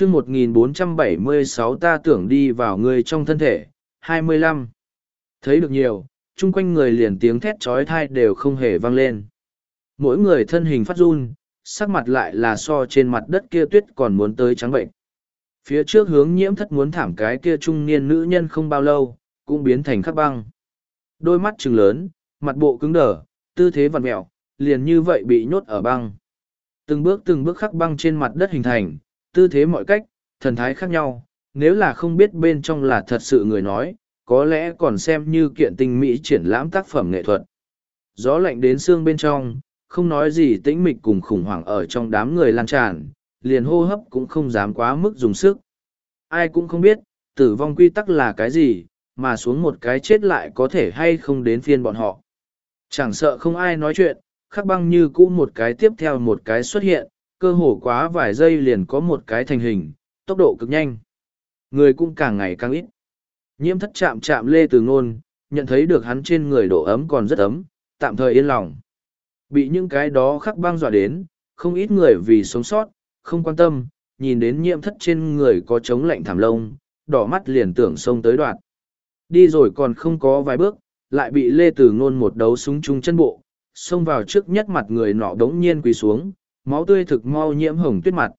chương 1476 ta tưởng đi vào người trong thân thể, 25. Thấy được nhiều, chung quanh người liền tiếng thét trói thai đều không hề vang lên. Mỗi người thân hình phát run, sắc mặt lại là so trên mặt đất kia tuyết còn muốn tới trắng bệnh. Phía trước hướng nhiễm thất muốn thảm cái kia trung niên nữ nhân không bao lâu, cũng biến thành khắc băng. Đôi mắt trừng lớn, mặt bộ cứng đờ, tư thế vặn mẹo, liền như vậy bị nhốt ở băng. Từng bước từng bước khắc băng trên mặt đất hình thành, tư thế mọi cách, thần thái khác nhau, nếu là không biết bên trong là thật sự người nói, có lẽ còn xem như kiện tinh mỹ triển lãm tác phẩm nghệ thuật. Gió lạnh đến xương bên trong, không nói gì tĩnh mịch cùng khủng hoảng ở trong đám người lan tràn, liền hô hấp cũng không dám quá mức dùng sức. Ai cũng không biết, tử vong quy tắc là cái gì, mà xuống một cái chết lại có thể hay không đến phiên bọn họ. Chẳng sợ không ai nói chuyện, khắc băng như cũ một cái tiếp theo một cái xuất hiện, cơ hồ quá vài giây liền có một cái thành hình, tốc độ cực nhanh. Người cũng càng ngày càng ít. Nhiễm thất chạm chạm lê từ ngôn, nhận thấy được hắn trên người độ ấm còn rất ấm, tạm thời yên lòng. Bị những cái đó khắc băng dọa đến, không ít người vì sống sót, không quan tâm, nhìn đến nhiễm thất trên người có chống lạnh thảm lông, đỏ mắt liền tưởng xông tới đoạn. Đi rồi còn không có vài bước, lại bị Lê từ Ngôn một đấu súng chung chân bộ, xông vào trước nhất mặt người nọ đống nhiên quỳ xuống, máu tươi thực mau nhiễm hồng tuyết mặt.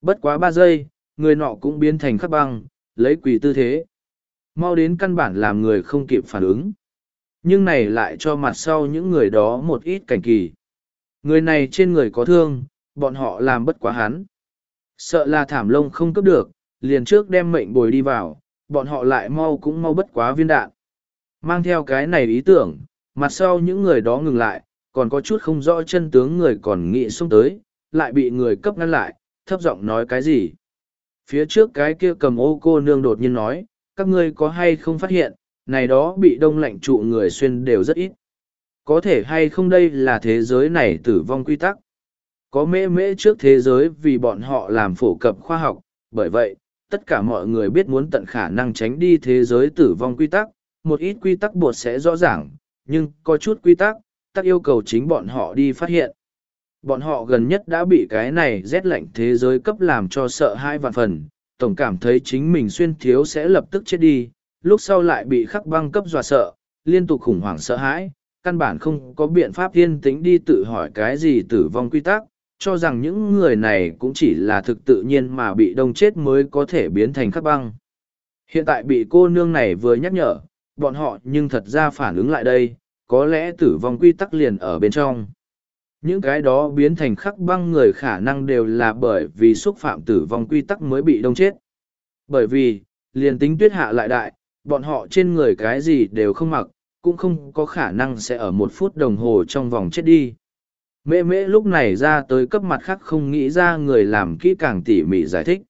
Bất quá ba giây, người nọ cũng biến thành khắc băng, lấy quỷ tư thế. Mau đến căn bản làm người không kịp phản ứng. Nhưng này lại cho mặt sau những người đó một ít cảnh kỳ. Người này trên người có thương, bọn họ làm bất quá hắn. Sợ là thảm lông không cấp được, liền trước đem mệnh bồi đi vào, bọn họ lại mau cũng mau bất quá viên đạn. Mang theo cái này ý tưởng, mặt sau những người đó ngừng lại, còn có chút không rõ chân tướng người còn nghĩ xông tới, lại bị người cấp ngăn lại, thấp giọng nói cái gì. Phía trước cái kia cầm ô cô nương đột nhiên nói, các ngươi có hay không phát hiện, này đó bị đông lạnh trụ người xuyên đều rất ít. Có thể hay không đây là thế giới này tử vong quy tắc. Có mễ mễ trước thế giới vì bọn họ làm phổ cập khoa học, bởi vậy, tất cả mọi người biết muốn tận khả năng tránh đi thế giới tử vong quy tắc, một ít quy tắc buộc sẽ rõ ràng, nhưng có chút quy tắc, tắc yêu cầu chính bọn họ đi phát hiện. Bọn họ gần nhất đã bị cái này rét lạnh thế giới cấp làm cho sợ hai vạn phần, tổng cảm thấy chính mình xuyên thiếu sẽ lập tức chết đi, lúc sau lại bị khắc băng cấp dọa sợ, liên tục khủng hoảng sợ hãi, căn bản không có biện pháp yên tĩnh đi tự hỏi cái gì tử vong quy tắc, cho rằng những người này cũng chỉ là thực tự nhiên mà bị đông chết mới có thể biến thành khắc băng. Hiện tại bị cô nương này vừa nhắc nhở, bọn họ nhưng thật ra phản ứng lại đây, có lẽ tử vong quy tắc liền ở bên trong. Những cái đó biến thành khắc băng người khả năng đều là bởi vì xúc phạm tử vong quy tắc mới bị đông chết. Bởi vì, liền tính tuyết hạ lại đại, bọn họ trên người cái gì đều không mặc, cũng không có khả năng sẽ ở một phút đồng hồ trong vòng chết đi. Mễ mễ lúc này ra tới cấp mặt khác không nghĩ ra người làm kỹ càng tỉ mỉ giải thích.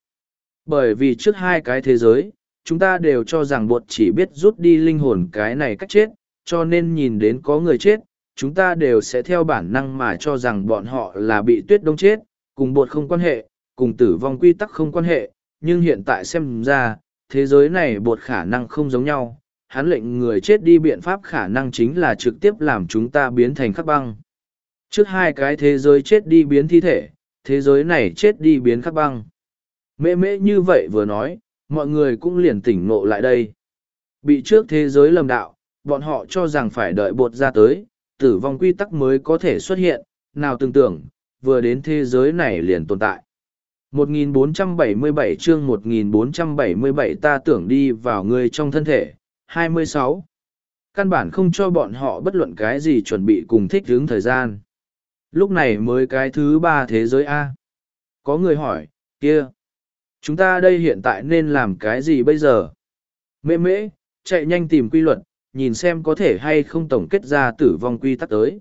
Bởi vì trước hai cái thế giới, chúng ta đều cho rằng bột chỉ biết rút đi linh hồn cái này cách chết, cho nên nhìn đến có người chết, chúng ta đều sẽ theo bản năng mà cho rằng bọn họ là bị tuyết đông chết, cùng bột không quan hệ, cùng tử vong quy tắc không quan hệ, nhưng hiện tại xem ra, thế giới này bột khả năng không giống nhau, hắn lệnh người chết đi biện pháp khả năng chính là trực tiếp làm chúng ta biến thành khắc băng. Trước hai cái thế giới chết đi biến thi thể, thế giới này chết đi biến khắc băng. Mễ mễ như vậy vừa nói, mọi người cũng liền tỉnh ngộ lại đây. Bị trước thế giới lầm đạo, bọn họ cho rằng phải đợi bột ra tới, tử vong quy tắc mới có thể xuất hiện, nào tưởng tưởng, vừa đến thế giới này liền tồn tại. 1477 chương 1477 ta tưởng đi vào người trong thân thể, 26. Căn bản không cho bọn họ bất luận cái gì chuẩn bị cùng thích hướng thời gian. Lúc này mới cái thứ ba thế giới A. Có người hỏi, kia, chúng ta đây hiện tại nên làm cái gì bây giờ? Mễ mễ, chạy nhanh tìm quy luật, nhìn xem có thể hay không tổng kết ra tử vong quy tắc tới.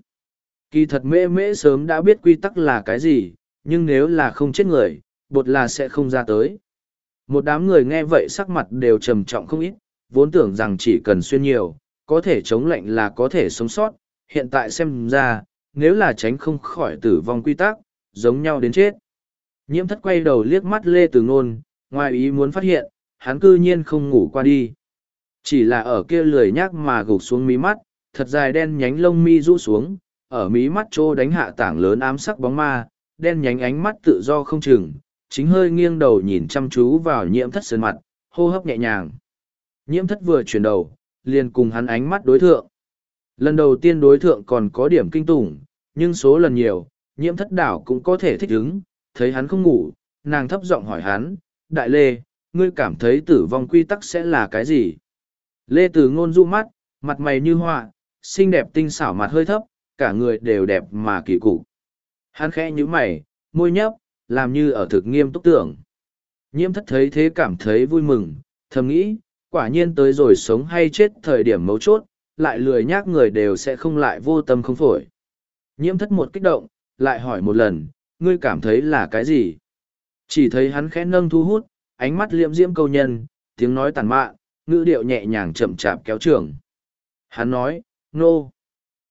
Kỳ thật mễ mễ sớm đã biết quy tắc là cái gì, nhưng nếu là không chết người, bột là sẽ không ra tới. Một đám người nghe vậy sắc mặt đều trầm trọng không ít, vốn tưởng rằng chỉ cần xuyên nhiều, có thể chống lạnh là có thể sống sót, hiện tại xem ra, nếu là tránh không khỏi tử vong quy tắc, giống nhau đến chết. Nhiễm thất quay đầu liếc mắt Lê Từ Ngôn, ngoài ý muốn phát hiện, hắn cư nhiên không ngủ qua đi. Chỉ là ở kia lười nhác mà gục xuống mí mắt, thật dài đen nhánh lông mi rũ xuống, ở mí mắt trô đánh hạ tảng lớn ám sắc bóng ma, đen nhánh ánh mắt tự do không chừng, chính hơi nghiêng đầu nhìn chăm chú vào nhiễm thất sơn mặt, hô hấp nhẹ nhàng. Nhiễm thất vừa chuyển đầu, liền cùng hắn ánh mắt đối thượng. Lần đầu tiên đối thượng còn có điểm kinh tủng, nhưng số lần nhiều, nhiễm thất đảo cũng có thể thích ứng, thấy hắn không ngủ, nàng thấp giọng hỏi hắn, đại lê, ngươi cảm thấy tử vong quy tắc sẽ là cái gì? Lê Từ ngôn du mắt, mặt mày như họa, xinh đẹp tinh xảo mặt hơi thấp, cả người đều đẹp mà kỳ cục. Hắn khẽ nhíu mày, môi nhấp, làm như ở thực nghiêm túc tưởng. Nhiễm thất thấy thế cảm thấy vui mừng, thầm nghĩ, quả nhiên tới rồi sống hay chết thời điểm mấu chốt, lại lười nhác người đều sẽ không lại vô tâm không phổi. Nhiễm thất một kích động, lại hỏi một lần, ngươi cảm thấy là cái gì? Chỉ thấy hắn khẽ nâng thu hút, ánh mắt liệm diễm câu nhân, tiếng nói tàn mạn, ngữ điệu nhẹ nhàng chậm chạp kéo trường. Hắn nói, nô.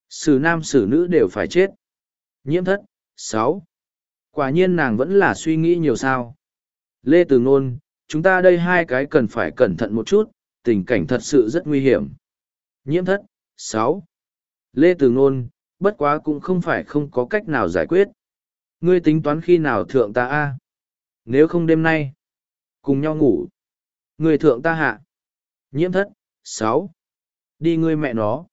Sử nam sử nữ đều phải chết. Nhiễm thất, sáu. Quả nhiên nàng vẫn là suy nghĩ nhiều sao. Lê Từ nôn, chúng ta đây hai cái cần phải cẩn thận một chút, tình cảnh thật sự rất nguy hiểm. Nhiễm thất, sáu. Lê Từ nôn, bất quá cũng không phải không có cách nào giải quyết. Ngươi tính toán khi nào thượng ta a? Nếu không đêm nay, cùng nhau ngủ. người thượng ta hạ. Nhiễm thất, sáu. Đi ngươi mẹ nó.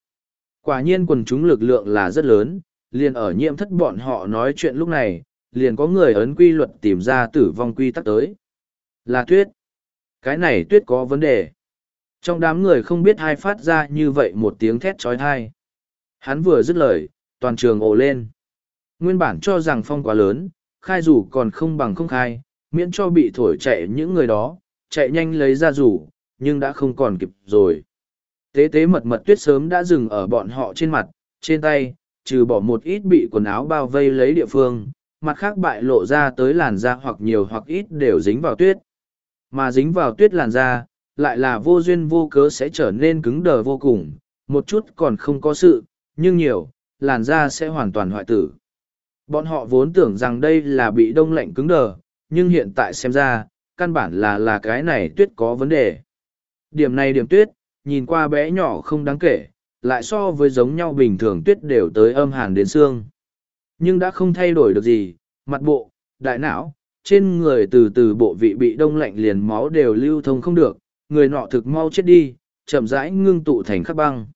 Quả nhiên quần chúng lực lượng là rất lớn, liền ở nhiễm thất bọn họ nói chuyện lúc này, liền có người ấn quy luật tìm ra tử vong quy tắc tới. Là tuyết. Cái này tuyết có vấn đề. Trong đám người không biết ai phát ra như vậy một tiếng thét trói thai. Hắn vừa dứt lời, toàn trường ồ lên. Nguyên bản cho rằng phong quá lớn, khai rủ còn không bằng không khai, miễn cho bị thổi chạy những người đó, chạy nhanh lấy ra rủ, nhưng đã không còn kịp rồi. Tế tế mật mật tuyết sớm đã dừng ở bọn họ trên mặt, trên tay, trừ bỏ một ít bị quần áo bao vây lấy địa phương, mặt khác bại lộ ra tới làn da hoặc nhiều hoặc ít đều dính vào tuyết. Mà dính vào tuyết làn da, lại là vô duyên vô cớ sẽ trở nên cứng đờ vô cùng, một chút còn không có sự, nhưng nhiều, làn da sẽ hoàn toàn hoại tử. Bọn họ vốn tưởng rằng đây là bị đông lạnh cứng đờ, nhưng hiện tại xem ra, căn bản là là cái này tuyết có vấn đề. Điểm này điểm tuyết, nhìn qua bé nhỏ không đáng kể, lại so với giống nhau bình thường tuyết đều tới âm hàn đến xương. Nhưng đã không thay đổi được gì, mặt bộ, đại não, trên người từ từ bộ vị bị đông lạnh liền máu đều lưu thông không được, người nọ thực mau chết đi, chậm rãi ngưng tụ thành khắc băng.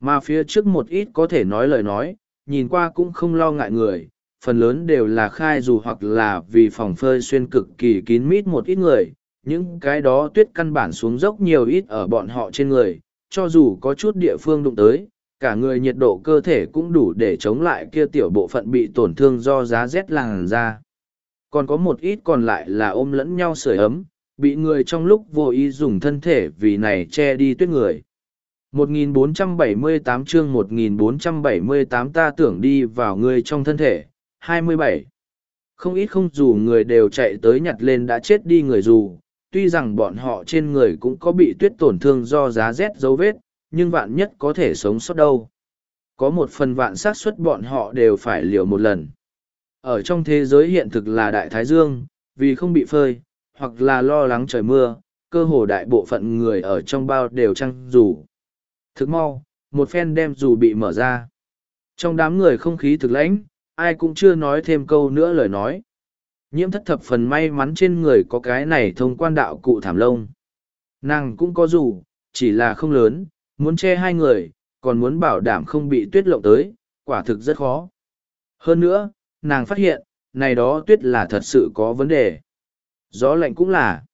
Mà phía trước một ít có thể nói lời nói, nhìn qua cũng không lo ngại người, phần lớn đều là khai dù hoặc là vì phòng phơi xuyên cực kỳ kín mít một ít người, những cái đó tuyết căn bản xuống dốc nhiều ít ở bọn họ trên người, cho dù có chút địa phương đụng tới, cả người nhiệt độ cơ thể cũng đủ để chống lại kia tiểu bộ phận bị tổn thương do giá rét làn ra. Còn có một ít còn lại là ôm lẫn nhau sưởi ấm, bị người trong lúc vô ý dùng thân thể vì này che đi tuyết người. 1478 chương 1478 ta tưởng đi vào người trong thân thể, 27. Không ít không dù người đều chạy tới nhặt lên đã chết đi người dù, tuy rằng bọn họ trên người cũng có bị tuyết tổn thương do giá rét dấu vết, nhưng vạn nhất có thể sống sót đâu. Có một phần vạn xác suất bọn họ đều phải liều một lần. Ở trong thế giới hiện thực là Đại Thái Dương, vì không bị phơi, hoặc là lo lắng trời mưa, cơ hồ đại bộ phận người ở trong bao đều trăng dù. Thực mau, một phen đem dù bị mở ra. Trong đám người không khí thực lãnh, ai cũng chưa nói thêm câu nữa lời nói. Nhiễm thất thập phần may mắn trên người có cái này thông quan đạo cụ thảm lông. Nàng cũng có dù, chỉ là không lớn, muốn che hai người, còn muốn bảo đảm không bị tuyết lộng tới, quả thực rất khó. Hơn nữa, nàng phát hiện, này đó tuyết là thật sự có vấn đề. Gió lạnh cũng là.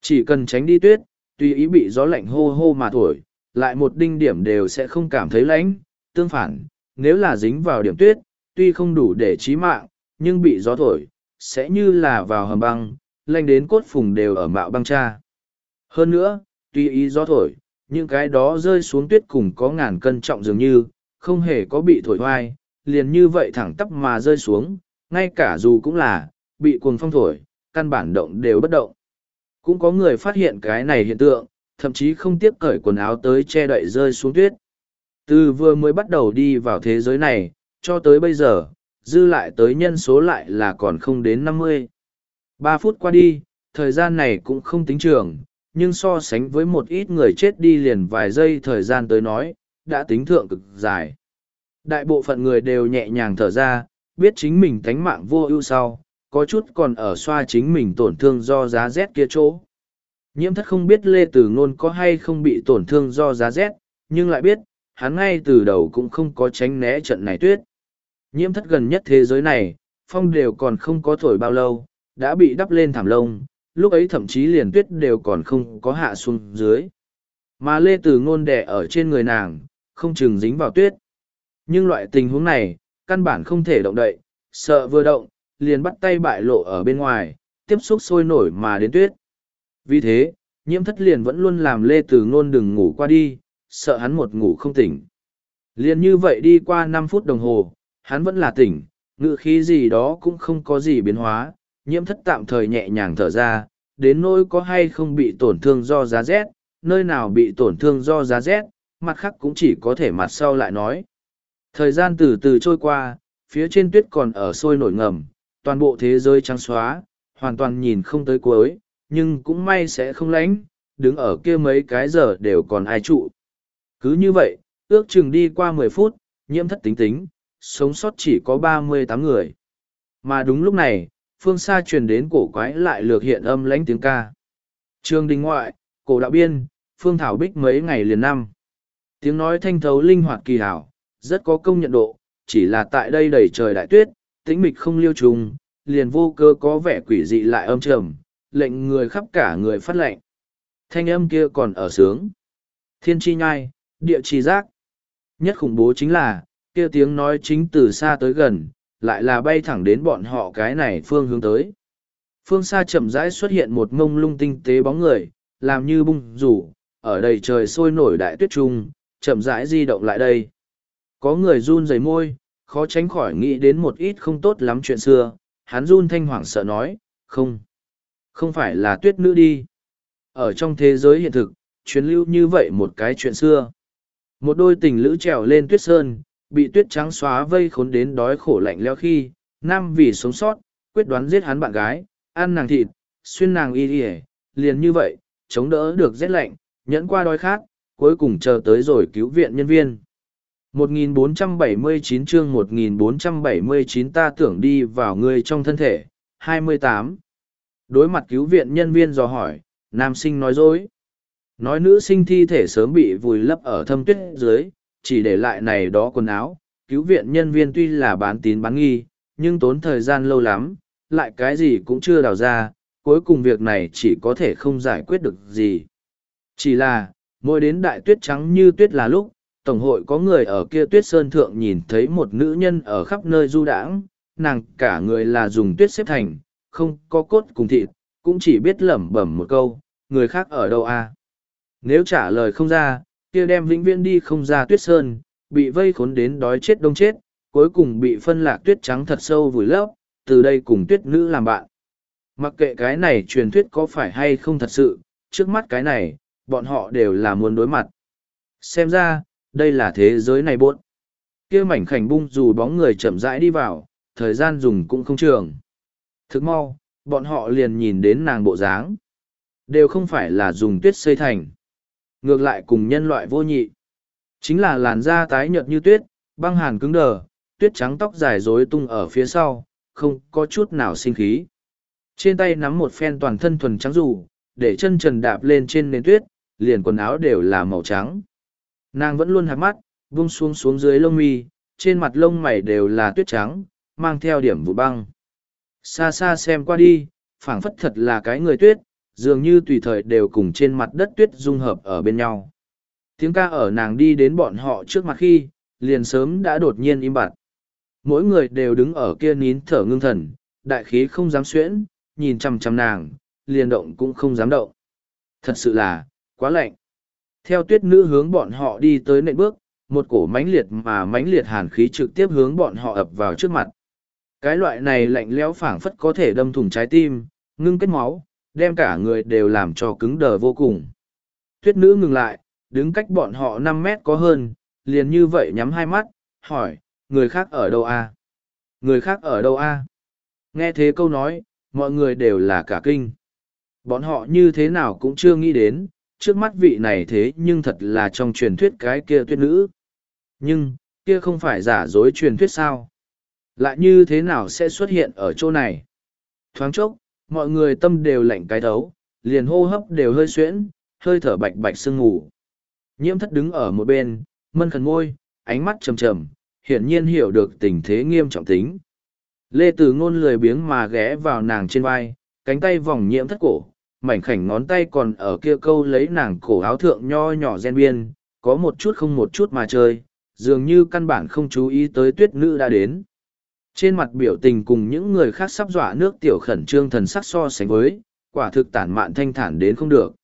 Chỉ cần tránh đi tuyết, tùy ý bị gió lạnh hô hô mà thổi, lại một đinh điểm đều sẽ không cảm thấy lạnh. Tương phản, nếu là dính vào điểm tuyết, tuy không đủ để chí mạng, nhưng bị gió thổi, sẽ như là vào hầm băng, lanh đến cốt phùng đều ở mạo băng cha. Hơn nữa, tuy ý gió thổi, những cái đó rơi xuống tuyết cùng có ngàn cân trọng dường như, không hề có bị thổi hoai, liền như vậy thẳng tắp mà rơi xuống, ngay cả dù cũng là, bị cuồng phong thổi, căn bản động đều bất động. Cũng có người phát hiện cái này hiện tượng, thậm chí không tiếp cởi quần áo tới che đậy rơi xuống tuyết. Từ vừa mới bắt đầu đi vào thế giới này, cho tới bây giờ, dư lại tới nhân số lại là còn không đến năm mươi. Ba phút qua đi, thời gian này cũng không tính trường, nhưng so sánh với một ít người chết đi liền vài giây thời gian tới nói, đã tính thượng cực dài. Đại bộ phận người đều nhẹ nhàng thở ra, biết chính mình tánh mạng vô ưu sau, có chút còn ở xoa chính mình tổn thương do giá rét kia chỗ. Nhiễm thất không biết Lê Tử Ngôn có hay không bị tổn thương do giá rét, nhưng lại biết, hắn ngay từ đầu cũng không có tránh né trận này tuyết. Nhiễm thất gần nhất thế giới này, phong đều còn không có thổi bao lâu, đã bị đắp lên thảm lông, lúc ấy thậm chí liền tuyết đều còn không có hạ xuống dưới. Mà Lê Tử Ngôn đẻ ở trên người nàng, không chừng dính vào tuyết. Nhưng loại tình huống này, căn bản không thể động đậy, sợ vừa động, liền bắt tay bại lộ ở bên ngoài, tiếp xúc sôi nổi mà đến tuyết. Vì thế, nhiễm thất liền vẫn luôn làm Lê Tử Ngôn đừng ngủ qua đi, sợ hắn một ngủ không tỉnh. Liền như vậy đi qua năm phút đồng hồ, hắn vẫn là tỉnh, ngự khí gì đó cũng không có gì biến hóa, nhiễm thất tạm thời nhẹ nhàng thở ra, đến nỗi có hay không bị tổn thương do giá rét, nơi nào bị tổn thương do giá rét, mặt khác cũng chỉ có thể mặt sau lại nói. Thời gian từ từ trôi qua, phía trên tuyết còn ở sôi nổi ngầm, toàn bộ thế giới trắng xóa, hoàn toàn nhìn không tới cuối, nhưng cũng may sẽ không lánh, đứng ở kia mấy cái giờ đều còn ai trụ. Cứ như vậy, ước chừng đi qua mười phút, nhiễm thất tính tính, sống sót chỉ có ba mươi tám người. Mà đúng lúc này, phương xa truyền đến cổ quái lại lược hiện âm lãnh tiếng ca. Trường đình ngoại, cổ đạo biên, phương thảo bích mấy ngày liền năm. Tiếng nói thanh thấu linh hoạt kỳ hảo, rất có công nhận độ, chỉ là tại đây đầy trời đại tuyết, tĩnh mịch không liêu trùng, liền vô cơ có vẻ quỷ dị lại âm trầm, lệnh người khắp cả người phát lệnh. Thanh âm kia còn ở sướng. Thiên chi nhai, địa chi giác. Nhất khủng bố chính là, kia tiếng nói chính từ xa tới gần, lại là bay thẳng đến bọn họ cái này phương hướng tới. Phương xa chậm rãi xuất hiện một mông lung tinh tế bóng người, làm như bung rủ, ở đầy trời sôi nổi đại tuyết trung, chậm rãi di động lại đây. Có người run rẩy môi, khó tránh khỏi nghĩ đến một ít không tốt lắm chuyện xưa, hắn run thanh hoảng sợ nói, không, không phải là tuyết nữ đi. Ở trong thế giới hiện thực, truyền lưu như vậy một cái chuyện xưa. Một đôi tình lữ trèo lên tuyết sơn, bị tuyết trắng xóa vây khốn đến đói khổ lạnh leo khi, nam vì sống sót, quyết đoán giết hắn bạn gái, ăn nàng thịt, xuyên nàng y y liền như vậy, chống đỡ được rét lạnh, nhẫn qua đói khát, cuối cùng chờ tới rồi cứu viện nhân viên. 1479 chương 1479 ta tưởng đi vào người trong thân thể, 28. Đối mặt cứu viện nhân viên dò hỏi, nam sinh nói dối. Nói nữ sinh thi thể sớm bị vùi lấp ở thâm tuyết dưới, chỉ để lại này đó quần áo. Cứu viện nhân viên tuy là bán tín bán nghi, nhưng tốn thời gian lâu lắm, lại cái gì cũng chưa đào ra, cuối cùng việc này chỉ có thể không giải quyết được gì. Chỉ là, mỗi đến đại tuyết trắng như tuyết là lúc, Tổng hội có người ở kia tuyết sơn thượng nhìn thấy một nữ nhân ở khắp nơi du đãng, nàng cả người là dùng tuyết xếp thành, không có cốt cùng thịt, cũng chỉ biết lẩm bẩm một câu, người khác ở đâu à Nếu trả lời không ra, kia đem vĩnh viễn đi không ra tuyết sơn, bị vây khốn đến đói chết đông chết, cuối cùng bị phân lạc tuyết trắng thật sâu vùi lấp, từ đây cùng tuyết nữ làm bạn. Mặc kệ cái này truyền thuyết có phải hay không thật sự, trước mắt cái này, bọn họ đều là muốn đối mặt. Xem ra, đây là thế giới này buồn. kia mảnh khảnh bung dù bóng người chậm rãi đi vào, thời gian dùng cũng không trường. Thức mau, bọn họ liền nhìn đến nàng bộ dáng. Đều không phải là dùng tuyết xây thành. Ngược lại cùng nhân loại vô nhị. Chính là làn da tái nhợt như tuyết, băng hàn cứng đờ, tuyết trắng tóc dài rối tung ở phía sau, không có chút nào sinh khí. Trên tay nắm một phen toàn thân thuần trắng rủ, để chân trần đạp lên trên nền tuyết, liền quần áo đều là màu trắng. Nàng vẫn luôn hạt mắt, vung xuống xuống dưới lông mi, trên mặt lông mày đều là tuyết trắng, mang theo điểm vụ băng. Xa xa xem qua đi, phảng phất thật là cái người tuyết, dường như tùy thời đều cùng trên mặt đất tuyết dung hợp ở bên nhau. Tiếng ca ở nàng đi đến bọn họ trước mặt khi, liền sớm đã đột nhiên im bặt. Mỗi người đều đứng ở kia nín thở ngưng thần, đại khí không dám xuyễn, nhìn chằm chằm nàng, liền động cũng không dám động. Thật sự là, quá lạnh. Theo tuyết nữ hướng bọn họ đi tới nệm bước, một cổ mãnh liệt mà mãnh liệt hàn khí trực tiếp hướng bọn họ ập vào trước mặt. Cái loại này lạnh lẽo phảng phất có thể đâm thủng trái tim, ngưng kết máu, đem cả người đều làm cho cứng đờ vô cùng. Tuyết nữ ngừng lại, đứng cách bọn họ năm mét có hơn, liền như vậy nhắm hai mắt, hỏi, người khác ở đâu a? Người khác ở đâu a? Nghe thế câu nói, mọi người đều là cả kinh. Bọn họ như thế nào cũng chưa nghĩ đến, trước mắt vị này thế nhưng thật là trong truyền thuyết cái kia tuyết nữ. Nhưng, kia không phải giả dối truyền thuyết sao? Lại như thế nào sẽ xuất hiện ở chỗ này? Thoáng chốc, mọi người tâm đều lạnh cái thấu, liền hô hấp đều hơi xuyễn, hơi thở bạch bạch sương ngủ. Nhiễm thất đứng ở một bên, mân khẩn môi, ánh mắt trầm trầm, hiển nhiên hiểu được tình thế nghiêm trọng tính. Lê tử ngôn lười biếng mà ghé vào nàng trên vai, cánh tay vòng nhiễm thất cổ, mảnh khảnh ngón tay còn ở kia câu lấy nàng cổ áo thượng nho nhỏ gen biên, có một chút không một chút mà chơi, dường như căn bản không chú ý tới tuyết nữ đã đến. Trên mặt biểu tình cùng những người khác sắp dọa nước tiểu khẩn trương thần sắc so sánh với, quả thực tản mạn thanh thản đến không được.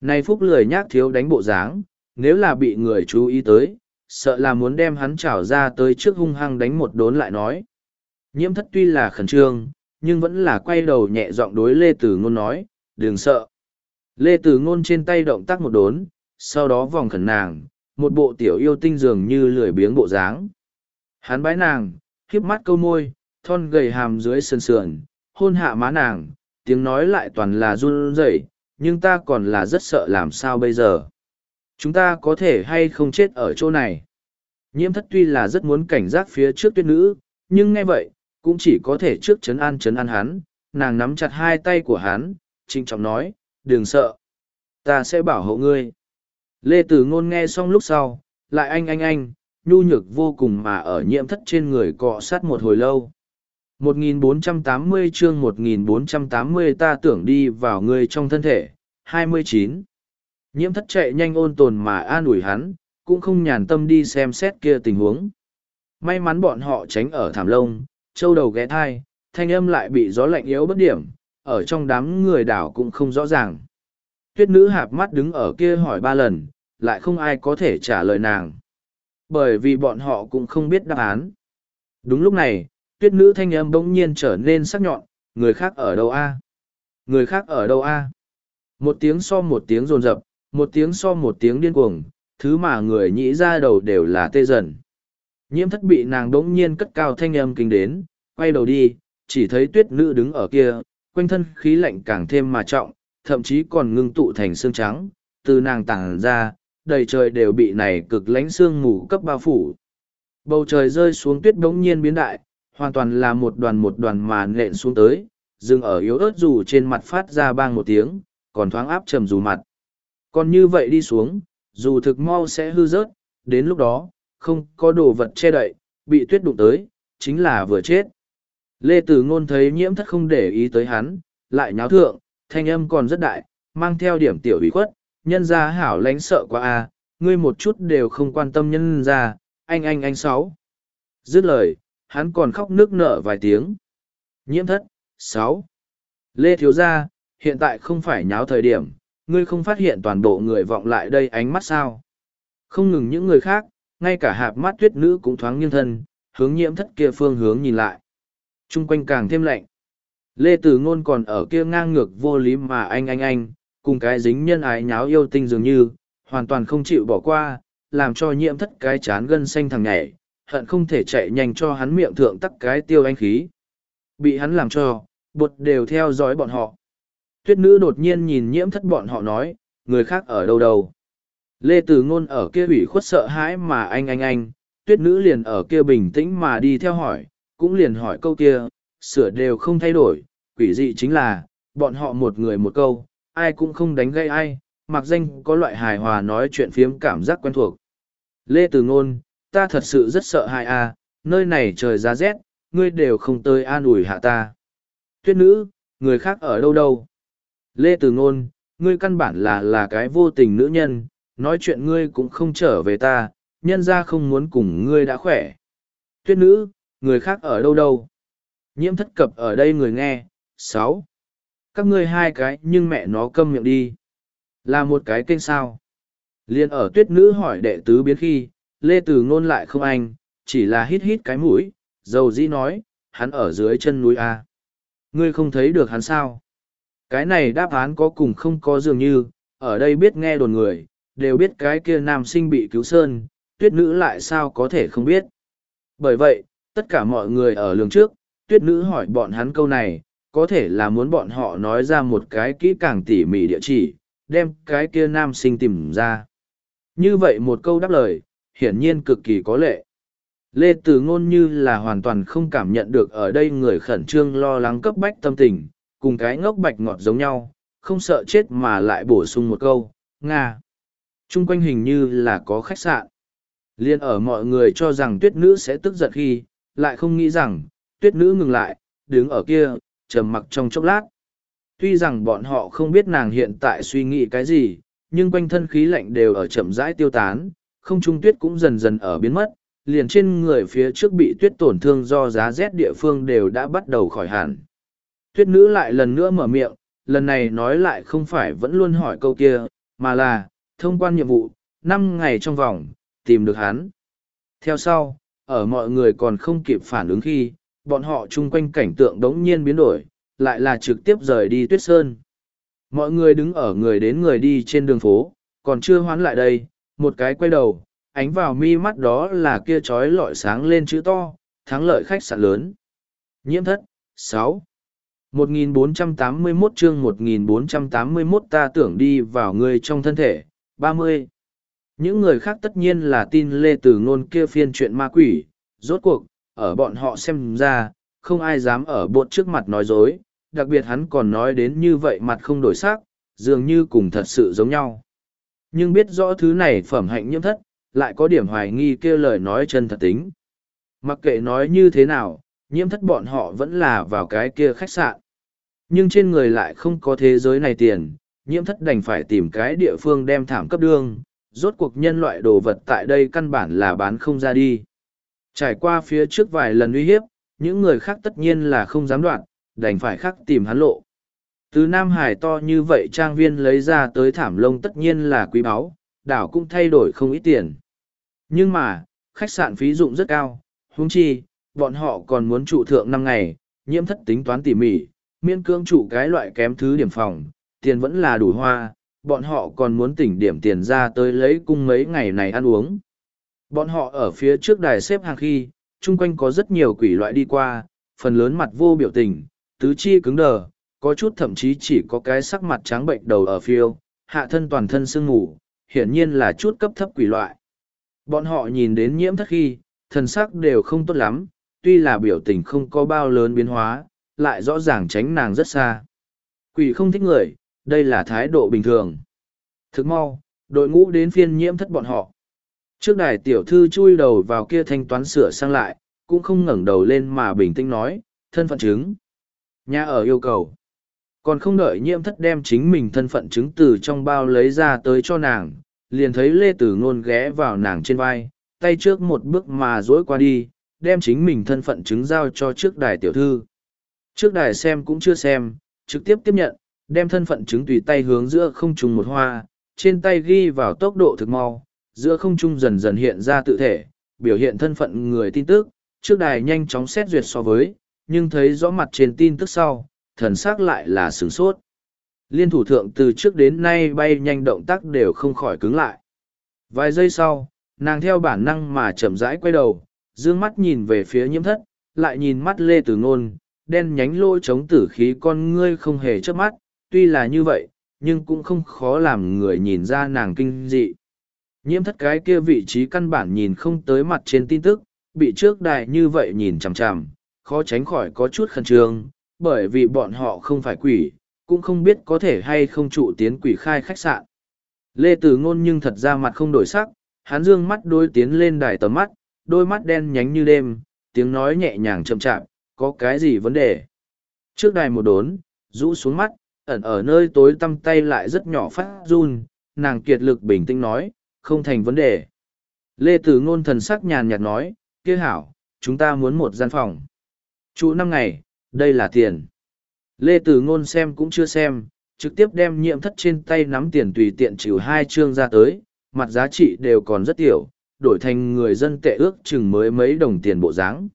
Này Phúc lười nhác thiếu đánh bộ dáng, nếu là bị người chú ý tới, sợ là muốn đem hắn trảo ra tới trước hung hăng đánh một đốn lại nói. Nhiễm thất tuy là khẩn trương, nhưng vẫn là quay đầu nhẹ giọng đối Lê Tử Ngôn nói, đừng sợ. Lê Tử Ngôn trên tay động tác một đốn, sau đó vòng khẩn nàng, một bộ tiểu yêu tinh dường như lười biếng bộ dáng. Hắn bái nàng, híp mắt câu môi, thon gầy hàm dưới sườn sườn, hôn hạ má nàng, tiếng nói lại toàn là run rẩy, nhưng ta còn là rất sợ làm sao bây giờ. Chúng ta có thể hay không chết ở chỗ này. Nhiễm thất tuy là rất muốn cảnh giác phía trước tuyết nữ, nhưng nghe vậy, cũng chỉ có thể trước chấn an chấn an hắn, nàng nắm chặt hai tay của hắn, trinh trọng nói, đừng sợ. Ta sẽ bảo hộ ngươi. Lê Tử Ngôn nghe xong lúc sau, lại anh anh anh, nhu nhược vô cùng mà ở nhiễm thất trên người cọ sát một hồi lâu. 1480 chương 1480 ta tưởng đi vào ngươi trong thân thể, 29. Nhiễm thất chạy nhanh ôn tồn mà an ủi hắn, cũng không nhàn tâm đi xem xét kia tình huống. May mắn bọn họ tránh ở thảm lông, châu đầu ghé thai, thanh âm lại bị gió lạnh yếu bất điểm, ở trong đám người đảo cũng không rõ ràng. Tuyết nữ hạp mắt đứng ở kia hỏi ba lần, lại không ai có thể trả lời nàng. Bởi vì bọn họ cũng không biết đáp án. Đúng lúc này, tuyết nữ thanh âm bỗng nhiên trở nên sắc nhọn, người khác ở đâu a? Người khác ở đâu a? Một tiếng so một tiếng rồn rập, một tiếng so một tiếng điên cuồng, thứ mà người nhĩ ra đầu đều là tê dần. Nhiễm thất bị nàng đống nhiên cất cao thanh âm kinh đến, quay đầu đi, chỉ thấy tuyết nữ đứng ở kia, quanh thân khí lạnh càng thêm mà trọng, thậm chí còn ngưng tụ thành xương trắng, từ nàng tàng ra, đầy trời đều bị này cực lánh xương mù cấp bao phủ. Bầu trời rơi xuống tuyết đống nhiên biến đại, hoàn toàn là một đoàn một đoàn mà nện xuống tới, dừng ở yếu ớt dù trên mặt phát ra bang một tiếng, còn thoáng áp trầm dù mặt. Còn như vậy đi xuống, dù thực mau sẽ hư rớt, đến lúc đó, không có đồ vật che đậy, bị tuyết đụng tới, chính là vừa chết. Lê Tử Ngôn thấy nhiễm thất không để ý tới hắn, lại nháo thượng, thanh âm còn rất đại, mang theo điểm tiểu ủy khuất, nhân ra hảo lánh sợ quá à, ngươi một chút đều không quan tâm nhân ra, anh anh anh sáu. Dứt lời, hắn còn khóc nước nở vài tiếng. Nhiễm thất, sáu. Lê Thiếu Gia, hiện tại không phải nháo thời điểm, ngươi không phát hiện toàn bộ người vọng lại đây ánh mắt sao. Không ngừng những người khác, ngay cả hạp mắt tuyết nữ cũng thoáng nghiêng thân, hướng nhiễm thất kia phương hướng nhìn lại. Trung quanh càng thêm lạnh. Lê Tử Ngôn còn ở kia ngang ngược vô lý mà anh anh anh, cùng cái dính nhân ái nháo yêu tinh dường như, hoàn toàn không chịu bỏ qua, làm cho nhiễm thất cái chán gân xanh thằng nhảy, hận không thể chạy nhanh cho hắn miệng thượng tắc cái tiêu anh khí. Bị hắn làm cho, bột đều theo dõi bọn họ. Tuyết nữ đột nhiên nhìn nhiễm thất bọn họ nói, người khác ở đâu đâu. Lê Tử Ngôn ở kia bị khuất sợ hãi mà anh anh anh, tuyết nữ liền ở kia bình tĩnh mà đi theo hỏi, cũng liền hỏi câu kia, sửa đều không thay đổi, quỷ dị chính là, bọn họ một người một câu, ai cũng không đánh gây ai, mặc danh có loại hài hòa nói chuyện phiếm cảm giác quen thuộc. Lê Từ Ngôn, ta thật sự rất sợ hại à, nơi này trời giá rét, ngươi đều không tới an ủi hạ ta. Tuyết nữ, người khác ở đâu đâu? Lê Từ Ngôn, ngươi căn bản là là cái vô tình nữ nhân, nói chuyện ngươi cũng không trở về ta, nhân ra không muốn cùng ngươi đã khỏe. Tuyết nữ, người khác ở đâu đâu? Nhiễm thất cập ở đây người nghe, sáu. Các ngươi hai cái nhưng mẹ nó câm miệng đi. Là một cái kênh sao. Liên ở tuyết nữ hỏi đệ tứ biến khi, Lê tử ngôn lại không anh, chỉ là hít hít cái mũi, dầu dĩ nói, hắn ở dưới chân núi A. Ngươi không thấy được hắn sao? Cái này đáp án có cùng không có dường như, ở đây biết nghe đồn người, đều biết cái kia nam sinh bị cứu sơn, tuyết nữ lại sao có thể không biết. Bởi vậy, tất cả mọi người ở lường trước, tuyết nữ hỏi bọn hắn câu này, có thể là muốn bọn họ nói ra một cái kỹ càng tỉ mỉ địa chỉ, đem cái kia nam sinh tìm ra. Như vậy một câu đáp lời, hiển nhiên cực kỳ có lệ. Lê Từ Ngôn như là hoàn toàn không cảm nhận được ở đây người khẩn trương lo lắng cấp bách tâm tình, cùng cái ngốc bạch ngọt giống nhau, không sợ chết mà lại bổ sung một câu, Nga. Trung quanh hình như là có khách sạn. Liên ở mọi người cho rằng tuyết nữ sẽ tức giận khi, lại không nghĩ rằng, tuyết nữ ngừng lại, đứng ở kia, trầm mặc trong chốc lát. Tuy rằng bọn họ không biết nàng hiện tại suy nghĩ cái gì, nhưng quanh thân khí lạnh đều ở chậm rãi tiêu tán, không trung tuyết cũng dần dần ở biến mất, liền trên người phía trước bị tuyết tổn thương do giá rét địa phương đều đã bắt đầu khỏi hẳn. Tuyết nữ lại lần nữa mở miệng, lần này nói lại không phải vẫn luôn hỏi câu kia, mà là, thông quan nhiệm vụ, năm ngày trong vòng, tìm được hắn. Theo sau, ở mọi người còn không kịp phản ứng khi, bọn họ chung quanh cảnh tượng đống nhiên biến đổi, lại là trực tiếp rời đi tuyết sơn. Mọi người đứng ở người đến người đi trên đường phố, còn chưa hoán lại đây, một cái quay đầu, ánh vào mi mắt đó là kia trói lọi sáng lên chữ to, thắng lợi khách sạn lớn. Nhiễm thất, sáu 1481 chương 1481 ta tưởng đi vào người trong thân thể, 30. Những người khác tất nhiên là tin lê từ ngôn kia phiên chuyện ma quỷ, rốt cuộc, ở bọn họ xem ra, không ai dám ở bột trước mặt nói dối, đặc biệt hắn còn nói đến như vậy mặt không đổi sắc, dường như cùng thật sự giống nhau. Nhưng biết rõ thứ này phẩm hạnh nhiễm thất, lại có điểm hoài nghi kia lời nói chân thật tính. Mặc kệ nói như thế nào, nhiễm thất bọn họ vẫn là vào cái kia khách sạn. Nhưng trên người lại không có thế giới này tiền, nhiễm thất đành phải tìm cái địa phương đem thảm cấp đương, rốt cuộc nhân loại đồ vật tại đây căn bản là bán không ra đi. Trải qua phía trước vài lần uy hiếp, những người khác tất nhiên là không dám đoạn, đành phải khắc tìm hắn lộ. Từ Nam Hải to như vậy trang viên lấy ra tới thảm lông tất nhiên là quý báu, đảo cũng thay đổi không ít tiền. Nhưng mà, khách sạn phí dụng rất cao, huống chi, bọn họ còn muốn trụ thượng năm ngày, nhiễm thất tính toán tỉ mỉ, miên cương trụ cái loại kém thứ điểm phòng, tiền vẫn là đủ hoa, bọn họ còn muốn tỉnh điểm tiền ra tới lấy cung mấy ngày này ăn uống. Bọn họ ở phía trước đài xếp hàng khi, chung quanh có rất nhiều quỷ loại đi qua, phần lớn mặt vô biểu tình, tứ chi cứng đờ, có chút thậm chí chỉ có cái sắc mặt trắng bệnh đầu ở phiêu, hạ thân toàn thân sương ngủ, hiển nhiên là chút cấp thấp quỷ loại. Bọn họ nhìn đến nhiễm thất khi, thần sắc đều không tốt lắm, tuy là biểu tình không có bao lớn biến hóa, lại rõ ràng tránh nàng rất xa. Quỷ không thích người, đây là thái độ bình thường. Thức mau, đội ngũ đến phiên nhiễm thất bọn họ. Trước đài tiểu thư chui đầu vào kia thanh toán sửa sang lại, cũng không ngẩng đầu lên mà bình tĩnh nói, thân phận chứng. Nhà ở yêu cầu. Còn không đợi nhiễm thất đem chính mình thân phận chứng từ trong bao lấy ra tới cho nàng, liền thấy Lê Tử Ngôn ghé vào nàng trên vai, tay trước một bước mà dối qua đi, đem chính mình thân phận chứng giao cho trước đài tiểu thư. Trước đài xem cũng chưa xem, trực tiếp tiếp nhận, đem thân phận chứng tùy tay hướng giữa không trùng một hoa, trên tay ghi vào tốc độ thực mau, giữa không trung dần dần hiện ra tự thể, biểu hiện thân phận người tin tức, trước đài nhanh chóng xét duyệt so với, nhưng thấy rõ mặt trên tin tức sau, thần sắc lại là sửng sốt. Liên thủ thượng từ trước đến nay bay nhanh động tác đều không khỏi cứng lại. Vài giây sau, nàng theo bản năng mà chậm rãi quay đầu, dương mắt nhìn về phía nhiễm thất, lại nhìn mắt lê tử ngôn, đen nhánh lôi chống tử khí con ngươi không hề chớp mắt, tuy là như vậy, nhưng cũng không khó làm người nhìn ra nàng kinh dị. Nhiễm thất cái kia vị trí căn bản nhìn không tới mặt trên tin tức, bị trước đài như vậy nhìn chằm chằm, khó tránh khỏi có chút khẩn trương, bởi vì bọn họ không phải quỷ, cũng không biết có thể hay không trụ tiến quỷ khai khách sạn. Lê Tử Ngôn nhưng thật ra mặt không đổi sắc, hắn dương mắt đôi tiến lên đài tầm mắt, đôi mắt đen nhánh như đêm, tiếng nói nhẹ nhàng chậm chạm, có cái gì vấn đề. Trước đài một đốn, rũ xuống mắt, ẩn ở nơi tối tăm tay lại rất nhỏ phát run, nàng kiệt lực bình tĩnh nói, không thành vấn đề. Lê Tử Ngôn thần sắc nhàn nhạt nói, kia hảo, chúng ta muốn một gian phòng. Trụ năm ngày, đây là tiền. Lê Tử Ngôn xem cũng chưa xem, trực tiếp đem nhiệm thất trên tay nắm tiền tùy tiện chịu hai chương ra tới, mặt giá trị đều còn rất tiểu, đổi thành người dân tệ ước chừng mới mấy đồng tiền bộ dáng.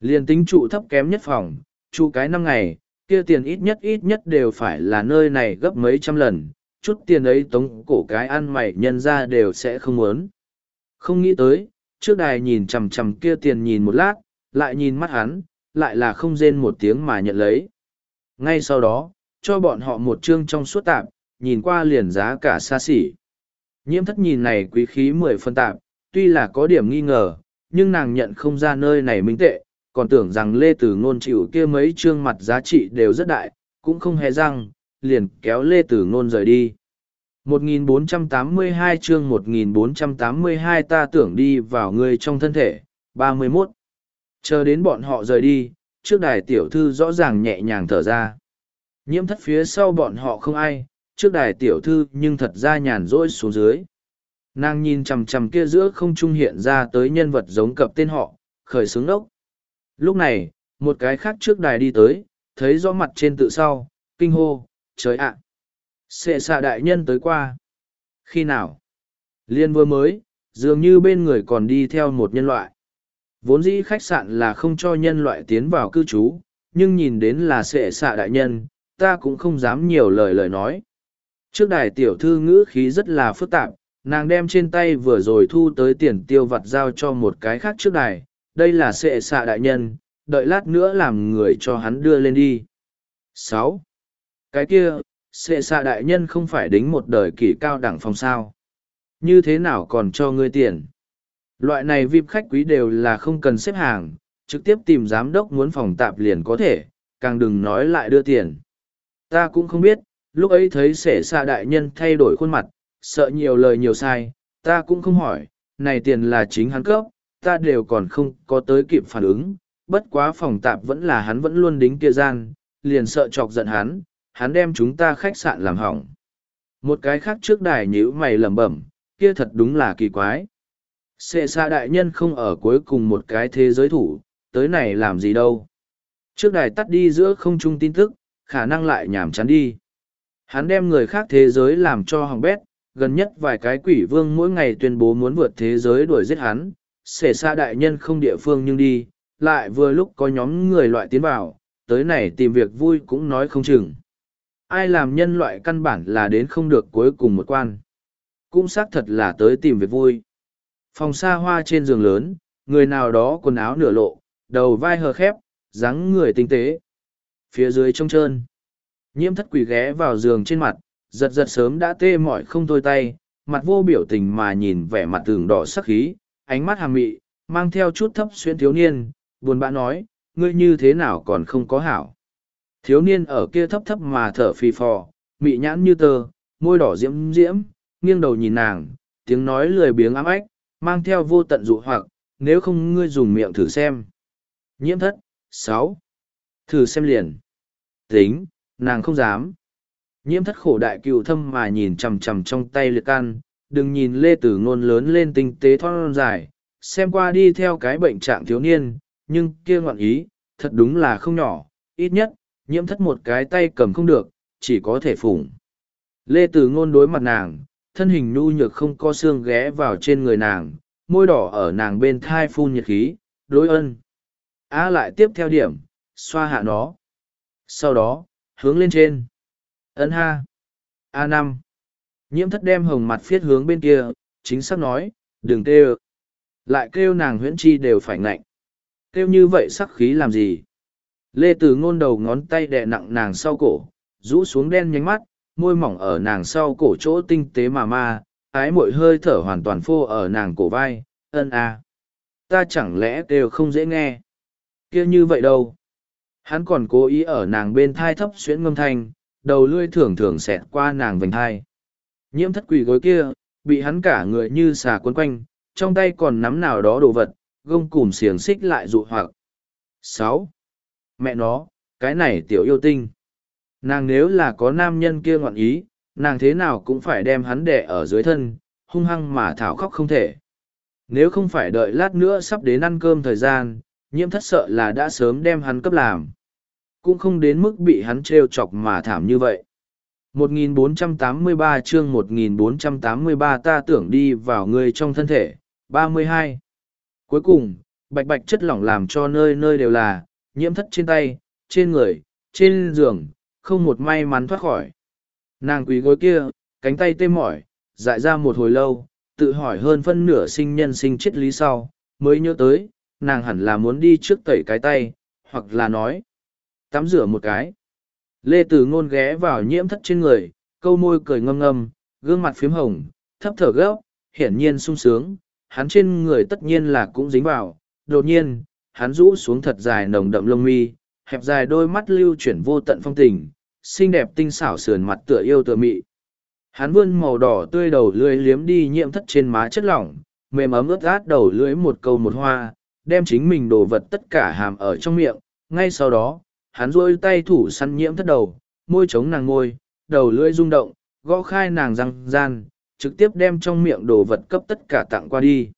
Liên tính trụ thấp kém nhất phòng, trụ cái năm ngày, kia tiền ít nhất ít nhất đều phải là nơi này gấp mấy trăm lần, chút tiền ấy tống cổ cái ăn mày nhân ra đều sẽ không muốn. Không nghĩ tới, trước đài nhìn chằm chằm kia tiền nhìn một lát, lại nhìn mắt hắn, lại là không rên một tiếng mà nhận lấy. Ngay sau đó, cho bọn họ một chương trong suốt tạp, nhìn qua liền giá cả xa xỉ. Nhiễm thất nhìn này quý khí mười phân tạp, tuy là có điểm nghi ngờ, nhưng nàng nhận không ra nơi này minh tệ, còn tưởng rằng Lê Tử Ngôn chịu kia mấy trương mặt giá trị đều rất đại, cũng không hề răng, liền kéo Lê Tử Ngôn rời đi. 1482 chương 1482 ta tưởng đi vào người trong thân thể, 31. Chờ đến bọn họ rời đi, trước đài tiểu thư rõ ràng nhẹ nhàng thở ra. Nhiễm thất phía sau bọn họ không ai, trước đài tiểu thư nhưng thật ra nhàn rỗi xuống dưới. Nàng nhìn chằm chằm kia giữa không trung hiện ra tới nhân vật giống cập tên họ, khởi sướng đốc. Lúc này, một cái khác trước đài đi tới, thấy rõ mặt trên tự sau, kinh hô, trời ạ! Sệ xạ đại nhân tới qua. Khi nào? Liên vừa mới, dường như bên người còn đi theo một nhân loại. Vốn dĩ khách sạn là không cho nhân loại tiến vào cư trú, nhưng nhìn đến là sệ xạ đại nhân, ta cũng không dám nhiều lời lời nói. Trước đài tiểu thư ngữ khí rất là phức tạp, nàng đem trên tay vừa rồi thu tới tiền tiêu vặt giao cho một cái khác trước đài, đây là sệ xạ đại nhân, đợi lát nữa làm người cho hắn đưa lên đi. sáu cái kia, sệ xạ đại nhân không phải đính một đời kỷ cao đẳng phòng sao. Như thế nào còn cho ngươi tiền? Loại này VIP khách quý đều là không cần xếp hàng, trực tiếp tìm giám đốc muốn phòng tạp liền có thể, càng đừng nói lại đưa tiền. Ta cũng không biết, lúc ấy thấy sẻ xạ đại nhân thay đổi khuôn mặt, sợ nhiều lời nhiều sai, ta cũng không hỏi, này tiền là chính hắn cấp, ta đều còn không có tới kịp phản ứng, bất quá phòng tạp vẫn là hắn vẫn luôn đính kia gian, liền sợ chọc giận hắn, hắn đem chúng ta khách sạn làm hỏng. Một cái khác trước đài nhữ mày lẩm bẩm, kia thật đúng là kỳ quái. Sệ xa đại nhân không ở cuối cùng một cái thế giới thủ, tới này làm gì đâu. Trước đài tắt đi giữa không trung tin tức, khả năng lại nhảm chán đi. Hắn đem người khác thế giới làm cho hỏng bét, gần nhất vài cái quỷ vương mỗi ngày tuyên bố muốn vượt thế giới đuổi giết hắn, xể xa đại nhân không địa phương nhưng đi, lại vừa lúc có nhóm người loại tiến vào, tới này tìm việc vui cũng nói không chừng. Ai làm nhân loại căn bản là đến không được cuối cùng một quan. Cũng xác thật là tới tìm việc vui. Phòng xa hoa trên giường lớn, người nào đó quần áo nửa lộ, đầu vai hờ khép, dáng người tinh tế. Phía dưới trông trơn. Nhiễm thất quỷ ghé vào giường trên mặt, giật giật sớm đã tê mỏi không thôi tay, mặt vô biểu tình mà nhìn vẻ mặt tường đỏ sắc khí, ánh mắt hàm mị, mang theo chút thấp xuyên thiếu niên, buồn bã nói, ngươi như thế nào còn không có hảo. Thiếu niên ở kia thấp thấp mà thở phì phò, mị nhãn như tơ, môi đỏ diễm diễm, nghiêng đầu nhìn nàng, tiếng nói lười biếng ám ách, mang theo vô tận dụ hoặc, nếu không ngươi dùng miệng thử xem. Nhiễm thất, sáu Thử xem liền. Tính, nàng không dám. Nhiễm thất khổ đại cựu thâm mà nhìn chằm chằm trong tay liệt can, đừng nhìn lê tử ngôn lớn lên tinh tế thon dài, xem qua đi theo cái bệnh trạng thiếu niên, nhưng kia ngọn ý, thật đúng là không nhỏ, ít nhất, nhiễm thất một cái tay cầm không được, chỉ có thể phủng. Lê từ ngôn đối mặt nàng, thân hình nhu nhược không có xương ghé vào trên người nàng, môi đỏ ở nàng bên thai phun nhiệt khí, đối ân. A lại tiếp theo điểm, xoa hạ nó. Sau đó, hướng lên trên. ân ha. a năm Nhiễm thất đem hồng mặt phiết hướng bên kia, chính xác nói, đừng kêu. Lại kêu nàng huyễn chi đều phải ngạnh. Kêu như vậy sắc khí làm gì? Lê Từ ngôn đầu ngón tay đè nặng nàng sau cổ, rũ xuống đen nhánh mắt, môi mỏng ở nàng sau cổ chỗ tinh tế mà ma, ái mội hơi thở hoàn toàn phô ở nàng cổ vai, ân à, Ta chẳng lẽ đều không dễ nghe? kia như vậy đâu? Hắn còn cố ý ở nàng bên thai thấp xuyễn ngâm thanh, đầu lưỡi thường thường xẹt qua nàng vành thai. Nhiễm thất quỷ gối kia, bị hắn cả người như xà quấn quanh, trong tay còn nắm nào đó đồ vật, gông cùm xiềng xích lại dụ hoặc. sáu Mẹ nó, cái này tiểu yêu tinh. Nàng nếu là có nam nhân kia ngọn ý, nàng thế nào cũng phải đem hắn đẻ ở dưới thân, hung hăng mà thảo khóc không thể. Nếu không phải đợi lát nữa sắp đến ăn cơm thời gian, nhiễm thất sợ là đã sớm đem hắn cấp làm cũng không đến mức bị hắn t chọc mà thảm như vậy 1483 chương 1483 ta tưởng đi vào người trong thân thể 32. cuối cùng bạch bạch chất lỏng làm cho nơi nơi đều là nhiễm thất trên tay trên người trên giường không một may mắn thoát khỏi nàng quý gối kia cánh tay tê mỏi dại ra một hồi lâu tự hỏi hơn phân nửa sinh nhân sinh triết lý sau mới nhớ tới nàng hẳn là muốn đi trước tẩy cái tay hoặc là nói Tắm rửa một cái. Lê Tử Ngôn ghé vào nhiễm thất trên người, câu môi cười ngâm ngâm, gương mặt phím hồng, thấp thở gấp, hiển nhiên sung sướng, hắn trên người tất nhiên là cũng dính vào, đột nhiên, hắn rũ xuống thật dài nồng đậm lông mi, hẹp dài đôi mắt lưu chuyển vô tận phong tình, xinh đẹp tinh xảo sườn mặt tựa yêu tựa mị. Hắn vươn màu đỏ tươi đầu lưỡi liếm đi nhiễm thất trên má chất lỏng, mềm ấm ướt át đầu lưỡi một câu một hoa, đem chính mình đồ vật tất cả hàm ở trong miệng. Ngay sau đó, hắn rôi tay thủ săn nhiễm thất đầu, môi chống nàng ngôi, đầu lưỡi rung động, gõ khai nàng răng gian, trực tiếp đem trong miệng đồ vật cấp tất cả tặng qua đi.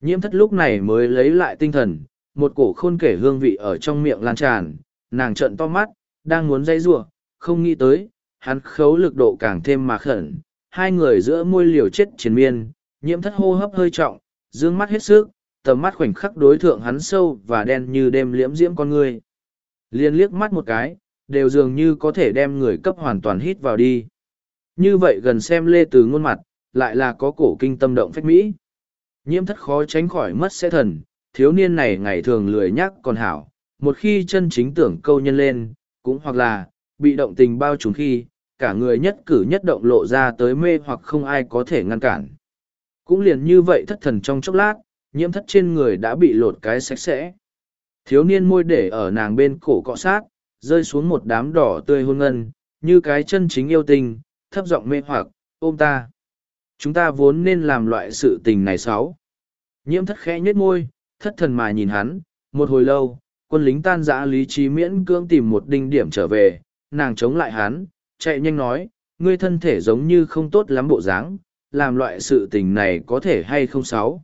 Nhiễm thất lúc này mới lấy lại tinh thần, một cổ khôn kể hương vị ở trong miệng lan tràn, nàng trợn to mắt, đang muốn dây rủa không nghĩ tới, hắn khấu lực độ càng thêm mà khẩn, hai người giữa môi liều chết chiến miên, nhiễm thất hô hấp hơi trọng, dương mắt hết sức, tầm mắt khoảnh khắc đối thượng hắn sâu và đen như đêm liễm diễm con người. Liên liếc mắt một cái, đều dường như có thể đem người cấp hoàn toàn hít vào đi. Như vậy gần xem lê từ ngôn mặt, lại là có cổ kinh tâm động phách mỹ. Nhiễm thất khó tránh khỏi mất sẽ thần, thiếu niên này ngày thường lười nhắc còn hảo, một khi chân chính tưởng câu nhân lên, cũng hoặc là, bị động tình bao trùm khi, cả người nhất cử nhất động lộ ra tới mê hoặc không ai có thể ngăn cản. Cũng liền như vậy thất thần trong chốc lát, nhiễm thất trên người đã bị lột cái sạch sẽ. Thiếu niên môi để ở nàng bên cổ cọ sát, rơi xuống một đám đỏ tươi hôn ngân, như cái chân chính yêu tình, thấp giọng mê hoặc, ôm ta. Chúng ta vốn nên làm loại sự tình này sáu. Nhiễm thất khẽ nhếch môi, thất thần mà nhìn hắn, một hồi lâu, quân lính tan dã lý trí miễn cưỡng tìm một đinh điểm trở về, nàng chống lại hắn, chạy nhanh nói, ngươi thân thể giống như không tốt lắm bộ dáng, làm loại sự tình này có thể hay không sáu.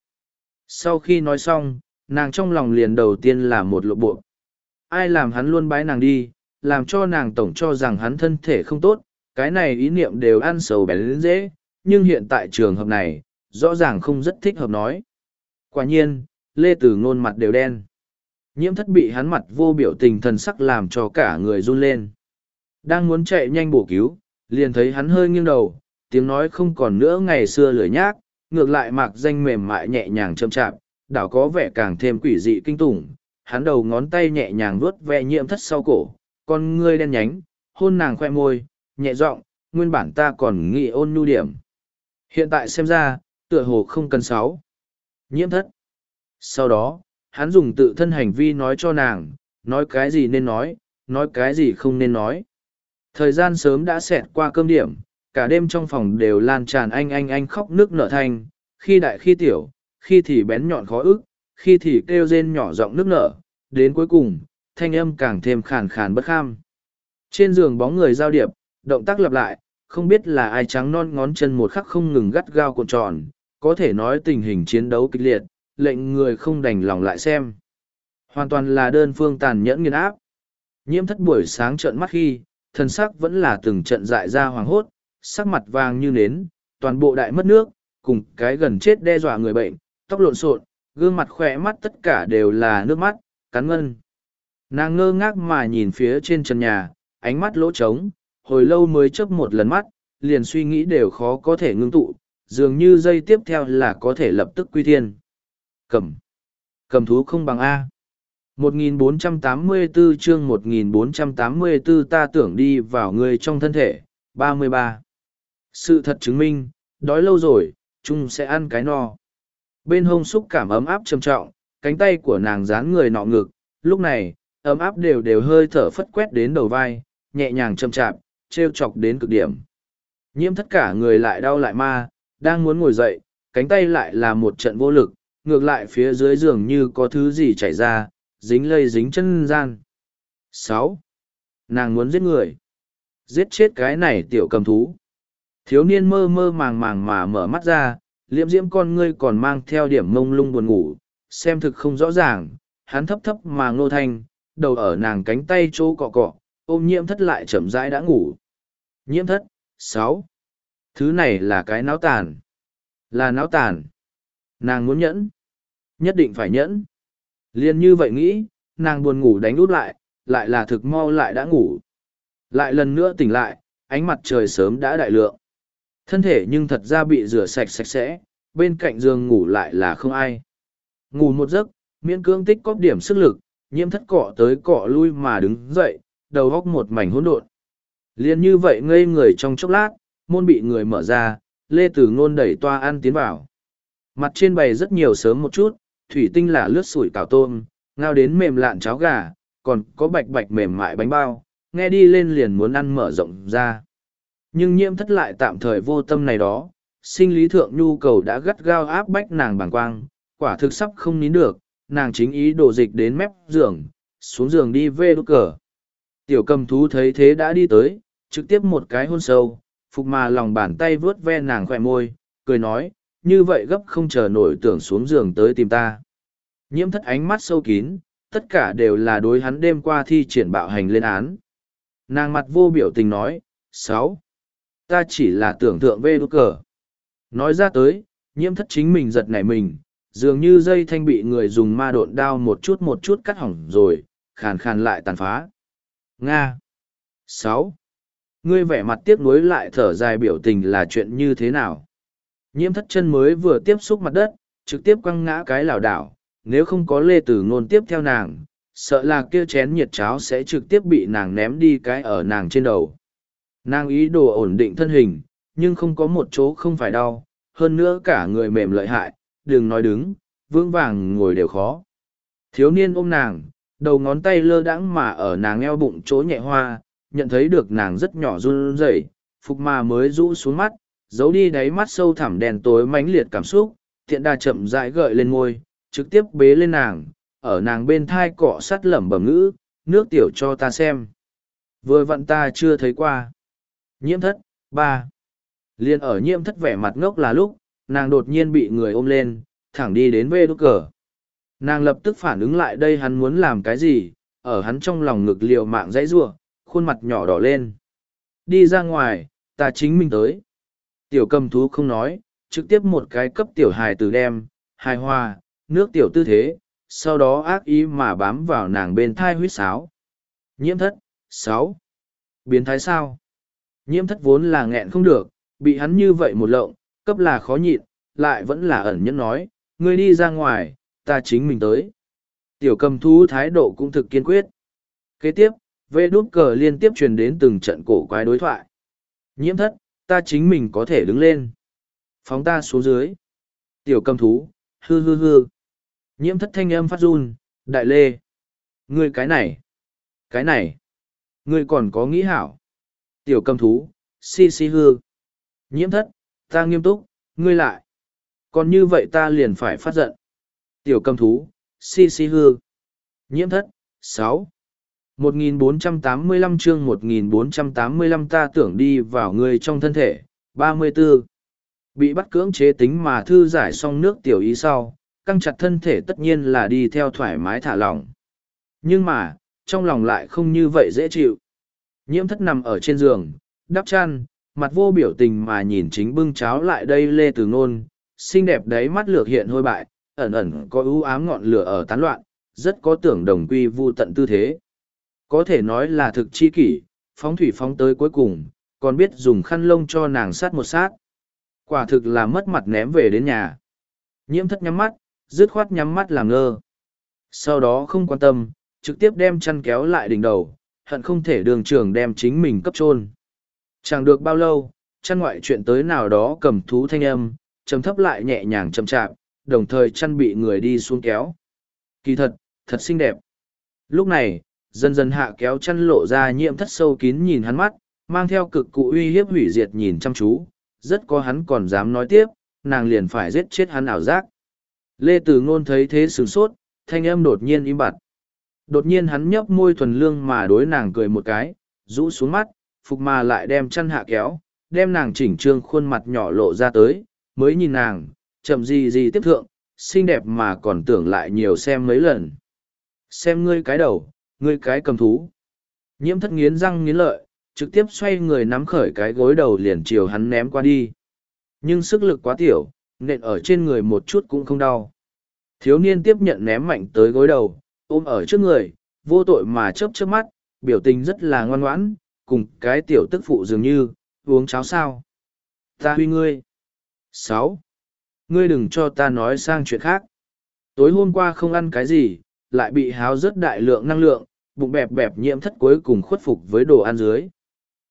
Sau khi nói xong, nàng trong lòng liền đầu tiên là một lộ bộ. Ai làm hắn luôn bái nàng đi, làm cho nàng tổng cho rằng hắn thân thể không tốt, cái này ý niệm đều ăn sầu bén lên dễ, nhưng hiện tại trường hợp này, rõ ràng không rất thích hợp nói. Quả nhiên, Lê Tử ngôn mặt đều đen. Nhiễm thất bị hắn mặt vô biểu tình thần sắc làm cho cả người run lên. Đang muốn chạy nhanh bổ cứu, liền thấy hắn hơi nghiêng đầu, tiếng nói không còn nữa ngày xưa lười nhác, ngược lại mạc danh mềm mại nhẹ nhàng chậm chạp, đảo có vẻ càng thêm quỷ dị kinh tủng. Hắn đầu ngón tay nhẹ nhàng vuốt ve nhiễm thất sau cổ, con ngươi đen nhánh, hôn nàng khoe môi, nhẹ giọng, nguyên bản ta còn nghĩ ôn nhu điểm. Hiện tại xem ra, tựa hồ không cần sáu. Nhiễm thất. Sau đó, hắn dùng tự thân hành vi nói cho nàng, nói cái gì nên nói, nói cái gì không nên nói. Thời gian sớm đã xẹt qua cơm điểm, cả đêm trong phòng đều lan tràn anh anh anh khóc nước nở thanh, khi đại khi tiểu, khi thì bén nhọn khó ức, khi thì kêu rên nhỏ giọng nước nở, đến cuối cùng, thanh âm càng thêm khàn khàn bất kham. Trên giường bóng người giao điệp, động tác lặp lại, không biết là ai trắng non ngón chân một khắc không ngừng gắt gao cuộn tròn, có thể nói tình hình chiến đấu kịch liệt, lệnh người không đành lòng lại xem. Hoàn toàn là đơn phương tàn nhẫn nghiên áp. Nhiễm thất buổi sáng trợn mắt khi, thân sắc vẫn là từng trận dại ra hoàng hốt, sắc mặt vàng như nến, toàn bộ đại mất nước, cùng cái gần chết đe dọa người bệnh, tóc lộn xộn, gương mặt khỏe mắt tất cả đều là nước mắt, cắn ngân. Nàng ngơ ngác mà nhìn phía trên trần nhà, ánh mắt lỗ trống, hồi lâu mới chớp một lần mắt, liền suy nghĩ đều khó có thể ngưng tụ, dường như dây tiếp theo là có thể lập tức quy thiên. Cầm. Cầm thú không bằng A. 1484 chương 1484 ta tưởng đi vào người trong thân thể. 33. Sự thật chứng minh, đói lâu rồi, chung sẽ ăn cái no. Bên hông xúc cảm ấm áp trầm trọng, cánh tay của nàng dán người nọ ngực, lúc này, ấm áp đều đều hơi thở phất quét đến đầu vai, nhẹ nhàng chậm chạp, treo chọc đến cực điểm. Nhiễm tất cả người lại đau lại ma, đang muốn ngồi dậy, cánh tay lại là một trận vô lực, ngược lại phía dưới giường như có thứ gì chảy ra, dính lây dính chân gian. sáu Nàng muốn giết người. Giết chết cái này tiểu cầm thú. Thiếu niên mơ mơ màng màng mà mở mắt ra, liễm diễm con ngươi còn mang theo điểm mông lung buồn ngủ, xem thực không rõ ràng, hắn thấp thấp mà ngô thanh, đầu ở nàng cánh tay chỗ cọ cọ, ôm nhiễm thất lại chậm rãi đã ngủ. Nhiễm thất, sáu Thứ này là cái náo tàn. Là náo tàn. Nàng muốn nhẫn. Nhất định phải nhẫn. Liên như vậy nghĩ, nàng buồn ngủ đánh út lại, lại là thực mau lại đã ngủ. Lại lần nữa tỉnh lại, ánh mặt trời sớm đã đại lượng. Thân thể nhưng thật ra bị rửa sạch sạch sẽ, bên cạnh giường ngủ lại là không ai. Ngủ một giấc, miễn cưỡng tích cóp điểm sức lực, nhiễm thất cọ tới cọ lui mà đứng dậy, đầu góc một mảnh hỗn độn. Liên như vậy ngây người trong chốc lát, môn bị người mở ra, Lê Tử Ngôn đẩy toa ăn tiến vào. Mặt trên bày rất nhiều sớm một chút, thủy tinh là lướt sủi cảo tôm, ngao đến mềm lạn cháo gà, còn có bạch bạch mềm mại bánh bao, nghe đi lên liền muốn ăn mở rộng ra. Nhưng nhiễm thất lại tạm thời vô tâm này đó, sinh lý thượng nhu cầu đã gắt gao áp bách nàng bàng quang, quả thực sắp không nín được, nàng chính ý đổ dịch đến mép giường, xuống giường đi về đốt cờ. Tiểu cầm thú thấy thế đã đi tới, trực tiếp một cái hôn sâu, phục mà lòng bàn tay vướt ve nàng khỏe môi, cười nói, như vậy gấp không chờ nổi tưởng xuống giường tới tìm ta. Nhiễm thất ánh mắt sâu kín, tất cả đều là đối hắn đêm qua thi triển bạo hành lên án. Nàng mặt vô biểu tình nói, sáu, ta chỉ là tưởng tượng về đốt cờ. Nói ra tới, nhiễm thất chính mình giật nảy mình, dường như dây thanh bị người dùng ma độn đao một chút một chút cắt hỏng rồi, khàn khàn lại tàn phá. Nga. sáu Ngươi vẻ mặt tiếc nuối lại thở dài biểu tình là chuyện như thế nào? Nhiễm thất chân mới vừa tiếp xúc mặt đất, trực tiếp quăng ngã cái lảo đảo, nếu không có lê tử ngôn tiếp theo nàng, sợ là kia chén nhiệt cháo sẽ trực tiếp bị nàng ném đi cái ở nàng trên đầu. Nàng ý đồ ổn định thân hình, nhưng không có một chỗ không phải đau, hơn nữa cả người mềm lợi hại, đừng nói đứng, vững vàng ngồi đều khó. Thiếu niên ôm nàng, đầu ngón tay lơ đãng mà ở nàng eo bụng chỗ nhẹ hoa, nhận thấy được nàng rất nhỏ run rẩy, phục mà mới rũ xuống mắt, giấu đi đáy mắt sâu thẳm đèn tối mãnh liệt cảm xúc, thiện đà chậm rãi gợi lên môi, trực tiếp bế lên nàng, ở nàng bên thai cọ sắt lẩm bẩm ngữ, nước tiểu cho ta xem. Vừa vặn ta chưa thấy qua. Nhiễm thất, ba. liền ở nhiễm thất vẻ mặt ngốc là lúc, nàng đột nhiên bị người ôm lên, thẳng đi đến vê đốt cờ. Nàng lập tức phản ứng lại đây hắn muốn làm cái gì, ở hắn trong lòng ngực liều mạng dãy giụa khuôn mặt nhỏ đỏ lên. Đi ra ngoài, ta chính mình tới. Tiểu cầm thú không nói, trực tiếp một cái cấp tiểu hài từ đem, hài hoa, nước tiểu tư thế, sau đó ác ý mà bám vào nàng bên thai huyết sáo. Nhiễm thất, sáu. Biến thái sao? Nhiễm thất vốn là nghẹn không được, bị hắn như vậy một lộng, cấp là khó nhịn, lại vẫn là ẩn nhẫn nói, ngươi đi ra ngoài, ta chính mình tới. Tiểu cầm thú thái độ cũng thực kiên quyết. Kế tiếp, vê đút cờ liên tiếp truyền đến từng trận cổ quái đối thoại. Nhiễm thất, ta chính mình có thể đứng lên. Phóng ta xuống dưới. Tiểu cầm thú, hư hư hư. Nhiễm thất thanh âm phát run, đại lê. Ngươi cái này. Cái này. Ngươi còn có nghĩ hảo. Tiểu cầm thú, si si hư. Nhiễm thất, ta nghiêm túc, ngươi lại. Còn như vậy ta liền phải phát giận. Tiểu cầm thú, si si hư. Nhiễm thất, sáu. 1485 chương 1485 ta tưởng đi vào ngươi trong thân thể. 34. Bị bắt cưỡng chế tính mà thư giải xong nước tiểu ý sau, căng chặt thân thể tất nhiên là đi theo thoải mái thả lỏng. Nhưng mà, trong lòng lại không như vậy dễ chịu. Nhiễm thất nằm ở trên giường, đắp chăn, mặt vô biểu tình mà nhìn chính bưng cháo lại đây lê từ ngôn, xinh đẹp đấy mắt lược hiện hôi bại, ẩn ẩn có ưu ám ngọn lửa ở tán loạn, rất có tưởng đồng quy vu tận tư thế. Có thể nói là thực chi kỷ, phóng thủy phóng tới cuối cùng, còn biết dùng khăn lông cho nàng sát một sát. Quả thực là mất mặt ném về đến nhà. Nhiễm thất nhắm mắt, dứt khoát nhắm mắt làm ngơ. Sau đó không quan tâm, trực tiếp đem chăn kéo lại đỉnh đầu, hận không thể đường trường đem chính mình cấp trôn. Chẳng được bao lâu, chăn ngoại chuyện tới nào đó cầm thú thanh âm, chấm thấp lại nhẹ nhàng chậm chạp, đồng thời chăn bị người đi xuống kéo. Kỳ thật, thật xinh đẹp. Lúc này, dần dần hạ kéo chăn lộ ra nhiễm thất sâu kín nhìn hắn mắt, mang theo cực cụ uy hiếp hủy diệt nhìn chăm chú, rất có hắn còn dám nói tiếp, nàng liền phải giết chết hắn ảo giác. Lê Tử Ngôn thấy thế sửng sốt, thanh âm đột nhiên im bặt. Đột nhiên hắn nhấp môi thuần lương mà đối nàng cười một cái, rũ xuống mắt, phục mà lại đem chăn hạ kéo, đem nàng chỉnh trương khuôn mặt nhỏ lộ ra tới, mới nhìn nàng, chậm gì gì tiếp thượng, xinh đẹp mà còn tưởng lại nhiều xem mấy lần. Xem ngươi cái đầu, ngươi cái cầm thú. Nhiễm thất nghiến răng nghiến lợi, trực tiếp xoay người nắm khởi cái gối đầu liền chiều hắn ném qua đi. Nhưng sức lực quá tiểu, nện ở trên người một chút cũng không đau. Thiếu niên tiếp nhận ném mạnh tới gối đầu, ôm ở trước người, vô tội mà chớp chớp mắt, biểu tình rất là ngoan ngoãn, cùng cái tiểu tức phụ dường như, uống cháo sao. Ta huy ngươi. sáu Ngươi đừng cho ta nói sang chuyện khác. Tối hôm qua không ăn cái gì, lại bị háo rất đại lượng năng lượng, bụng bẹp bẹp nhiễm thất cuối cùng khuất phục với đồ ăn dưới.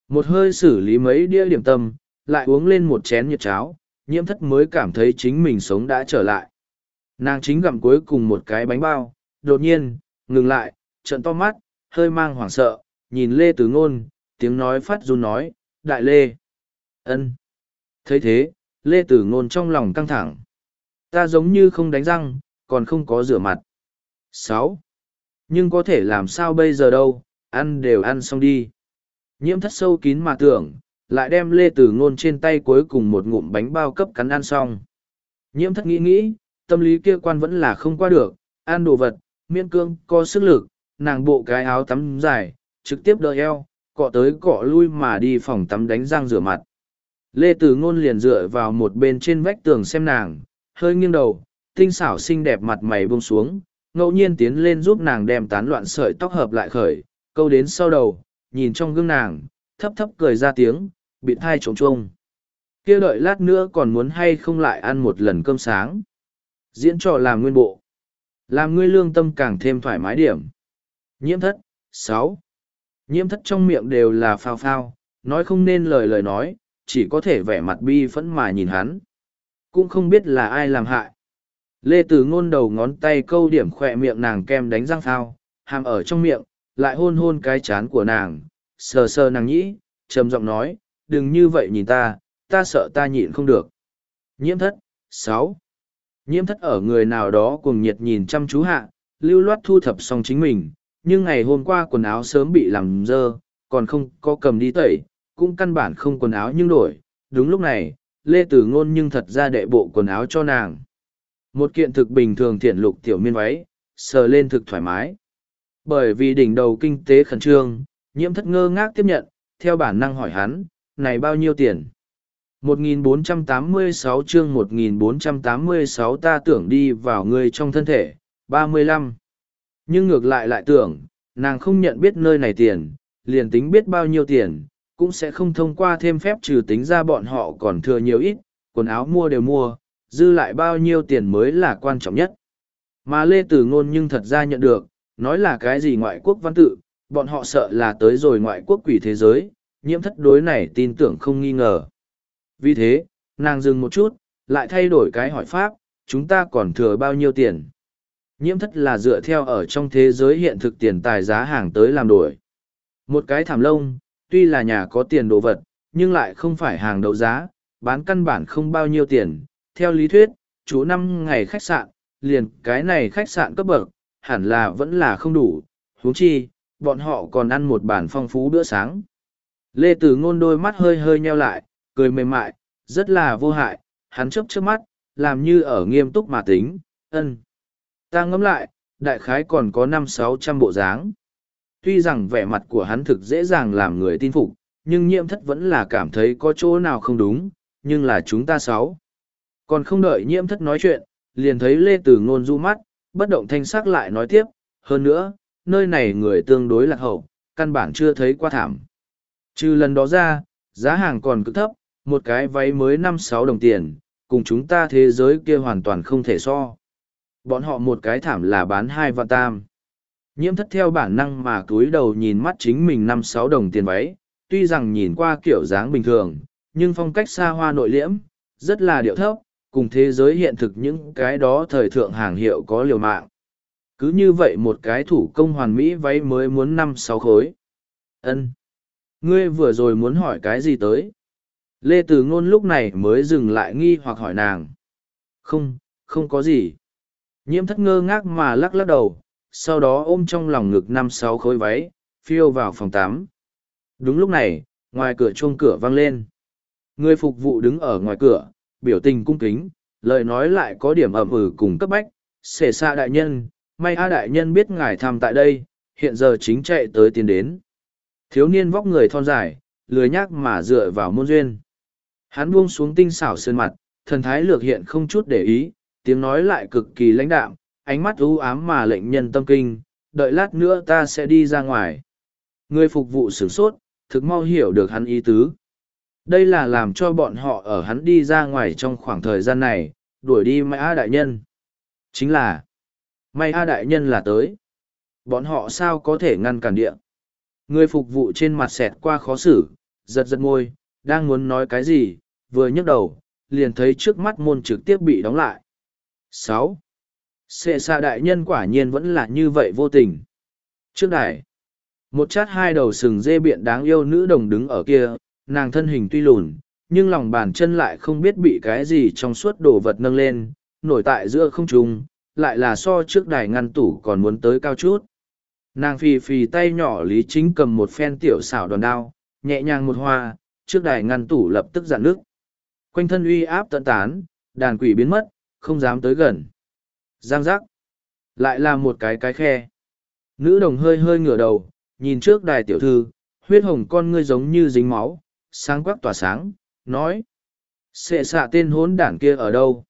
Một hơi xử lý mấy đĩa điểm tâm, lại uống lên một chén nhiệt cháo, nhiễm thất mới cảm thấy chính mình sống đã trở lại. Nàng chính gặm cuối cùng một cái bánh bao, đột nhiên, ngừng lại, trận to mắt, hơi mang hoảng sợ, nhìn Lê Tử Ngôn, tiếng nói phát run nói, Đại Lê. ân thấy thế, Lê Tử Ngôn trong lòng căng thẳng. Ta giống như không đánh răng, còn không có rửa mặt sáu Nhưng có thể làm sao bây giờ đâu, ăn đều ăn xong đi. Nhiễm thất sâu kín mà tưởng, lại đem Lê Tử Ngôn trên tay cuối cùng một ngụm bánh bao cấp cắn ăn xong. Nhiễm thất nghĩ nghĩ, tâm lý kia quan vẫn là không qua được, ăn đồ vật, miên cương, có sức lực, nàng bộ cái áo tắm dài, trực tiếp đỡ eo, cọ tới cọ lui mà đi phòng tắm đánh răng rửa mặt. Lê Tử Ngôn liền dựa vào một bên trên vách tường xem nàng, hơi nghiêng đầu, tinh xảo xinh đẹp mặt mày buông xuống, ngẫu nhiên tiến lên giúp nàng đem tán loạn sợi tóc hợp lại khởi, câu đến sau đầu, nhìn trong gương nàng, thấp thấp cười ra tiếng, bị thai trống trông. kia đợi lát nữa còn muốn hay không lại ăn một lần cơm sáng. Diễn trò làm nguyên bộ. Làm ngươi lương tâm càng thêm thoải mái điểm. Nhiễm thất, sáu Nhiễm thất trong miệng đều là phao phao, nói không nên lời lời nói, chỉ có thể vẻ mặt bi phẫn mà nhìn hắn. Cũng không biết là ai làm hại. Lê Từ ngôn đầu ngón tay câu điểm khỏe miệng nàng kem đánh răng phao, hàm ở trong miệng, lại hôn hôn cái chán của nàng, sờ sờ nàng nhĩ, trầm giọng nói, đừng như vậy nhìn ta, ta sợ ta nhịn không được. Nhiễm thất, sáu Nhiễm thất ở người nào đó cùng nhiệt nhìn chăm chú hạ, lưu loát thu thập xong chính mình, nhưng ngày hôm qua quần áo sớm bị làm dơ, còn không có cầm đi tẩy, cũng căn bản không quần áo nhưng đổi. Đúng lúc này, Lê Tử Ngôn nhưng thật ra đệ bộ quần áo cho nàng. Một kiện thực bình thường thiện lục tiểu miên váy, sờ lên thực thoải mái. Bởi vì đỉnh đầu kinh tế khẩn trương, nhiễm thất ngơ ngác tiếp nhận, theo bản năng hỏi hắn, này bao nhiêu tiền? 1486 chương 1486 ta tưởng đi vào người trong thân thể, 35. Nhưng ngược lại lại tưởng, nàng không nhận biết nơi này tiền, liền tính biết bao nhiêu tiền, cũng sẽ không thông qua thêm phép trừ tính ra bọn họ còn thừa nhiều ít, quần áo mua đều mua, dư lại bao nhiêu tiền mới là quan trọng nhất. Mà Lê Tử Ngôn nhưng thật ra nhận được, nói là cái gì ngoại quốc văn tự, bọn họ sợ là tới rồi ngoại quốc quỷ thế giới, nhiễm thất đối này tin tưởng không nghi ngờ. Vì thế, nàng dừng một chút, lại thay đổi cái hỏi pháp, chúng ta còn thừa bao nhiêu tiền. Nhiễm thất là dựa theo ở trong thế giới hiện thực tiền tài giá hàng tới làm đổi. Một cái thảm lông, tuy là nhà có tiền đồ vật, nhưng lại không phải hàng đấu giá, bán căn bản không bao nhiêu tiền. Theo lý thuyết, chú năm ngày khách sạn, liền cái này khách sạn cấp bậc, hẳn là vẫn là không đủ. huống chi, bọn họ còn ăn một bản phong phú bữa sáng. Lê Tử Ngôn đôi mắt hơi hơi nheo lại, cười mềm mại, rất là vô hại, hắn chớp chớp mắt, làm như ở nghiêm túc mà tính, ân. Ta ngẫm lại, đại khái còn có năm sáu trăm bộ dáng. Tuy rằng vẻ mặt của hắn thực dễ dàng làm người tin phục, nhưng nhiễm thất vẫn là cảm thấy có chỗ nào không đúng, nhưng là chúng ta sáu. Còn không đợi nhiễm thất nói chuyện, liền thấy Lê Tử Ngôn du mắt, bất động thanh sắc lại nói tiếp, hơn nữa, nơi này người tương đối lạc hậu, căn bản chưa thấy qua thảm. Trừ lần đó ra, giá hàng còn cực thấp, một cái váy mới năm sáu đồng tiền, cùng chúng ta thế giới kia hoàn toàn không thể so. Bọn họ một cái thảm là bán hai vạn tam. Nhiễm thất theo bản năng mà cúi đầu nhìn mắt chính mình năm sáu đồng tiền váy, tuy rằng nhìn qua kiểu dáng bình thường, nhưng phong cách xa hoa nội liễm, rất là điệu thấp, cùng thế giới hiện thực những cái đó thời thượng hàng hiệu có liều mạng. Cứ như vậy một cái thủ công hoàn mỹ váy mới muốn năm sáu khối. ân Ngươi vừa rồi muốn hỏi cái gì tới? Lê Từ Ngôn lúc này mới dừng lại nghi hoặc hỏi nàng. Không, không có gì. Nhiễm thất ngơ ngác mà lắc lắc đầu, sau đó ôm trong lòng ngực năm sáu khối váy, phiêu vào phòng tắm. Đúng lúc này, ngoài cửa chuông cửa vang lên. Người phục vụ đứng ở ngoài cửa, biểu tình cung kính, lời nói lại có điểm ẩm ừ cùng cấp bách. Xể xa đại nhân, may A đại nhân biết ngài thăm tại đây, hiện giờ chính chạy tới tiến đến. Thiếu niên vóc người thon dài, lười nhác mà dựa vào môn duyên. Hắn buông xuống tinh xảo sơn mặt, thần thái lược hiện không chút để ý, tiếng nói lại cực kỳ lãnh đạm, ánh mắt u ám mà lệnh nhân tâm kinh, đợi lát nữa ta sẽ đi ra ngoài. Người phục vụ sửng sốt, thực mau hiểu được hắn ý tứ. Đây là làm cho bọn họ ở hắn đi ra ngoài trong khoảng thời gian này, đuổi đi Mai A Đại Nhân. Chính là, May A Đại Nhân là tới. Bọn họ sao có thể ngăn cản địa. Người phục vụ trên mặt xẹt qua khó xử, giật giật môi, đang muốn nói cái gì, vừa nhấc đầu, liền thấy trước mắt môn trực tiếp bị đóng lại. sáu Sệ xạ đại nhân quả nhiên vẫn là như vậy vô tình. Trước đài, một chát hai đầu sừng dê biện đáng yêu nữ đồng đứng ở kia, nàng thân hình tuy lùn, nhưng lòng bàn chân lại không biết bị cái gì trong suốt đồ vật nâng lên, nổi tại giữa không trung, lại là so trước đài ngăn tủ còn muốn tới cao chút. Nàng phì phì tay nhỏ lý chính cầm một phen tiểu xảo đòn đao, nhẹ nhàng một hoa, trước đài ngăn tủ lập tức dạn nước. Quanh thân uy áp tận tán, đàn quỷ biến mất, không dám tới gần. Giang giác. Lại là một cái cái khe. Nữ đồng hơi hơi ngửa đầu, nhìn trước đài tiểu thư, huyết hồng con ngươi giống như dính máu, sáng quắc tỏa sáng, nói. Sệ xạ tên hốn đảng kia ở đâu?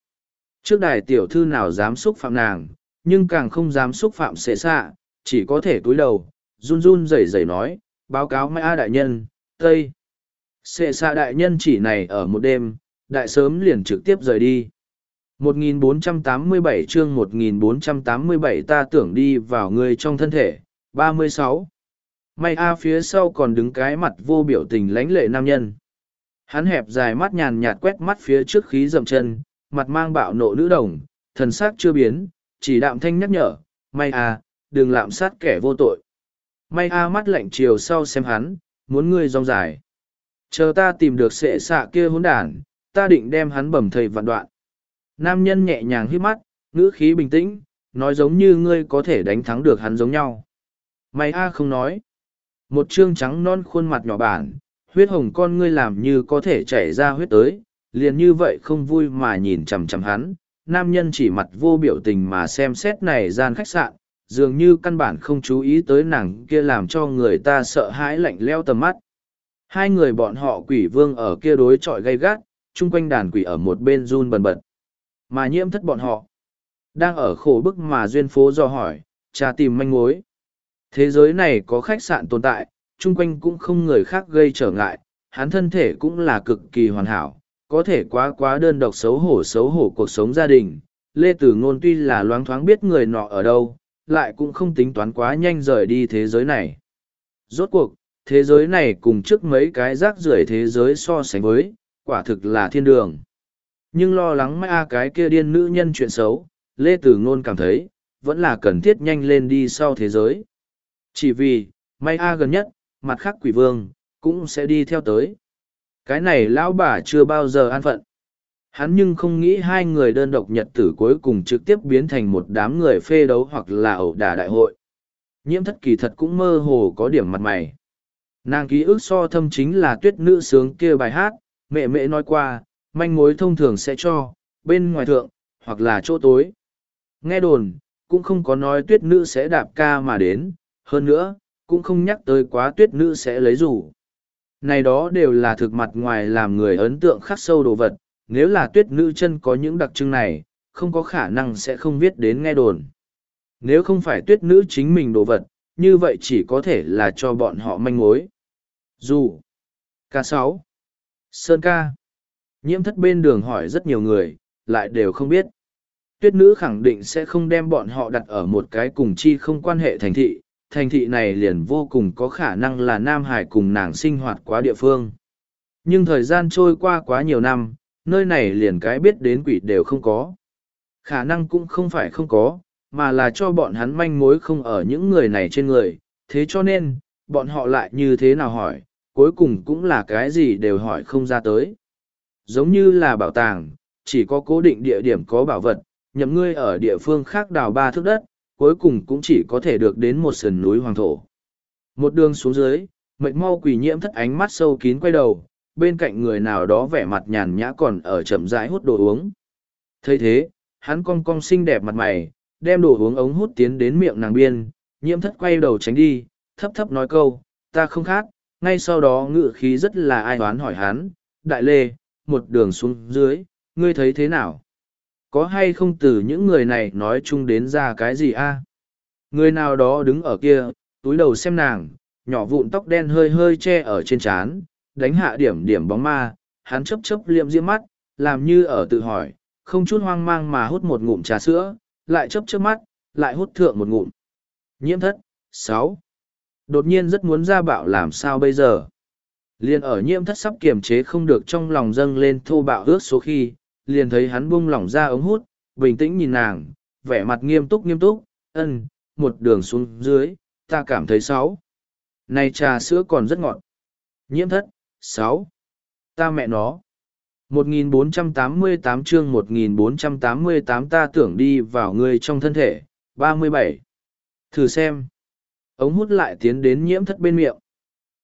Trước đài tiểu thư nào dám xúc phạm nàng, nhưng càng không dám xúc phạm sệ xạ, chỉ có thể cúi đầu, run run rẩy rẩy nói, báo cáo mai A đại nhân, Tây. Sệ xạ đại nhân chỉ này ở một đêm, đại sớm liền trực tiếp rời đi. 1487 chương 1487 ta tưởng đi vào người trong thân thể, 36. May A phía sau còn đứng cái mặt vô biểu tình lánh lệ nam nhân. Hắn hẹp dài mắt nhàn nhạt quét mắt phía trước khí dầm chân, mặt mang bạo nộ nữ đồng, thần sắc chưa biến, chỉ đạm thanh nhắc nhở, May A, đừng lạm sát kẻ vô tội. May A mắt lạnh chiều sau xem hắn, muốn ngươi rong dài. Chờ ta tìm được sệ xạ kia hỗn đản, ta định đem hắn bẩm thầy vạn đoạn. Nam nhân nhẹ nhàng hít mắt, ngữ khí bình tĩnh, nói giống như ngươi có thể đánh thắng được hắn giống nhau. May A không nói. Một trương trắng non khuôn mặt nhỏ bản, huyết hồng con ngươi làm như có thể chảy ra huyết tới, liền như vậy không vui mà nhìn chằm chằm hắn. Nam nhân chỉ mặt vô biểu tình mà xem xét này gian khách sạn, dường như căn bản không chú ý tới nàng kia làm cho người ta sợ hãi lạnh leo tầm mắt. Hai người bọn họ quỷ vương ở kia đối trọi gay gắt, chung quanh đàn quỷ ở một bên run bần bật. Mà nhiễm thất bọn họ, đang ở khổ bức mà duyên phố do hỏi, tra tìm manh mối. Thế giới này có khách sạn tồn tại, chung quanh cũng không người khác gây trở ngại, hắn thân thể cũng là cực kỳ hoàn hảo, có thể quá quá đơn độc xấu hổ xấu hổ cuộc sống gia đình. Lê Tử Ngôn tuy là loáng thoáng biết người nọ ở đâu, lại cũng không tính toán quá nhanh rời đi thế giới này. Rốt cuộc, thế giới này cùng trước mấy cái rác rưởi thế giới so sánh với, quả thực là thiên đường. Nhưng lo lắng mai cái kia điên nữ nhân chuyện xấu, Lê Tử Ngôn cảm thấy, vẫn là cần thiết nhanh lên đi sau thế giới. Chỉ vì, may a gần nhất, mặt khác quỷ vương, cũng sẽ đi theo tới. Cái này lão bà chưa bao giờ an phận. Hắn nhưng không nghĩ hai người đơn độc nhật tử cuối cùng trực tiếp biến thành một đám người phê đấu hoặc là ẩu đả đại hội. Nhiễm thất kỳ thật cũng mơ hồ có điểm mặt mày. Nàng ký ức so thâm chính là tuyết nữ sướng kia bài hát, mẹ mẹ nói qua, manh mối thông thường sẽ cho, bên ngoài thượng, hoặc là chỗ tối. Nghe đồn, cũng không có nói tuyết nữ sẽ đạp ca mà đến, hơn nữa, cũng không nhắc tới quá tuyết nữ sẽ lấy rủ. Này đó đều là thực mặt ngoài làm người ấn tượng khắc sâu đồ vật, nếu là tuyết nữ chân có những đặc trưng này, không có khả năng sẽ không viết đến nghe đồn. Nếu không phải tuyết nữ chính mình đồ vật, như vậy chỉ có thể là cho bọn họ manh mối. Dù k sáu Sơn ca Nhiễm thất bên đường hỏi rất nhiều người, lại đều không biết. Tuyết nữ khẳng định sẽ không đem bọn họ đặt ở một cái cùng chi không quan hệ thành thị, thành thị này liền vô cùng có khả năng là Nam Hải cùng nàng sinh hoạt quá địa phương. Nhưng thời gian trôi qua quá nhiều năm, nơi này liền cái biết đến quỷ đều không có. Khả năng cũng không phải không có, mà là cho bọn hắn manh mối không ở những người này trên người, thế cho nên, bọn họ lại như thế nào hỏi, cuối cùng cũng là cái gì đều hỏi không ra tới. Giống như là bảo tàng, chỉ có cố định địa điểm có bảo vật, nhậm ngươi ở địa phương khác đào ba thước đất, cuối cùng cũng chỉ có thể được đến một sườn núi hoàng thổ. Một đường xuống dưới, mệnh mau quỷ nhiễm thất ánh mắt sâu kín quay đầu, bên cạnh người nào đó vẻ mặt nhàn nhã còn ở chậm rãi hút đồ uống. thấy thế, hắn cong cong xinh đẹp mặt mày, đem đồ uống ống hút tiến đến miệng nàng biên, nhiễm thất quay đầu tránh đi, thấp thấp nói câu, ta không khác, ngay sau đó ngự khí rất là ai đoán hỏi hắn, đại lê, một đường xuống dưới, ngươi thấy thế nào? Có hay không từ những người này nói chung đến ra cái gì a? Người nào đó đứng ở kia, túi đầu xem nàng, nhỏ vụn tóc đen hơi hơi che ở trên trán, đánh hạ điểm điểm bóng ma, hắn chấp chấp liệm diễm mắt, làm như ở tự hỏi, không chút hoang mang mà hút một ngụm trà sữa, lại chấp chấp mắt, lại hút thượng một ngụm. Nhiễm thất, sáu Đột nhiên rất muốn ra bạo làm sao bây giờ. liền ở nhiễm thất sắp kiềm chế không được trong lòng dâng lên thô bạo ướt số khi liền thấy hắn buông lỏng ra ống hút, bình tĩnh nhìn nàng, vẻ mặt nghiêm túc nghiêm túc, ân, một đường xuống dưới, ta cảm thấy sáu. Này trà sữa còn rất ngọt. Nhiễm thất, sáu. Ta mẹ nó. 1488 chương 1488 ta tưởng đi vào người trong thân thể. 37. thử xem. Ống hút lại tiến đến nhiễm thất bên miệng.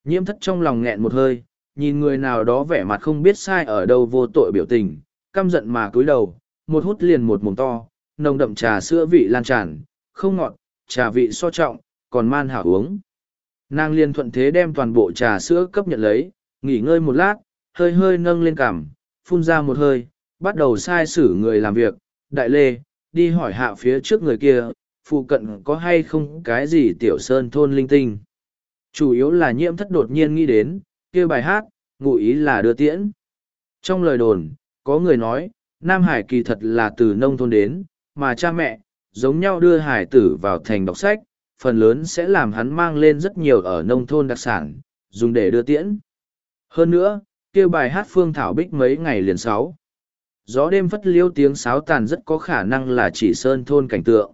Nhiễm thất trong lòng nghẹn một hơi, nhìn người nào đó vẻ mặt không biết sai ở đâu vô tội biểu tình căm giận mà cúi đầu, một hút liền một mồm to, nồng đậm trà sữa vị lan tràn, không ngọt, trà vị so trọng, còn man hảo uống. Nàng liền thuận thế đem toàn bộ trà sữa cấp nhận lấy, nghỉ ngơi một lát, hơi hơi nâng lên cằm, phun ra một hơi, bắt đầu sai xử người làm việc. Đại lê, đi hỏi hạ phía trước người kia, phụ cận có hay không cái gì tiểu sơn thôn linh tinh? Chủ yếu là nhiễm thất đột nhiên nghĩ đến, kia bài hát, ngụ ý là đưa tiễn. Trong lời đồn có người nói, nam hải kỳ thật là từ nông thôn đến, mà cha mẹ, giống nhau đưa hải tử vào thành đọc sách, phần lớn sẽ làm hắn mang lên rất nhiều ở nông thôn đặc sản, dùng để đưa tiễn. Hơn nữa kia bài hát phương thảo bích mấy ngày liền sáu. Gió đêm phất liêu tiếng sáo tàn rất có khả năng là chỉ sơn thôn cảnh tượng.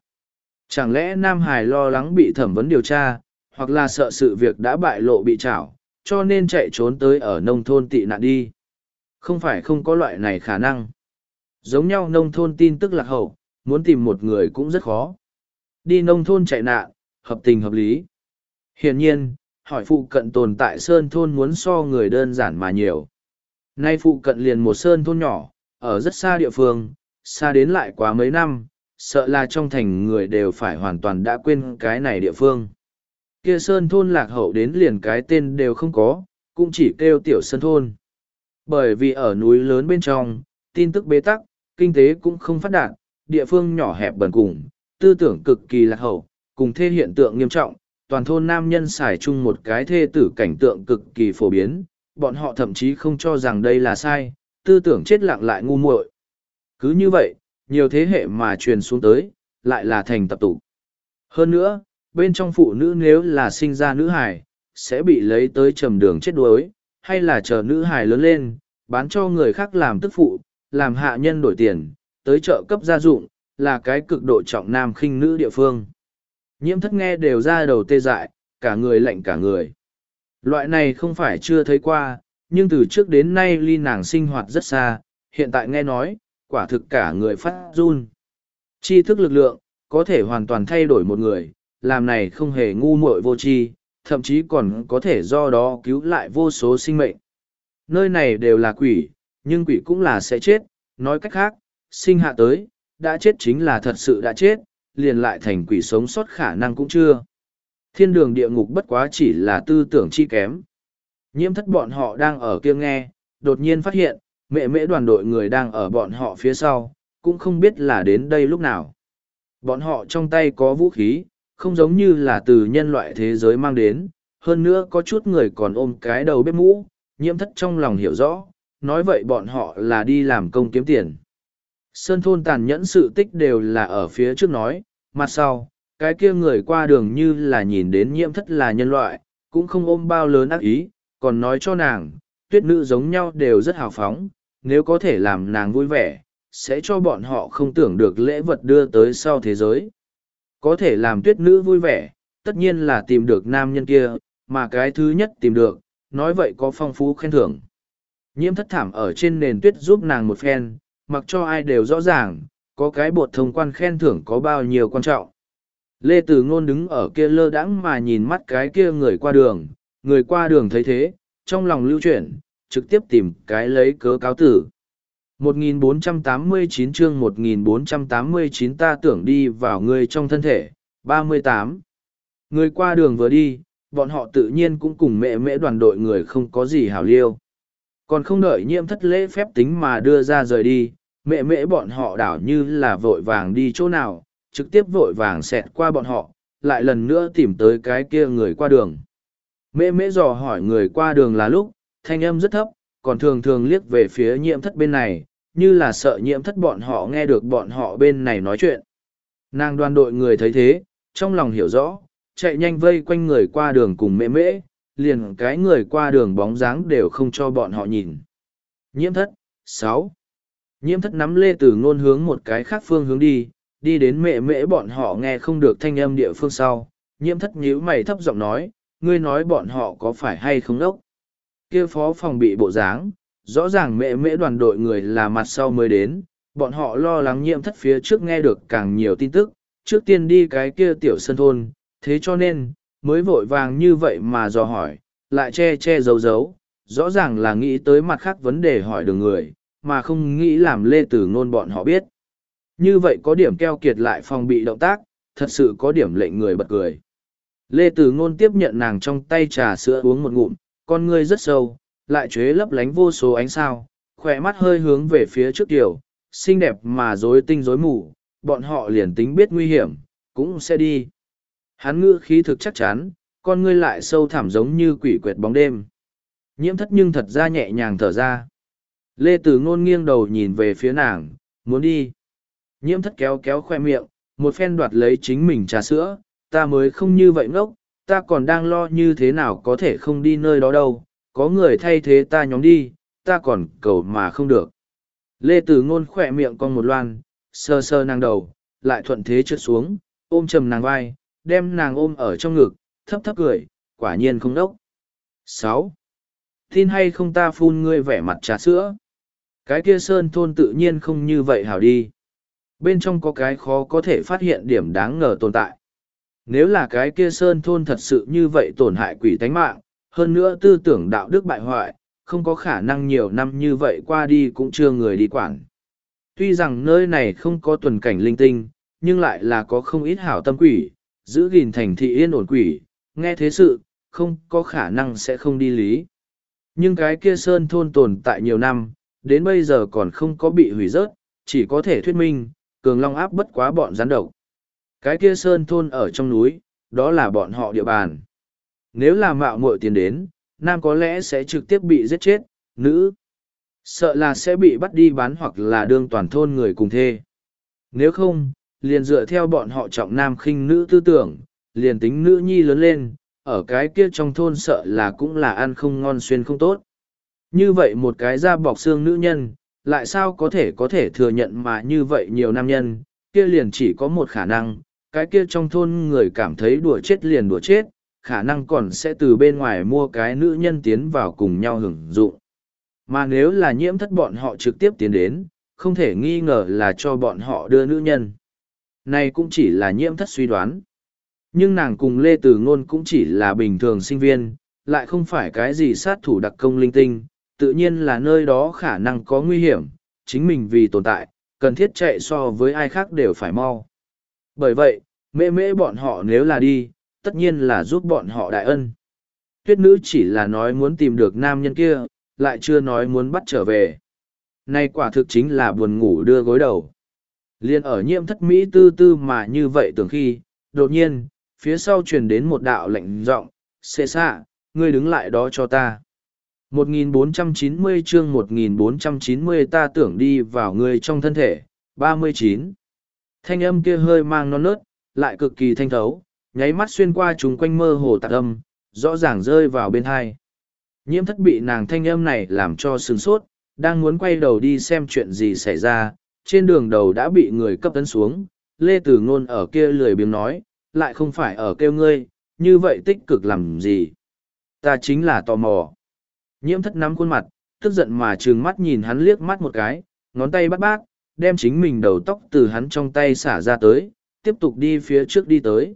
Chẳng lẽ nam hải lo lắng bị thẩm vấn điều tra, hoặc là sợ sự việc đã bại lộ bị trảo, cho nên chạy trốn tới ở nông thôn tị nạn đi? Không phải không có loại này khả năng. Giống nhau nông thôn tin tức lạc hậu, muốn tìm một người cũng rất khó. Đi nông thôn chạy nạn, hợp tình hợp lý. Hiển nhiên, hỏi phụ cận tồn tại sơn thôn muốn so người đơn giản mà nhiều. Nay phụ cận liền một sơn thôn nhỏ, ở rất xa địa phương, xa đến lại quá mấy năm, sợ là trong thành người đều phải hoàn toàn đã quên cái này địa phương. Kia sơn thôn lạc hậu đến liền cái tên đều không có, cũng chỉ kêu tiểu sơn thôn bởi vì ở núi lớn bên trong, tin tức bế tắc, kinh tế cũng không phát đạt, địa phương nhỏ hẹp bần cùng, tư tưởng cực kỳ lạc hậu, cùng thê hiện tượng nghiêm trọng, toàn thôn nam nhân xài chung một cái thê tử cảnh tượng cực kỳ phổ biến, bọn họ thậm chí không cho rằng đây là sai, tư tưởng chết lặng lại ngu muội cứ như vậy, nhiều thế hệ mà truyền xuống tới, lại là thành tập tụ. hơn nữa, bên trong phụ nữ nếu là sinh ra nữ hài, sẽ bị lấy tới trầm đường chết đuối hay là chờ nữ hài lớn lên, bán cho người khác làm tức phụ, làm hạ nhân đổi tiền, tới chợ cấp gia dụng, là cái cực độ trọng nam khinh nữ địa phương. Nhiễm thất nghe đều ra đầu tê dại, cả người lạnh cả người. Loại này không phải chưa thấy qua, nhưng từ trước đến nay ly nàng sinh hoạt rất xa, hiện tại nghe nói, quả thực cả người phát run. Tri thức lực lượng, có thể hoàn toàn thay đổi một người, làm này không hề ngu muội vô tri thậm chí còn có thể do đó cứu lại vô số sinh mệnh. Nơi này đều là quỷ, nhưng quỷ cũng là sẽ chết. Nói cách khác, sinh hạ tới, đã chết chính là thật sự đã chết, liền lại thành quỷ sống sót khả năng cũng chưa. Thiên đường địa ngục bất quá chỉ là tư tưởng chi kém. Nhiễm thất bọn họ đang ở kia nghe, đột nhiên phát hiện, mẹ mễ đoàn đội người đang ở bọn họ phía sau, cũng không biết là đến đây lúc nào. Bọn họ trong tay có vũ khí không giống như là từ nhân loại thế giới mang đến, hơn nữa có chút người còn ôm cái đầu bếp mũ, nhiễm thất trong lòng hiểu rõ, nói vậy bọn họ là đi làm công kiếm tiền. Sơn thôn tàn nhẫn sự tích đều là ở phía trước nói, mặt sau, cái kia người qua đường như là nhìn đến nhiễm thất là nhân loại, cũng không ôm bao lớn ác ý, còn nói cho nàng, tuyết nữ giống nhau đều rất hào phóng, nếu có thể làm nàng vui vẻ, sẽ cho bọn họ không tưởng được lễ vật đưa tới sau thế giới có thể làm tuyết nữ vui vẻ, tất nhiên là tìm được nam nhân kia, mà cái thứ nhất tìm được, nói vậy có phong phú khen thưởng. Nhiễm thất thảm ở trên nền tuyết giúp nàng một phen, mặc cho ai đều rõ ràng, có cái bột thông quan khen thưởng có bao nhiêu quan trọng. Lê Tử ngôn đứng ở kia lơ đãng mà nhìn mắt cái kia người qua đường, người qua đường thấy thế, trong lòng lưu chuyển, trực tiếp tìm cái lấy cớ cáo tử. 1489 chương 1489 ta tưởng đi vào người trong thân thể, 38. Người qua đường vừa đi, bọn họ tự nhiên cũng cùng mẹ mẹ đoàn đội người không có gì hảo liêu. Còn không đợi nhiễm thất lễ phép tính mà đưa ra rời đi, mẹ mẹ bọn họ đảo như là vội vàng đi chỗ nào, trực tiếp vội vàng xẹt qua bọn họ, lại lần nữa tìm tới cái kia người qua đường. Mẹ mẹ dò hỏi người qua đường là lúc, thanh âm rất thấp, còn thường thường liếc về phía nhiễm thất bên này, như là sợ nhiễm thất bọn họ nghe được bọn họ bên này nói chuyện. Nàng đoàn đội người thấy thế, trong lòng hiểu rõ, chạy nhanh vây quanh người qua đường cùng mễ mễ, liền cái người qua đường bóng dáng đều không cho bọn họ nhìn. Nhiễm thất, sáu Nhiễm thất nắm lê từ ngôn hướng một cái khác phương hướng đi, đi đến mẹ mễ bọn họ nghe không được thanh âm địa phương sau. Nhiễm thất nhíu mày thấp giọng nói, ngươi nói bọn họ có phải hay không đốc? Kia phó phòng bị bộ dáng, rõ ràng mẹ mễ đoàn đội người là mặt sau mới đến, bọn họ lo lắng nhiễm thất phía trước nghe được càng nhiều tin tức, trước tiên đi cái kia tiểu sân thôn, thế cho nên, mới vội vàng như vậy mà dò hỏi, lại che che giấu giấu, rõ ràng là nghĩ tới mặt khác vấn đề hỏi được người, mà không nghĩ làm lê tử ngôn bọn họ biết. Như vậy có điểm keo kiệt lại phòng bị động tác, thật sự có điểm lệnh người bật cười. Lê Tử Ngôn tiếp nhận nàng trong tay trà sữa uống một ngụm, con ngươi rất sâu, lại chế lấp lánh vô số ánh sao, khỏe mắt hơi hướng về phía trước tiểu, xinh đẹp mà rối tinh rối mù, bọn họ liền tính biết nguy hiểm, cũng sẽ đi. Hắn ngữ khí thực chắc chắn, con ngươi lại sâu thẳm giống như quỷ quyệt bóng đêm. Nhiễm thất nhưng thật ra nhẹ nhàng thở ra. Lê Tử Ngôn nghiêng đầu nhìn về phía nàng, muốn đi. Nhiễm thất kéo kéo khoe miệng, một phen đoạt lấy chính mình trà sữa, ta mới không như vậy ngốc, ta còn đang lo như thế nào có thể không đi nơi đó đâu, có người thay thế ta nhóm đi, ta còn cầu mà không được. Lê Tử Ngôn khỏe miệng con một loan, sơ sơ nàng đầu, lại thuận thế trượt xuống, ôm chầm nàng vai, đem nàng ôm ở trong ngực, thấp thấp cười, quả nhiên không đốc. sáu Tin hay không ta phun ngươi vẻ mặt trà sữa? Cái kia sơn thôn tự nhiên không như vậy hảo đi. Bên trong có cái khó có thể phát hiện điểm đáng ngờ tồn tại. Nếu là cái kia sơn thôn thật sự như vậy tổn hại quỷ tánh mạng, hơn nữa tư tưởng đạo đức bại hoại, không có khả năng nhiều năm như vậy qua đi cũng chưa người đi quản. Tuy rằng nơi này không có tuần cảnh linh tinh, nhưng lại là có không ít hảo tâm quỷ, giữ gìn thành thị yên ổn quỷ, nghe thế sự, không có khả năng sẽ không đi lý. Nhưng cái kia sơn thôn tồn tại nhiều năm, đến bây giờ còn không có bị hủy rớt, chỉ có thể thuyết minh, cường long áp bất quá bọn gián độc. Cái kia sơn thôn ở trong núi, đó là bọn họ địa bàn. Nếu là mạo muội tiền đến, nam có lẽ sẽ trực tiếp bị giết chết, nữ. Sợ là sẽ bị bắt đi bán hoặc là đương toàn thôn người cùng thê. Nếu không, liền dựa theo bọn họ trọng nam khinh nữ tư tưởng, liền tính nữ nhi lớn lên, ở cái kia trong thôn sợ là cũng là ăn không ngon xuyên không tốt. Như vậy một cái da bọc xương nữ nhân, lại sao có thể có thể thừa nhận mà như vậy nhiều nam nhân, kia liền chỉ có một khả năng, cái kia trong thôn người cảm thấy đùa chết liền đùa chết, khả năng còn sẽ từ bên ngoài mua cái nữ nhân tiến vào cùng nhau hưởng dụng. Mà nếu là nhiễm thất bọn họ trực tiếp tiến đến, không thể nghi ngờ là cho bọn họ đưa nữ nhân. Này cũng chỉ là nhiễm thất suy đoán. Nhưng nàng cùng Lê Tử Ngôn cũng chỉ là bình thường sinh viên, lại không phải cái gì sát thủ đặc công linh tinh, tự nhiên là nơi đó khả năng có nguy hiểm, chính mình vì tồn tại, cần thiết chạy so với ai khác đều phải mau. Bởi vậy, mễ mễ bọn họ nếu là đi, tất nhiên là giúp bọn họ đại ân. Tuyết nữ chỉ là nói muốn tìm được nam nhân kia, lại chưa nói muốn bắt trở về. nay quả thực chính là buồn ngủ đưa gối đầu. Liên ở nhiễm thất Mỹ tư tư mà như vậy tưởng khi, đột nhiên, phía sau truyền đến một đạo lệnh giọng xê xạ, ngươi đứng lại đó cho ta. 1490 chương 1490 ta tưởng đi vào ngươi trong thân thể, 39. Thanh âm kia hơi mang non nớt, lại cực kỳ thanh thấu, nháy mắt xuyên qua chúng quanh mơ hồ tạc âm, rõ ràng rơi vào bên hai. Nhiễm thất bị nàng thanh âm này làm cho sừng sốt, đang muốn quay đầu đi xem chuyện gì xảy ra, trên đường đầu đã bị người cấp tấn xuống, Lê Tử Ngôn ở kia lười biếng nói, lại không phải ở kêu ngươi, như vậy tích cực làm gì. Ta chính là tò mò. Nhiễm thất nắm khuôn mặt, tức giận mà trừng mắt nhìn hắn liếc mắt một cái, ngón tay bắt bát, đem chính mình đầu tóc từ hắn trong tay xả ra tới, tiếp tục đi phía trước đi tới.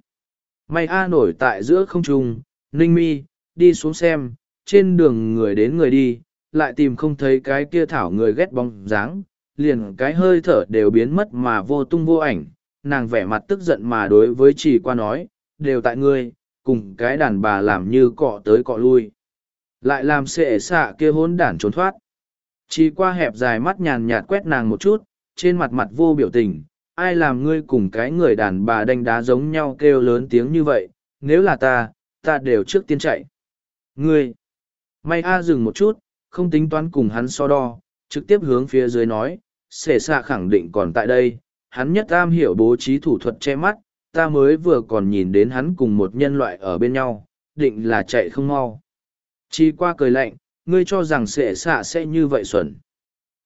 May A nổi tại giữa không trung, ninh mi, đi xuống xem, trên đường người đến người đi, lại tìm không thấy cái kia thảo người ghét bóng dáng, liền cái hơi thở đều biến mất mà vô tung vô ảnh, nàng vẻ mặt tức giận mà đối với chỉ qua nói, đều tại ngươi, cùng cái đàn bà làm như cọ tới cọ lui. Lại làm sệ xạ kia hốn đản trốn thoát. Chỉ qua hẹp dài mắt nhàn nhạt quét nàng một chút, trên mặt mặt vô biểu tình, ai làm ngươi cùng cái người đàn bà đánh đá giống nhau kêu lớn tiếng như vậy, nếu là ta, ta đều trước tiên chạy. Ngươi, may a dừng một chút, không tính toán cùng hắn so đo, trực tiếp hướng phía dưới nói, xể xạ khẳng định còn tại đây, hắn nhất am hiểu bố trí thủ thuật che mắt, ta mới vừa còn nhìn đến hắn cùng một nhân loại ở bên nhau, định là chạy không mau. Chi qua cười lạnh, ngươi cho rằng xệ xạ sẽ như vậy xuẩn.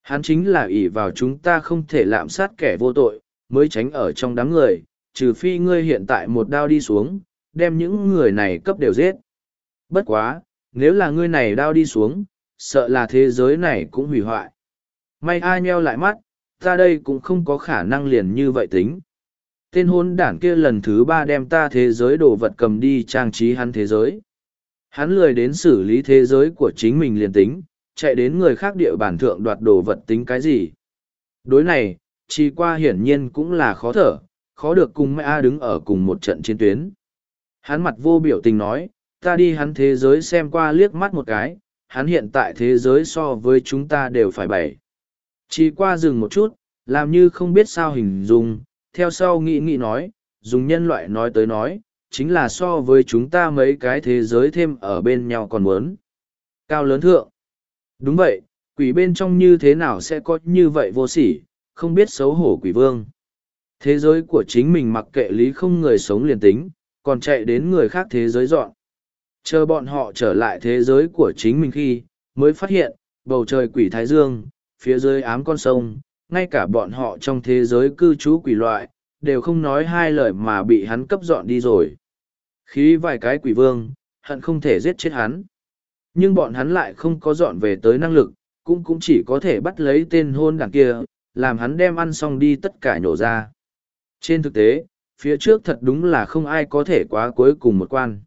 Hắn chính là ỷ vào chúng ta không thể lạm sát kẻ vô tội, mới tránh ở trong đám người, trừ phi ngươi hiện tại một đao đi xuống, đem những người này cấp đều giết. Bất quá, nếu là ngươi này đao đi xuống, sợ là thế giới này cũng hủy hoại. May ai nheo lại mắt, ta đây cũng không có khả năng liền như vậy tính. Tên hôn đảng kia lần thứ ba đem ta thế giới đồ vật cầm đi trang trí hắn thế giới. Hắn lười đến xử lý thế giới của chính mình liền tính, chạy đến người khác địa bàn thượng đoạt đồ vật tính cái gì. Đối này, chi qua hiển nhiên cũng là khó thở, khó được cùng mẹ A đứng ở cùng một trận chiến tuyến. Hắn mặt vô biểu tình nói, ta đi hắn thế giới xem qua liếc mắt một cái, hắn hiện tại thế giới so với chúng ta đều phải bảy. Chỉ qua dừng một chút, làm như không biết sao hình dung, theo sau nghĩ nghĩ nói, dùng nhân loại nói tới nói, chính là so với chúng ta mấy cái thế giới thêm ở bên nhau còn muốn. Cao lớn thượng. Đúng vậy, quỷ bên trong như thế nào sẽ có như vậy vô sỉ, không biết xấu hổ quỷ vương. Thế giới của chính mình mặc kệ lý không người sống liền tính, còn chạy đến người khác thế giới dọn. Chờ bọn họ trở lại thế giới của chính mình khi, mới phát hiện, bầu trời quỷ Thái Dương, phía dưới ám con sông, ngay cả bọn họ trong thế giới cư trú quỷ loại, đều không nói hai lời mà bị hắn cấp dọn đi rồi. Khí vài cái quỷ vương, hận không thể giết chết hắn. Nhưng bọn hắn lại không có dọn về tới năng lực, cũng cũng chỉ có thể bắt lấy tên hôn đảng kia, làm hắn đem ăn xong đi tất cả nhổ ra. Trên thực tế, phía trước thật đúng là không ai có thể quá cuối cùng một quan.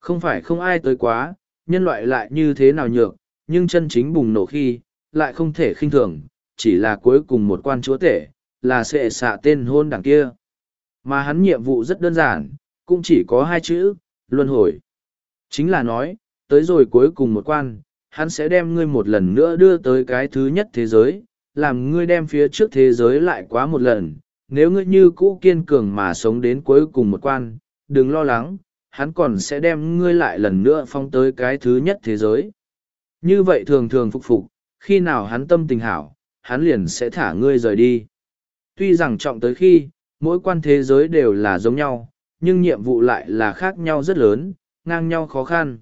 Không phải không ai tới quá, nhân loại lại như thế nào nhược, nhưng chân chính bùng nổ khi, lại không thể khinh thường, chỉ là cuối cùng một quan chúa tể, là sẽ xạ tên hôn đảng kia. Mà hắn nhiệm vụ rất đơn giản, cũng chỉ có hai chữ, luân hồi. Chính là nói, tới rồi cuối cùng một quan, hắn sẽ đem ngươi một lần nữa đưa tới cái thứ nhất thế giới, làm ngươi đem phía trước thế giới lại quá một lần. Nếu ngươi như cũ kiên cường mà sống đến cuối cùng một quan, đừng lo lắng, hắn còn sẽ đem ngươi lại lần nữa phong tới cái thứ nhất thế giới. Như vậy thường thường phục phục, khi nào hắn tâm tình hảo, hắn liền sẽ thả ngươi rời đi. Tuy rằng trọng tới khi, mỗi quan thế giới đều là giống nhau, nhưng nhiệm vụ lại là khác nhau rất lớn, ngang nhau khó khăn.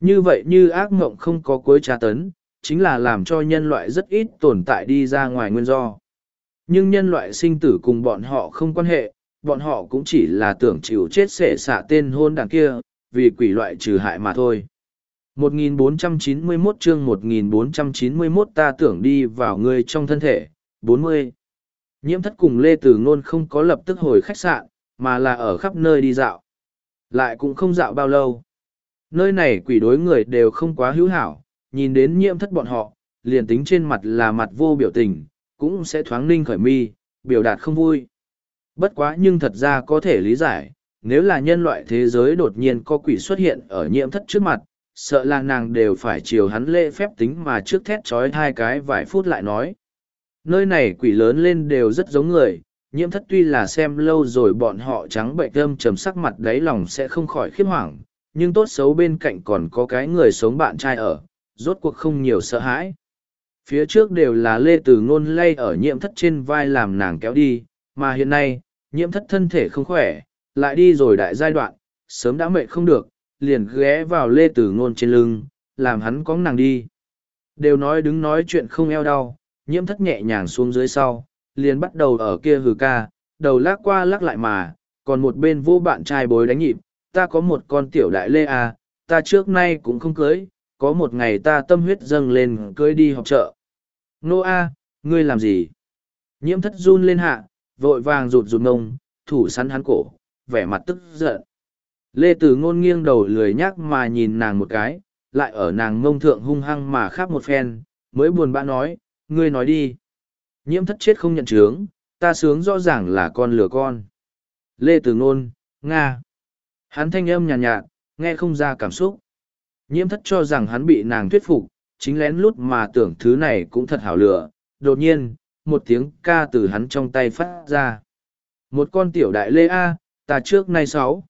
Như vậy như ác mộng không có cuối tra tấn, chính là làm cho nhân loại rất ít tồn tại đi ra ngoài nguyên do. Nhưng nhân loại sinh tử cùng bọn họ không quan hệ, bọn họ cũng chỉ là tưởng chịu chết sệ xạ tên hôn đảng kia, vì quỷ loại trừ hại mà thôi. 1491 chương 1491 ta tưởng đi vào người trong thân thể, 40. Nhiễm thất cùng Lê Tử Ngôn không có lập tức hồi khách sạn, mà là ở khắp nơi đi dạo. Lại cũng không dạo bao lâu. Nơi này quỷ đối người đều không quá hữu hảo, nhìn đến nhiễm thất bọn họ, liền tính trên mặt là mặt vô biểu tình, cũng sẽ thoáng ninh khởi mi, biểu đạt không vui. Bất quá nhưng thật ra có thể lý giải, nếu là nhân loại thế giới đột nhiên có quỷ xuất hiện ở nhiễm thất trước mặt, sợ là nàng đều phải chiều hắn lễ phép tính mà trước thét trói hai cái vài phút lại nói. Nơi này quỷ lớn lên đều rất giống người, nhiễm thất tuy là xem lâu rồi bọn họ trắng bệnh thơm trầm sắc mặt đáy lòng sẽ không khỏi khiếp hoảng, nhưng tốt xấu bên cạnh còn có cái người sống bạn trai ở, rốt cuộc không nhiều sợ hãi. Phía trước đều là lê từ ngôn lay ở nhiễm thất trên vai làm nàng kéo đi, mà hiện nay, nhiễm thất thân thể không khỏe, lại đi rồi đại giai đoạn, sớm đã mệt không được, liền ghé vào lê Từ ngôn trên lưng, làm hắn có nàng đi. Đều nói đứng nói chuyện không eo đau, nhiễm thất nhẹ nhàng xuống dưới sau, liền bắt đầu ở kia hừ ca, đầu lắc qua lắc lại mà, còn một bên vô bạn trai bối đánh nhịp, ta có một con tiểu đại lê à, ta trước nay cũng không cưới, có một ngày ta tâm huyết dâng lên cưới đi học chợ. Nô a, ngươi làm gì? Nhiễm thất run lên hạ, vội vàng rụt rụt ngông, thủ sắn hắn cổ, vẻ mặt tức giận. Lê Tử Ngôn nghiêng đầu lười nhắc mà nhìn nàng một cái, lại ở nàng ngông thượng hung hăng mà khắp một phen, mới buồn bã nói, ngươi nói đi. Nhiễm thất chết không nhận chướng, ta sướng rõ ràng là con lừa con. Lê Tử Ngôn, Nga. Hắn thanh âm nhàn nhạt, nhạt, nghe không ra cảm xúc. Nhiễm thất cho rằng hắn bị nàng thuyết phục, chính lén lút mà tưởng thứ này cũng thật hảo lửa. Đột nhiên, một tiếng ca từ hắn trong tay phát ra. Một con tiểu đại lê A, ta trước nay sáu.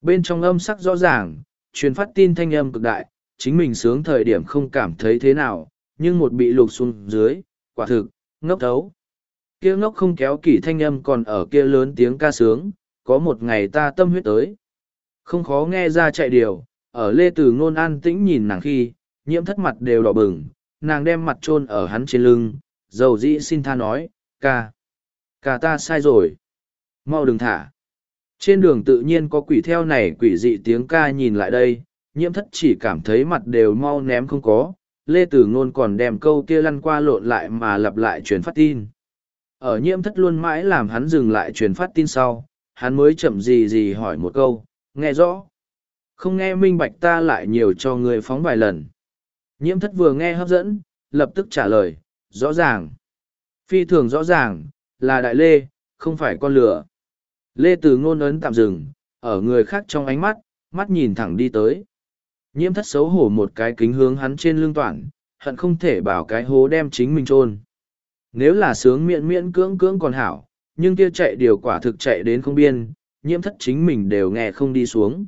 Bên trong âm sắc rõ ràng, truyền phát tin thanh âm cực đại, chính mình sướng thời điểm không cảm thấy thế nào, nhưng một bị lục xuống dưới, quả thực, ngốc thấu. Kia ngốc không kéo kỷ thanh âm còn ở kia lớn tiếng ca sướng, có một ngày ta tâm huyết tới. Không khó nghe ra chạy điều, Ở Lê Từ Ngôn an tĩnh nhìn nàng khi, nhiễm thất mặt đều đỏ bừng, nàng đem mặt chôn ở hắn trên lưng, dầu dĩ xin tha nói, ca, ca ta sai rồi. Mau đừng thả. Trên đường tự nhiên có quỷ theo này quỷ dị tiếng ca nhìn lại đây, nhiễm thất chỉ cảm thấy mặt đều mau ném không có, Lê Tử Ngôn còn đem câu kia lăn qua lộn lại mà lặp lại truyền phát tin. Ở nhiễm thất luôn mãi làm hắn dừng lại truyền phát tin sau, hắn mới chậm gì gì hỏi một câu, nghe rõ. Không nghe minh bạch ta lại nhiều cho người phóng vài lần. Nhiễm thất vừa nghe hấp dẫn, lập tức trả lời, rõ ràng. Phi thường rõ ràng, là đại lê, không phải con lửa. Lê Từ ngôn ấn tạm dừng, ở người khác trong ánh mắt, mắt nhìn thẳng đi tới. Nhiễm thất xấu hổ một cái kính hướng hắn trên lưng toàn, hận không thể bảo cái hố đem chính mình trôn. Nếu là sướng miệng miễn cưỡng cưỡng còn hảo, nhưng kia chạy điều quả thực chạy đến không biên, nhiễm thất chính mình đều nghe không đi xuống.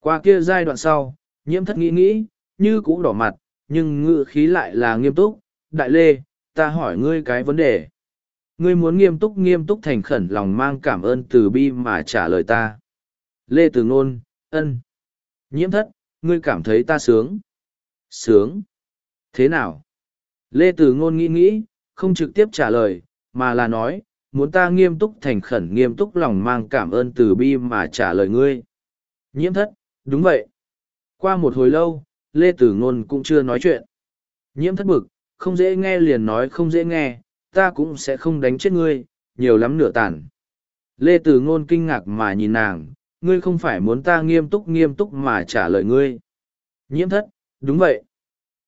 Qua kia giai đoạn sau, nhiễm thất nghĩ nghĩ, như cũ đỏ mặt, nhưng ngự khí lại là nghiêm túc. Đại lê, ta hỏi ngươi cái vấn đề. Ngươi muốn nghiêm túc nghiêm túc thành khẩn lòng mang cảm ơn từ bi mà trả lời ta. Lê Từ Ngôn, ân. Nhiễm thất, ngươi cảm thấy ta sướng. Sướng. Thế nào? Lê Từ Ngôn nghĩ nghĩ, không trực tiếp trả lời, mà là nói, muốn ta nghiêm túc thành khẩn nghiêm túc lòng mang cảm ơn từ bi mà trả lời ngươi. Nhiễm thất, đúng vậy. Qua một hồi lâu, Lê Tử Ngôn cũng chưa nói chuyện. Nhiễm thất bực, không dễ nghe liền nói không dễ nghe, ta cũng sẽ không đánh chết ngươi, nhiều lắm nửa tàn. Lê Tử Ngôn kinh ngạc mà nhìn nàng, ngươi không phải muốn ta nghiêm túc nghiêm túc mà trả lời ngươi. Nhiễm thất, đúng vậy.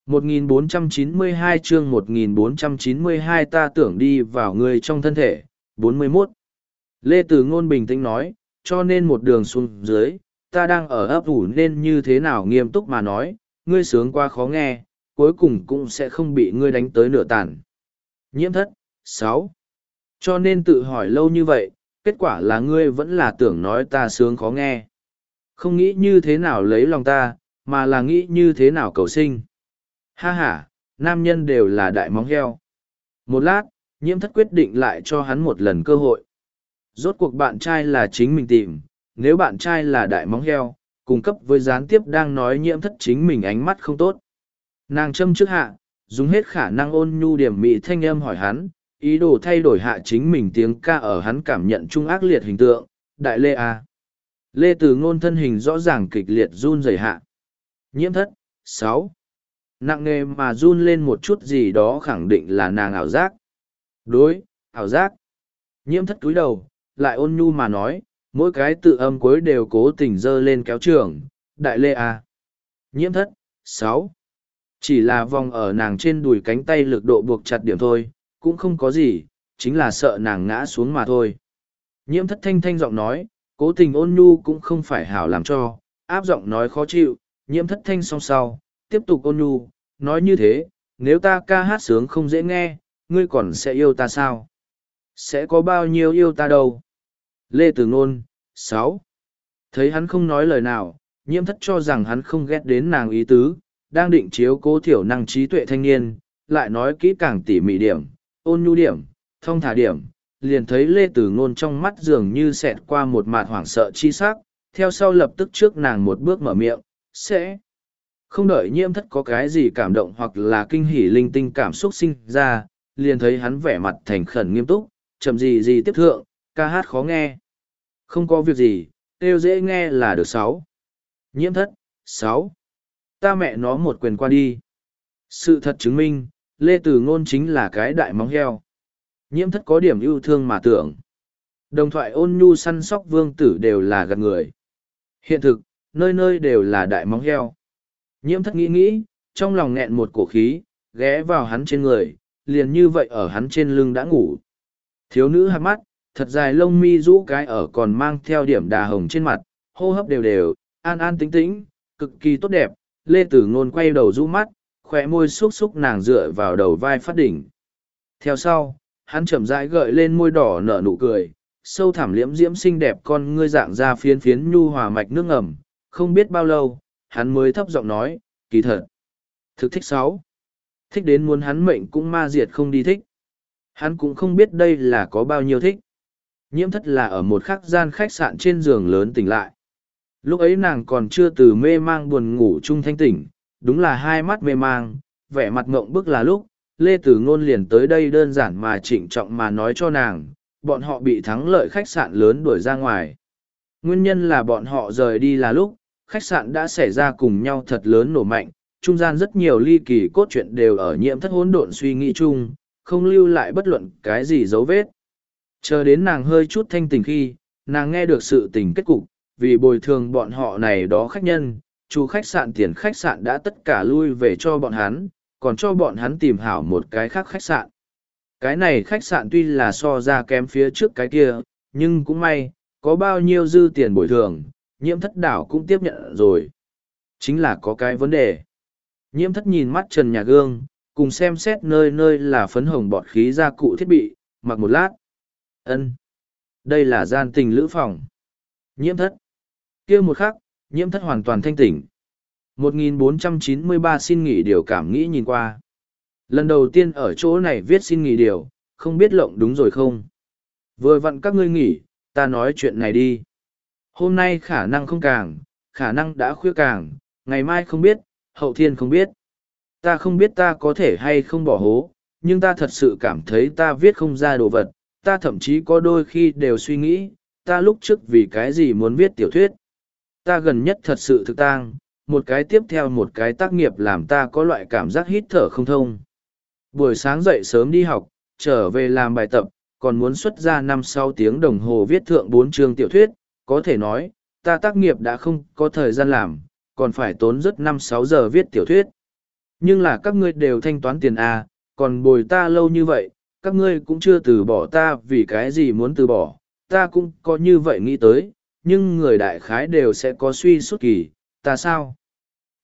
1492 chương 1492 ta tưởng đi vào ngươi trong thân thể, 41. Lê Tử Ngôn bình tĩnh nói, cho nên một đường xuống dưới, ta đang ở ấp ủ nên như thế nào nghiêm túc mà nói, ngươi sướng qua khó nghe, cuối cùng cũng sẽ không bị ngươi đánh tới nửa tàn. Nhiễm thất, sáu. Cho nên tự hỏi lâu như vậy, kết quả là ngươi vẫn là tưởng nói ta sướng khó nghe. Không nghĩ như thế nào lấy lòng ta, mà là nghĩ như thế nào cầu sinh. Ha ha, nam nhân đều là đại móng heo. Một lát, nhiễm thất quyết định lại cho hắn một lần cơ hội. Rốt cuộc bạn trai là chính mình tìm, nếu bạn trai là đại móng heo, cung cấp với gián tiếp đang nói nhiễm thất chính mình ánh mắt không tốt. Nàng châm trước hạ, dùng hết khả năng ôn nhu điểm mị thanh âm hỏi hắn, ý đồ thay đổi hạ chính mình tiếng ca ở hắn cảm nhận trung ác liệt hình tượng, đại lê a. Lê từ ngôn thân hình rõ ràng kịch liệt run rẩy hạ. Nhiễm thất, sáu Nặng nề mà run lên một chút gì đó khẳng định là nàng ảo giác. Đối, ảo giác. Nhiễm thất túi đầu, lại ôn nhu mà nói, mỗi cái tự âm cuối đều cố tình dơ lên kéo trường, đại lê a. Nhiễm thất, sáu Chỉ là vòng ở nàng trên đùi cánh tay lực độ buộc chặt điểm thôi, cũng không có gì, chính là sợ nàng ngã xuống mà thôi. Nhiễm thất thanh thanh giọng nói, cố tình ôn nhu cũng không phải hảo làm cho, áp giọng nói khó chịu, nhiễm thất thanh song sau, tiếp tục ôn nhu, nói như thế, nếu ta ca hát sướng không dễ nghe, ngươi còn sẽ yêu ta sao? Sẽ có bao nhiêu yêu ta đâu? Lê Tử Nôn, sáu Thấy hắn không nói lời nào, nhiễm thất cho rằng hắn không ghét đến nàng ý tứ, đang định chiếu cố thiểu năng trí tuệ thanh niên, lại nói kỹ càng tỉ mỉ điểm, ôn nhu điểm, thông thả điểm, liền thấy Lê Tử Ngôn trong mắt dường như xẹt qua một mạt hoảng sợ chi sắc, theo sau lập tức trước nàng một bước mở miệng, sẽ không đợi nhiễm thất có cái gì cảm động hoặc là kinh hỉ linh tinh cảm xúc sinh ra, liền thấy hắn vẻ mặt thành khẩn nghiêm túc, chậm gì gì tiếp thượng, ca hát khó nghe. Không có việc gì, tiêu dễ nghe là được sáu. Nhiễm thất, sáu. Ta mẹ nó một quyền qua đi. Sự thật chứng minh, Lê Tử Ngôn chính là cái đại móng heo. Nhiễm thất có điểm yêu thương mà tưởng. Đồng thoại ôn nhu săn sóc vương tử đều là gạt người. Hiện thực, nơi nơi đều là đại móng heo. Nhiễm thất nghĩ nghĩ, trong lòng nghẹn một cổ khí, ghé vào hắn trên người, liền như vậy ở hắn trên lưng đã ngủ. Thiếu nữ hạt mắt, thật dài lông mi rũ cái ở còn mang theo điểm đà hồng trên mặt, hô hấp đều đều, an an tĩnh tĩnh, cực kỳ tốt đẹp. Lê Tử Ngôn quay đầu rũ mắt, khỏe môi xúc xúc nàng dựa vào đầu vai phát đỉnh. Theo sau, hắn chậm rãi gợi lên môi đỏ nở nụ cười, sâu thẳm liễm diễm xinh đẹp con ngươi dạng ra phiến phiến nhu hòa mạch nước ngầm, không biết bao lâu, hắn mới thấp giọng nói, kỳ thật. Thực thích sáu. Thích đến muốn hắn mệnh cũng ma diệt không đi thích. Hắn cũng không biết đây là có bao nhiêu thích. Nhiễm thất là ở một khắc gian khách sạn trên giường lớn tỉnh lại. lúc ấy nàng còn chưa từ mê mang buồn ngủ chung thanh tỉnh, đúng là hai mắt mê mang, vẻ mặt ngộng bức là lúc, lê tử ngôn liền tới đây đơn giản mà trịnh trọng mà nói cho nàng, bọn họ bị thắng lợi khách sạn lớn đuổi ra ngoài nguyên nhân là bọn họ rời đi là lúc, khách sạn đã xảy ra cùng nhau thật lớn nổ mạnh trung gian rất nhiều ly kỳ cốt truyện đều ở nhiễm thất hỗn độn suy nghĩ chung, không lưu lại bất luận cái gì dấu vết. Chờ đến nàng hơi chút thanh tình khi, nàng nghe được sự tình kết cục, vì bồi thường bọn họ này đó khách nhân, chủ khách sạn tiền khách sạn đã tất cả lui về cho bọn hắn, còn cho bọn hắn tìm hảo một cái khác khách sạn. Cái này khách sạn tuy là so ra kém phía trước cái kia, nhưng cũng may, có bao nhiêu dư tiền bồi thường, nhiễm thất đảo cũng tiếp nhận rồi. Chính là có cái vấn đề nhiễm thất nhìn mắt trần nhà gương, cùng xem xét nơi nơi là phấn hồng bọt khí gia cụ thiết bị, mặc một lát. Ân. Đây là gian tình lữ phòng. Nhiễm thất. Kia một khắc, nhiễm thất hoàn toàn thanh tỉnh. 1493 xin nghỉ điều cảm nghĩ nhìn qua. Lần đầu tiên ở chỗ này viết xin nghỉ điều, không biết lộng đúng rồi không? Vừa vặn các ngươi nghỉ, ta nói chuyện này đi. Hôm nay khả năng không càng, khả năng đã khuya càng, ngày mai không biết hậu thiên không biết. Ta không biết ta có thể hay không bỏ hố, nhưng ta thật sự cảm thấy ta viết không ra đồ vật. Ta thậm chí có đôi khi đều suy nghĩ, ta lúc trước vì cái gì muốn viết tiểu thuyết. Ta gần nhất thật sự thực tang, một cái tiếp theo một cái tác nghiệp làm ta có loại cảm giác hít thở không thông. Buổi sáng dậy sớm đi học, trở về làm bài tập, còn muốn xuất ra năm sáu tiếng đồng hồ viết thượng bốn chương tiểu thuyết. Có thể nói, ta tác nghiệp đã không có thời gian làm còn phải tốn rất năm sáu giờ viết tiểu thuyết. Nhưng là các ngươi đều thanh toán tiền à, còn bồi ta lâu như vậy các ngươi cũng chưa từ bỏ ta vì cái gì muốn từ bỏ. Ta cũng có như vậy nghĩ tới nhưng người đại khái đều sẽ có suy suốt kỳ ta sao?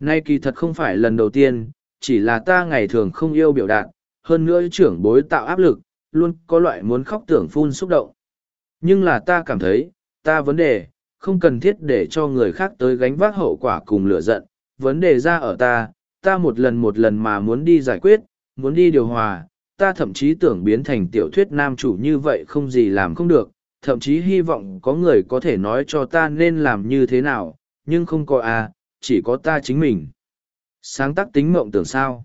Nay kỳ thật không phải lần đầu tiên chỉ là ta ngày thường không yêu biểu đạt hơn nữa trưởng bối tạo áp lực luôn có loại muốn khóc tưởng phun xúc động. Nhưng là ta cảm thấy ta vấn đề không cần thiết để cho người khác tới gánh vác hậu quả cùng lửa giận, vấn đề ra ở ta ta một lần một lần mà muốn đi giải quyết, muốn đi điều hòa, ta thậm chí tưởng biến thành tiểu thuyết nam chủ như vậy không gì làm không được, thậm chí hy vọng có người có thể nói cho ta nên làm như thế nào, nhưng không có à chỉ có ta chính mình. Sáng tác tính mộng tưởng sao?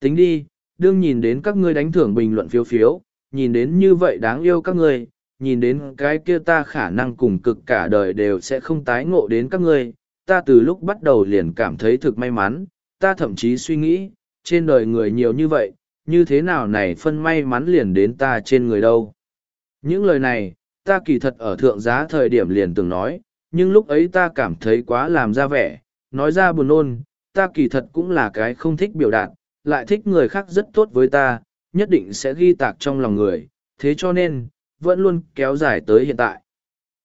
Tính đi, đương nhìn đến các ngươi đánh thưởng bình luận phiếu phiếu, nhìn đến như vậy đáng yêu các ngươi nhìn đến cái kia ta khả năng cùng cực cả đời đều sẽ không tái ngộ đến các ngươi, ta từ lúc bắt đầu liền cảm thấy thực may mắn, ta thậm chí suy nghĩ, trên đời người nhiều như vậy, như thế nào này phân may mắn liền đến ta trên người đâu. Những lời này, ta kỳ thật ở thượng giá thời điểm liền từng nói, nhưng lúc ấy ta cảm thấy quá làm ra vẻ, nói ra buồn nôn, ta kỳ thật cũng là cái không thích biểu đạt, lại thích người khác rất tốt với ta, nhất định sẽ ghi tạc trong lòng người, thế cho nên vẫn luôn kéo dài tới hiện tại.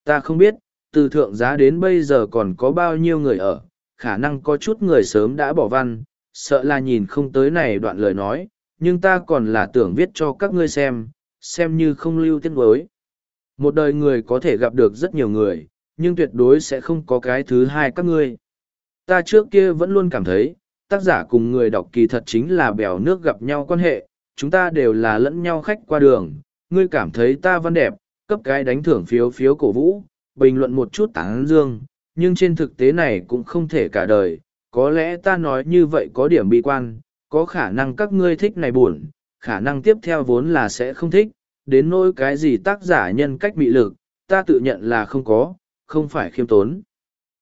Ta không biết, từ thượng giá đến bây giờ còn có bao nhiêu người ở, khả năng có chút người sớm đã bỏ văn, sợ là nhìn không tới này đoạn lời nói, nhưng ta còn là tưởng viết cho các ngươi xem xem như không lưu tiết đối một đời người có thể gặp được rất nhiều người, nhưng tuyệt đối sẽ không có cái thứ hai các ngươi. Ta trước kia vẫn luôn cảm thấy, tác giả cùng người đọc kỳ thật chính là bèo nước gặp nhau quan hệ, chúng ta đều là lẫn nhau khách qua đường ngươi cảm thấy ta văn đẹp, cấp cái đánh thưởng phiếu phiếu cổ vũ, bình luận một chút tán dương, nhưng trên thực tế này cũng không thể cả đời, có lẽ ta nói như vậy có điểm bi quan, có khả năng các ngươi thích này buồn, khả năng tiếp theo vốn là sẽ không thích, đến nỗi cái gì tác giả nhân cách bị lực, ta tự nhận là không có, không phải khiêm tốn.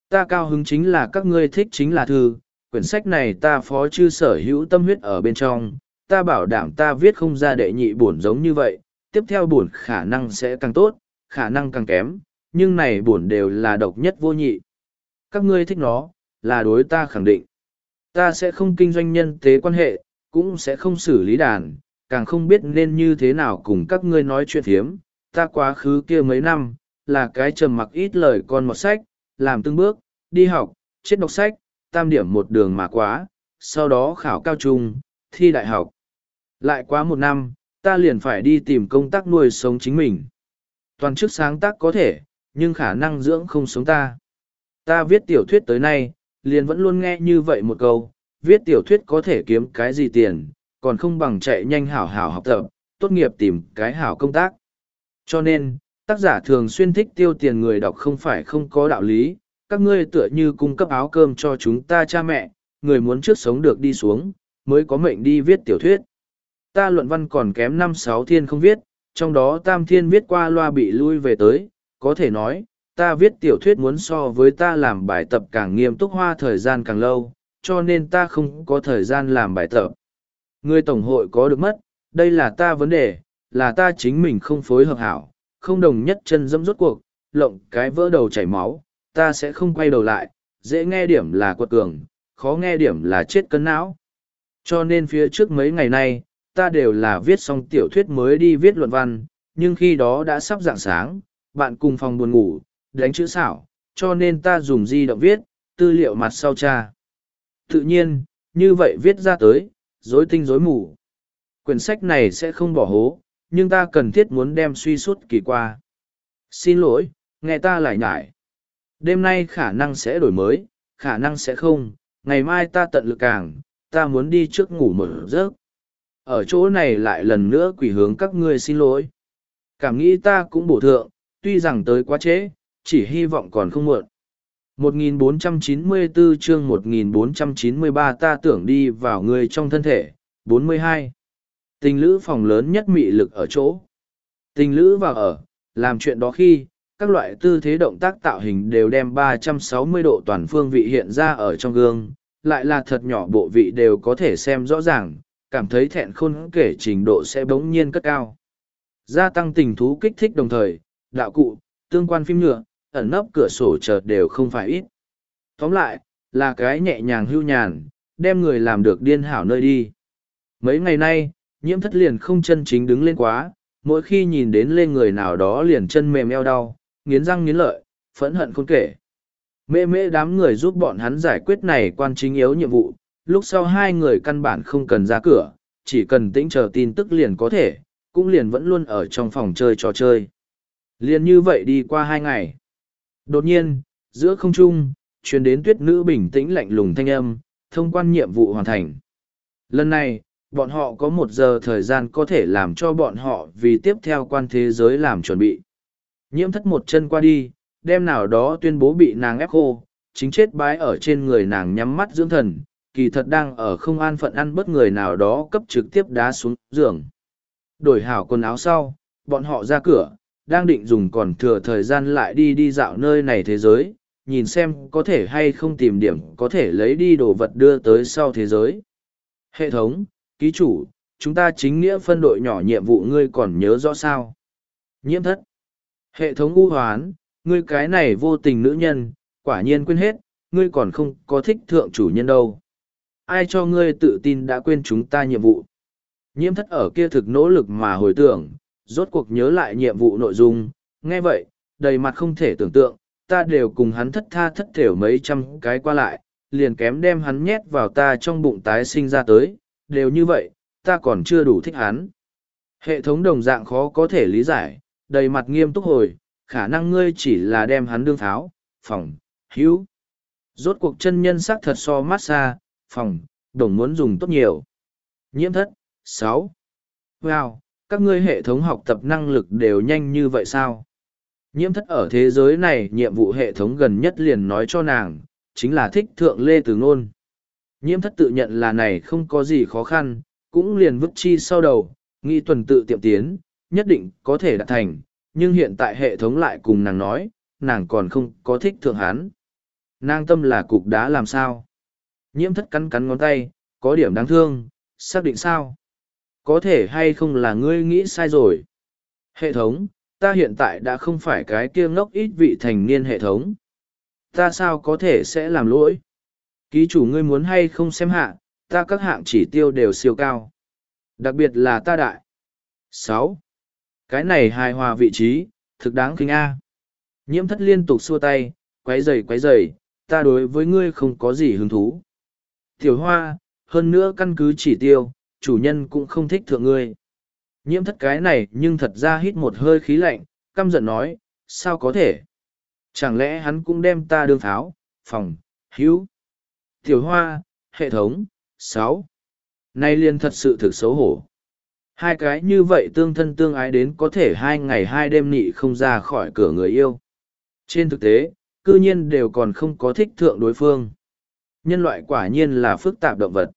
Ta cao hứng chính là các ngươi thích chính là thư, quyển sách này ta phó chư sở hữu tâm huyết ở bên trong, ta bảo đảm ta viết không ra đệ nhị buồn giống như vậy tiếp theo buồn khả năng sẽ càng tốt, khả năng càng kém, nhưng này buồn đều là độc nhất vô nhị. Các ngươi thích nó, là đối ta khẳng định. Ta sẽ không kinh doanh nhân tế quan hệ, cũng sẽ không xử lý đàn, càng không biết nên như thế nào cùng các ngươi nói chuyện thiếm. ta quá khứ kia mấy năm, là cái trầm mặc ít lời con một sách, làm từng bước, đi học, chết đọc sách, tam điểm một đường mà quá, sau đó khảo cao trung, thi đại học. Lại quá một năm ta liền phải đi tìm công tác nuôi sống chính mình. Toàn chức sáng tác có thể nhưng khả năng dưỡng không sống ta. Ta viết tiểu thuyết tới nay liền vẫn luôn nghe như vậy một câu viết tiểu thuyết có thể kiếm cái gì tiền còn không bằng chạy nhanh hảo hảo học tập tốt nghiệp tìm cái hảo công tác. Cho nên tác giả thường xuyên thích tiêu tiền người đọc không phải không có đạo lý các ngươi tựa như cung cấp áo cơm cho chúng ta cha mẹ, người muốn trước sống được đi xuống, mới có mệnh đi viết tiểu thuyết. Ta luận văn còn kém năm sáu thiên không viết, trong đó tam thiên viết qua loa bị lui về tới, có thể nói, ta viết tiểu thuyết muốn so với ta làm bài tập càng nghiêm túc hoa thời gian càng lâu, cho nên ta không có thời gian làm bài tập. Người tổng hội có được mất, đây là ta vấn đề, là ta chính mình không phối hợp hảo, không đồng nhất chân dẫm rốt cuộc, lộng cái vỡ đầu chảy máu, ta sẽ không quay đầu lại, dễ nghe điểm là quật cường, khó nghe điểm là chết cân não. Cho nên phía trước mấy ngày nay, ta đều là viết xong tiểu thuyết mới đi viết luận văn, nhưng khi đó đã sắp dạng sáng, bạn cùng phòng buồn ngủ, đánh chữ xảo, cho nên ta dùng di động viết, tư liệu mặt sau cha. Tự nhiên, như vậy viết ra tới, rối tinh rối mù. Quyển sách này sẽ không bỏ hố, nhưng ta cần thiết muốn đem suy suốt kỳ qua. Xin lỗi, nghe ta lại nhải. Đêm nay khả năng sẽ đổi mới, khả năng sẽ không, ngày mai ta tận lực càng, ta muốn đi trước ngủ một giấc. Ở chỗ này lại lần nữa quỷ hướng các ngươi xin lỗi. Cảm nghĩ ta cũng bổ thượng, tuy rằng tới quá trễ, chỉ hy vọng còn không muộn. 1494 chương 1493 ta tưởng đi vào người trong thân thể, 42. Tình lữ phòng lớn nhất mị lực ở chỗ. Tình lữ vào ở, làm chuyện đó khi, các loại tư thế động tác tạo hình đều đem 360 độ toàn phương vị hiện ra ở trong gương, lại là thật nhỏ bộ vị đều có thể xem rõ ràng, cảm thấy thẹn khôn kể trình độ sẽ bỗng nhiên cất cao. Gia tăng tình thú kích thích đồng thời, đạo cụ, tương quan phim nhựa, ẩn nấp cửa sổ chợt đều không phải ít. Tóm lại, là cái nhẹ nhàng hưu nhàn, đem người làm được điên hảo nơi đi. Mấy ngày nay, nhiễm thất liền không chân chính đứng lên quá, mỗi khi nhìn đến lên người nào đó liền chân mềm eo đau, nghiến răng nghiến lợi, phẫn hận khôn kể. Mê mê đám người giúp bọn hắn giải quyết này quan chính yếu nhiệm vụ, lúc sau hai người căn bản không cần ra cửa, chỉ cần tĩnh chờ tin tức liền có thể, cũng liền vẫn luôn ở trong phòng chơi trò chơi. Liền như vậy đi qua hai ngày. Đột nhiên, giữa không trung, truyền đến tuyết nữ bình tĩnh lạnh lùng thanh âm, thông quan nhiệm vụ hoàn thành. Lần này, bọn họ có một giờ thời gian có thể làm cho bọn họ vì tiếp theo quan thế giới làm chuẩn bị. Nhiễm thất một chân qua đi, đêm nào đó tuyên bố bị nàng ép khô, chính chết bái ở trên người nàng nhắm mắt dưỡng thần, kỳ thật đang ở không an phận ăn bất người nào đó cấp trực tiếp đá xuống giường. Đổi hảo quần áo sau, bọn họ ra cửa, đang định dùng còn thừa thời gian lại đi đi dạo nơi này thế giới, nhìn xem có thể hay không tìm điểm có thể lấy đi đồ vật đưa tới sau thế giới. Hệ thống, ký chủ, chúng ta chính nghĩa phân đội nhỏ nhiệm vụ ngươi còn nhớ rõ sao? Nhiễm thất. Hệ thống u hoán, ngươi cái này vô tình nữ nhân, quả nhiên quên hết, ngươi còn không có thích thượng chủ nhân đâu. Ai cho ngươi tự tin đã quên chúng ta nhiệm vụ? Nhiễm thất ở kia thực nỗ lực mà hồi tưởng, rốt cuộc nhớ lại nhiệm vụ nội dung, nghe vậy, đầy mặt không thể tưởng tượng, ta đều cùng hắn thất tha thất thểu mấy trăm cái qua lại, liền kém đem hắn nhét vào ta trong bụng tái sinh ra tới, đều như vậy, ta còn chưa đủ thích hắn. Hệ thống đồng dạng khó có thể lý giải, đầy mặt nghiêm túc hồi, khả năng ngươi chỉ là đem hắn đương tháo, phòng, hữu. Rốt cuộc chân nhân sắc thật so massage, phòng, đồng muốn dùng tốt nhiều. Nhiễm thất, sáu Wow, các ngươi hệ thống học tập năng lực đều nhanh như vậy sao? Nhiễm thất ở thế giới này nhiệm vụ hệ thống gần nhất liền nói cho nàng, chính là thích thượng lê từ ngôn. Nhiễm thất tự nhận là này không có gì khó khăn, cũng liền vứt chi sau đầu, nghĩ tuần tự tiệm tiến, nhất định có thể đạt thành, nhưng hiện tại hệ thống lại cùng nàng nói, nàng còn không có thích thượng hắn. Nàng tâm là cục đá làm sao? Nhiễm thất cắn cắn ngón tay, có điểm đáng thương, xác định sao? Có thể hay không là ngươi nghĩ sai rồi? Hệ thống, ta hiện tại đã không phải cái kia ngốc ít vị thành niên hệ thống. Ta sao có thể sẽ làm lỗi? Ký chủ ngươi muốn hay không xem hạ, ta các hạng chỉ tiêu đều siêu cao. Đặc biệt là ta đại. sáu Cái này hài hòa vị trí, thực đáng kính A. Nhiễm thất liên tục xua tay, quấy rầy quấy rầy, ta đối với ngươi không có gì hứng thú. Tiểu hoa, hơn nữa căn cứ chỉ tiêu, chủ nhân cũng không thích thượng ngươi. Nhiễm thất cái này nhưng thật ra hít một hơi khí lạnh, căm giận nói, sao có thể? Chẳng lẽ hắn cũng đem ta đương tháo, phòng, hữu. Tiểu hoa, hệ thống, sáu Nay liên thật sự thực xấu hổ. Hai cái như vậy tương thân tương ái đến có thể hai ngày hai đêm nị không ra khỏi cửa người yêu. Trên thực tế, cư nhiên đều còn không có thích thượng đối phương. Nhân loại quả nhiên là phức tạp động vật.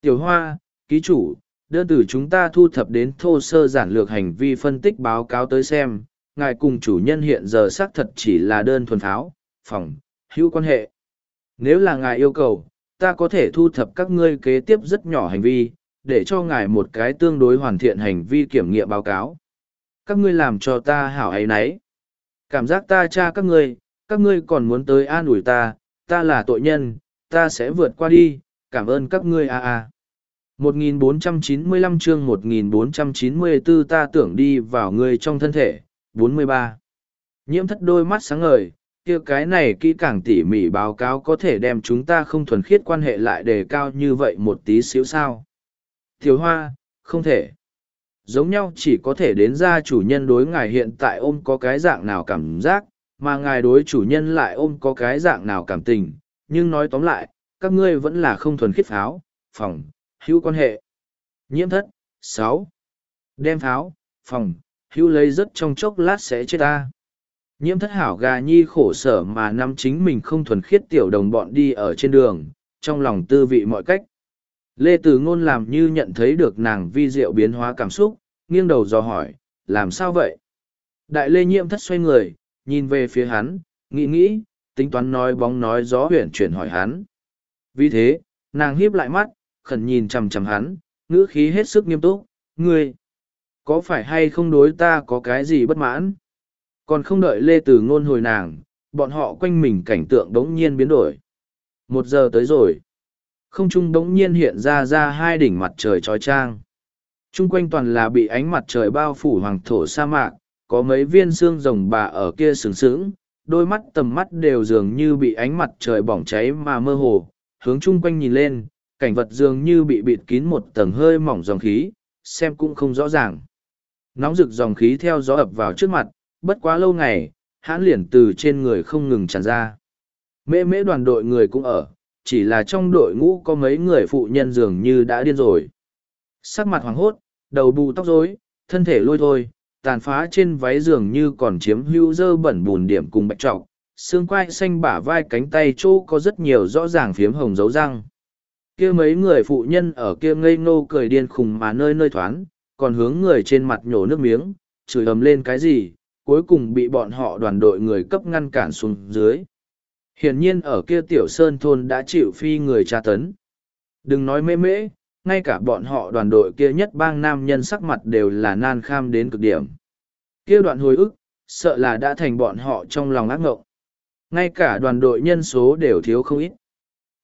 Tiểu Hoa, ký chủ, đơn từ chúng ta thu thập đến thô sơ giản lược hành vi phân tích báo cáo tới xem, ngài cùng chủ nhân hiện giờ xác thật chỉ là đơn thuần pháo, phòng, hữu quan hệ. Nếu là ngài yêu cầu, ta có thể thu thập các ngươi kế tiếp rất nhỏ hành vi, để cho ngài một cái tương đối hoàn thiện hành vi kiểm nghiệm báo cáo. Các ngươi làm cho ta hảo ấy nấy. Cảm giác ta cha các ngươi, các ngươi còn muốn tới an ủi ta, ta là tội nhân, ta sẽ vượt qua đi, cảm ơn các ngươi a a. 1495 chương 1494 ta tưởng đi vào ngươi trong thân thể, 43. Nhiễm thất đôi mắt sáng ngời, kia cái này kỹ càng tỉ mỉ báo cáo có thể đem chúng ta không thuần khiết quan hệ lại đề cao như vậy một tí xíu sao. Thiếu hoa, không thể. Giống nhau chỉ có thể đến ra chủ nhân đối ngài hiện tại ôm có cái dạng nào cảm giác, mà ngài đối chủ nhân lại ôm có cái dạng nào cảm tình, nhưng nói tóm lại, các ngươi vẫn là không thuần khiết pháo, phòng, hữu quan hệ. Nhiễm thất, sáu Đem pháo, phòng, hữu lấy rất trong chốc lát sẽ chết ta. Nhiễm thất hảo gà nhi khổ sở mà nắm chính mình không thuần khiết tiểu đồng bọn đi ở trên đường, trong lòng tư vị mọi cách. Lê Tử Ngôn làm như nhận thấy được nàng vi diệu biến hóa cảm xúc, nghiêng đầu dò hỏi, làm sao vậy? Đại Lê Nhiễm thất xoay người, nhìn về phía hắn, nghĩ nghĩ, tính toán nói bóng nói gió huyền chuyển hỏi hắn. Vì thế, nàng hiếp lại mắt, khẩn nhìn chằm chằm hắn, ngữ khí hết sức nghiêm túc, ngươi, có phải hay không đối ta có cái gì bất mãn? Còn không đợi Lê Từ ngôn hồi nàng, bọn họ quanh mình cảnh tượng đống nhiên biến đổi. Một giờ tới rồi. Không trung đống nhiên hiện ra ra hai đỉnh mặt trời trói trang. Trung quanh toàn là bị ánh mặt trời bao phủ hoàng thổ sa mạc, có mấy viên xương rồng bà ở kia sừng sững, đôi mắt tầm mắt đều dường như bị ánh mặt trời bỏng cháy mà mơ hồ, hướng chung quanh nhìn lên, cảnh vật dường như bị bịt kín một tầng hơi mỏng dòng khí, xem cũng không rõ ràng. Nóng rực dòng khí theo gió ập vào trước mặt, bất quá lâu ngày, hãn liền từ trên người không ngừng tràn ra. Mễ mễ đoàn đội người cũng ở, chỉ là trong đội ngũ có mấy người phụ nhân dường như đã điên rồi. Sắc mặt hoàng hốt, đầu bù tóc rối, thân thể lôi thôi, tàn phá trên váy giường như còn chiếm hữu dơ bẩn bùn điểm cùng bạch trọc, xương quai xanh bả vai cánh tay chỗ có rất nhiều rõ ràng phiếm hồng dấu răng. kia mấy người phụ nhân ở kia ngây ngô cười điên khùng mà nơi nơi thoán, còn hướng người trên mặt nhổ nước miếng, chửi ầm lên cái gì, cuối cùng bị bọn họ đoàn đội người cấp ngăn cản xuống dưới. Hiển nhiên ở kia tiểu sơn thôn đã chịu phi người tra tấn. Đừng nói mê mễ, ngay cả bọn họ đoàn đội kia nhất bang nam nhân sắc mặt đều là nan kham đến cực điểm. Kia đoạn hồi ức, sợ là đã thành bọn họ trong lòng ác ngộng. Ngay cả đoàn đội nhân số đều thiếu không ít.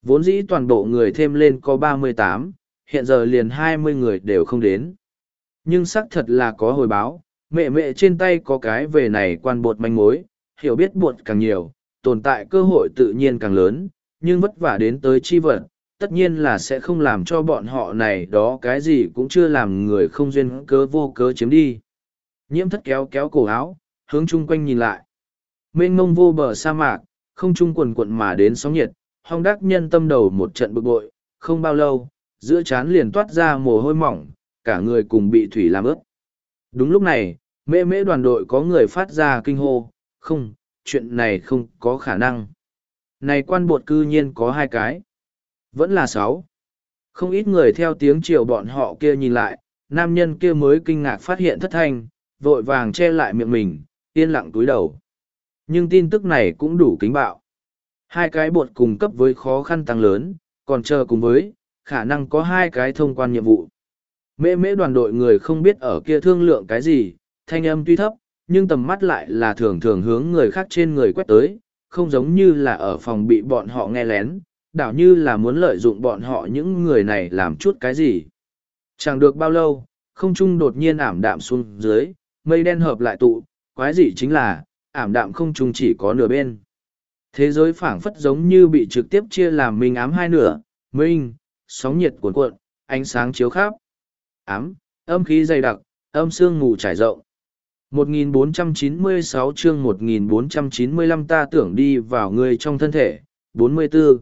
Vốn dĩ toàn bộ người thêm lên có ba mươi tám, hiện giờ liền hai mươi người đều không đến. Nhưng xác thật là có hồi báo, mẹ mẹ trên tay có cái về này quan bột manh mối, hiểu biết bột càng nhiều, tồn tại cơ hội tự nhiên càng lớn, nhưng vất vả đến tới chi vật, tất nhiên là sẽ không làm cho bọn họ này đó cái gì cũng chưa làm người không duyên cớ vô cớ chiếm đi. Nhiễm thất kéo kéo cổ áo, hướng chung quanh nhìn lại. Mênh ngông vô bờ sa mạc, không trung quần quận mà đến sóng nhiệt, hong đắc nhân tâm đầu một trận bực bội, không bao lâu, giữa chán liền toát ra mồ hôi mỏng, cả người cùng bị thủy làm ướt. Đúng lúc này, mễ mễ đoàn đội có người phát ra kinh hô, không, chuyện này không có khả năng. Này quan bột cư nhiên có hai cái. Vẫn là sáu. Không ít người theo tiếng chiều bọn họ kia nhìn lại, nam nhân kia mới kinh ngạc phát hiện thất thanh, vội vàng che lại miệng mình, yên lặng túi đầu. Nhưng tin tức này cũng đủ kính bạo. Hai cái bột cùng cấp với khó khăn tăng lớn, còn chờ cùng với, khả năng có hai cái thông quan nhiệm vụ. Mễ mễ đoàn đội người không biết ở kia thương lượng cái gì, thanh âm tuy thấp, nhưng tầm mắt lại là thường thường hướng người khác trên người quét tới, không giống như là ở phòng bị bọn họ nghe lén, đảo như là muốn lợi dụng bọn họ những người này làm chút cái gì. Chẳng được bao lâu, không trung đột nhiên ảm đạm xuống dưới, mây đen hợp lại tụ, quái gì chính là, ảm đạm không trung chỉ có nửa bên. Thế giới phảng phất giống như bị trực tiếp chia làm minh ám hai nửa, minh, sóng nhiệt cuộn cuộn, ánh sáng chiếu khắp. Ám, âm khí dày đặc, âm sương mù trải rộng. 1496 chương 1495 ta tưởng đi vào người trong thân thể, 44.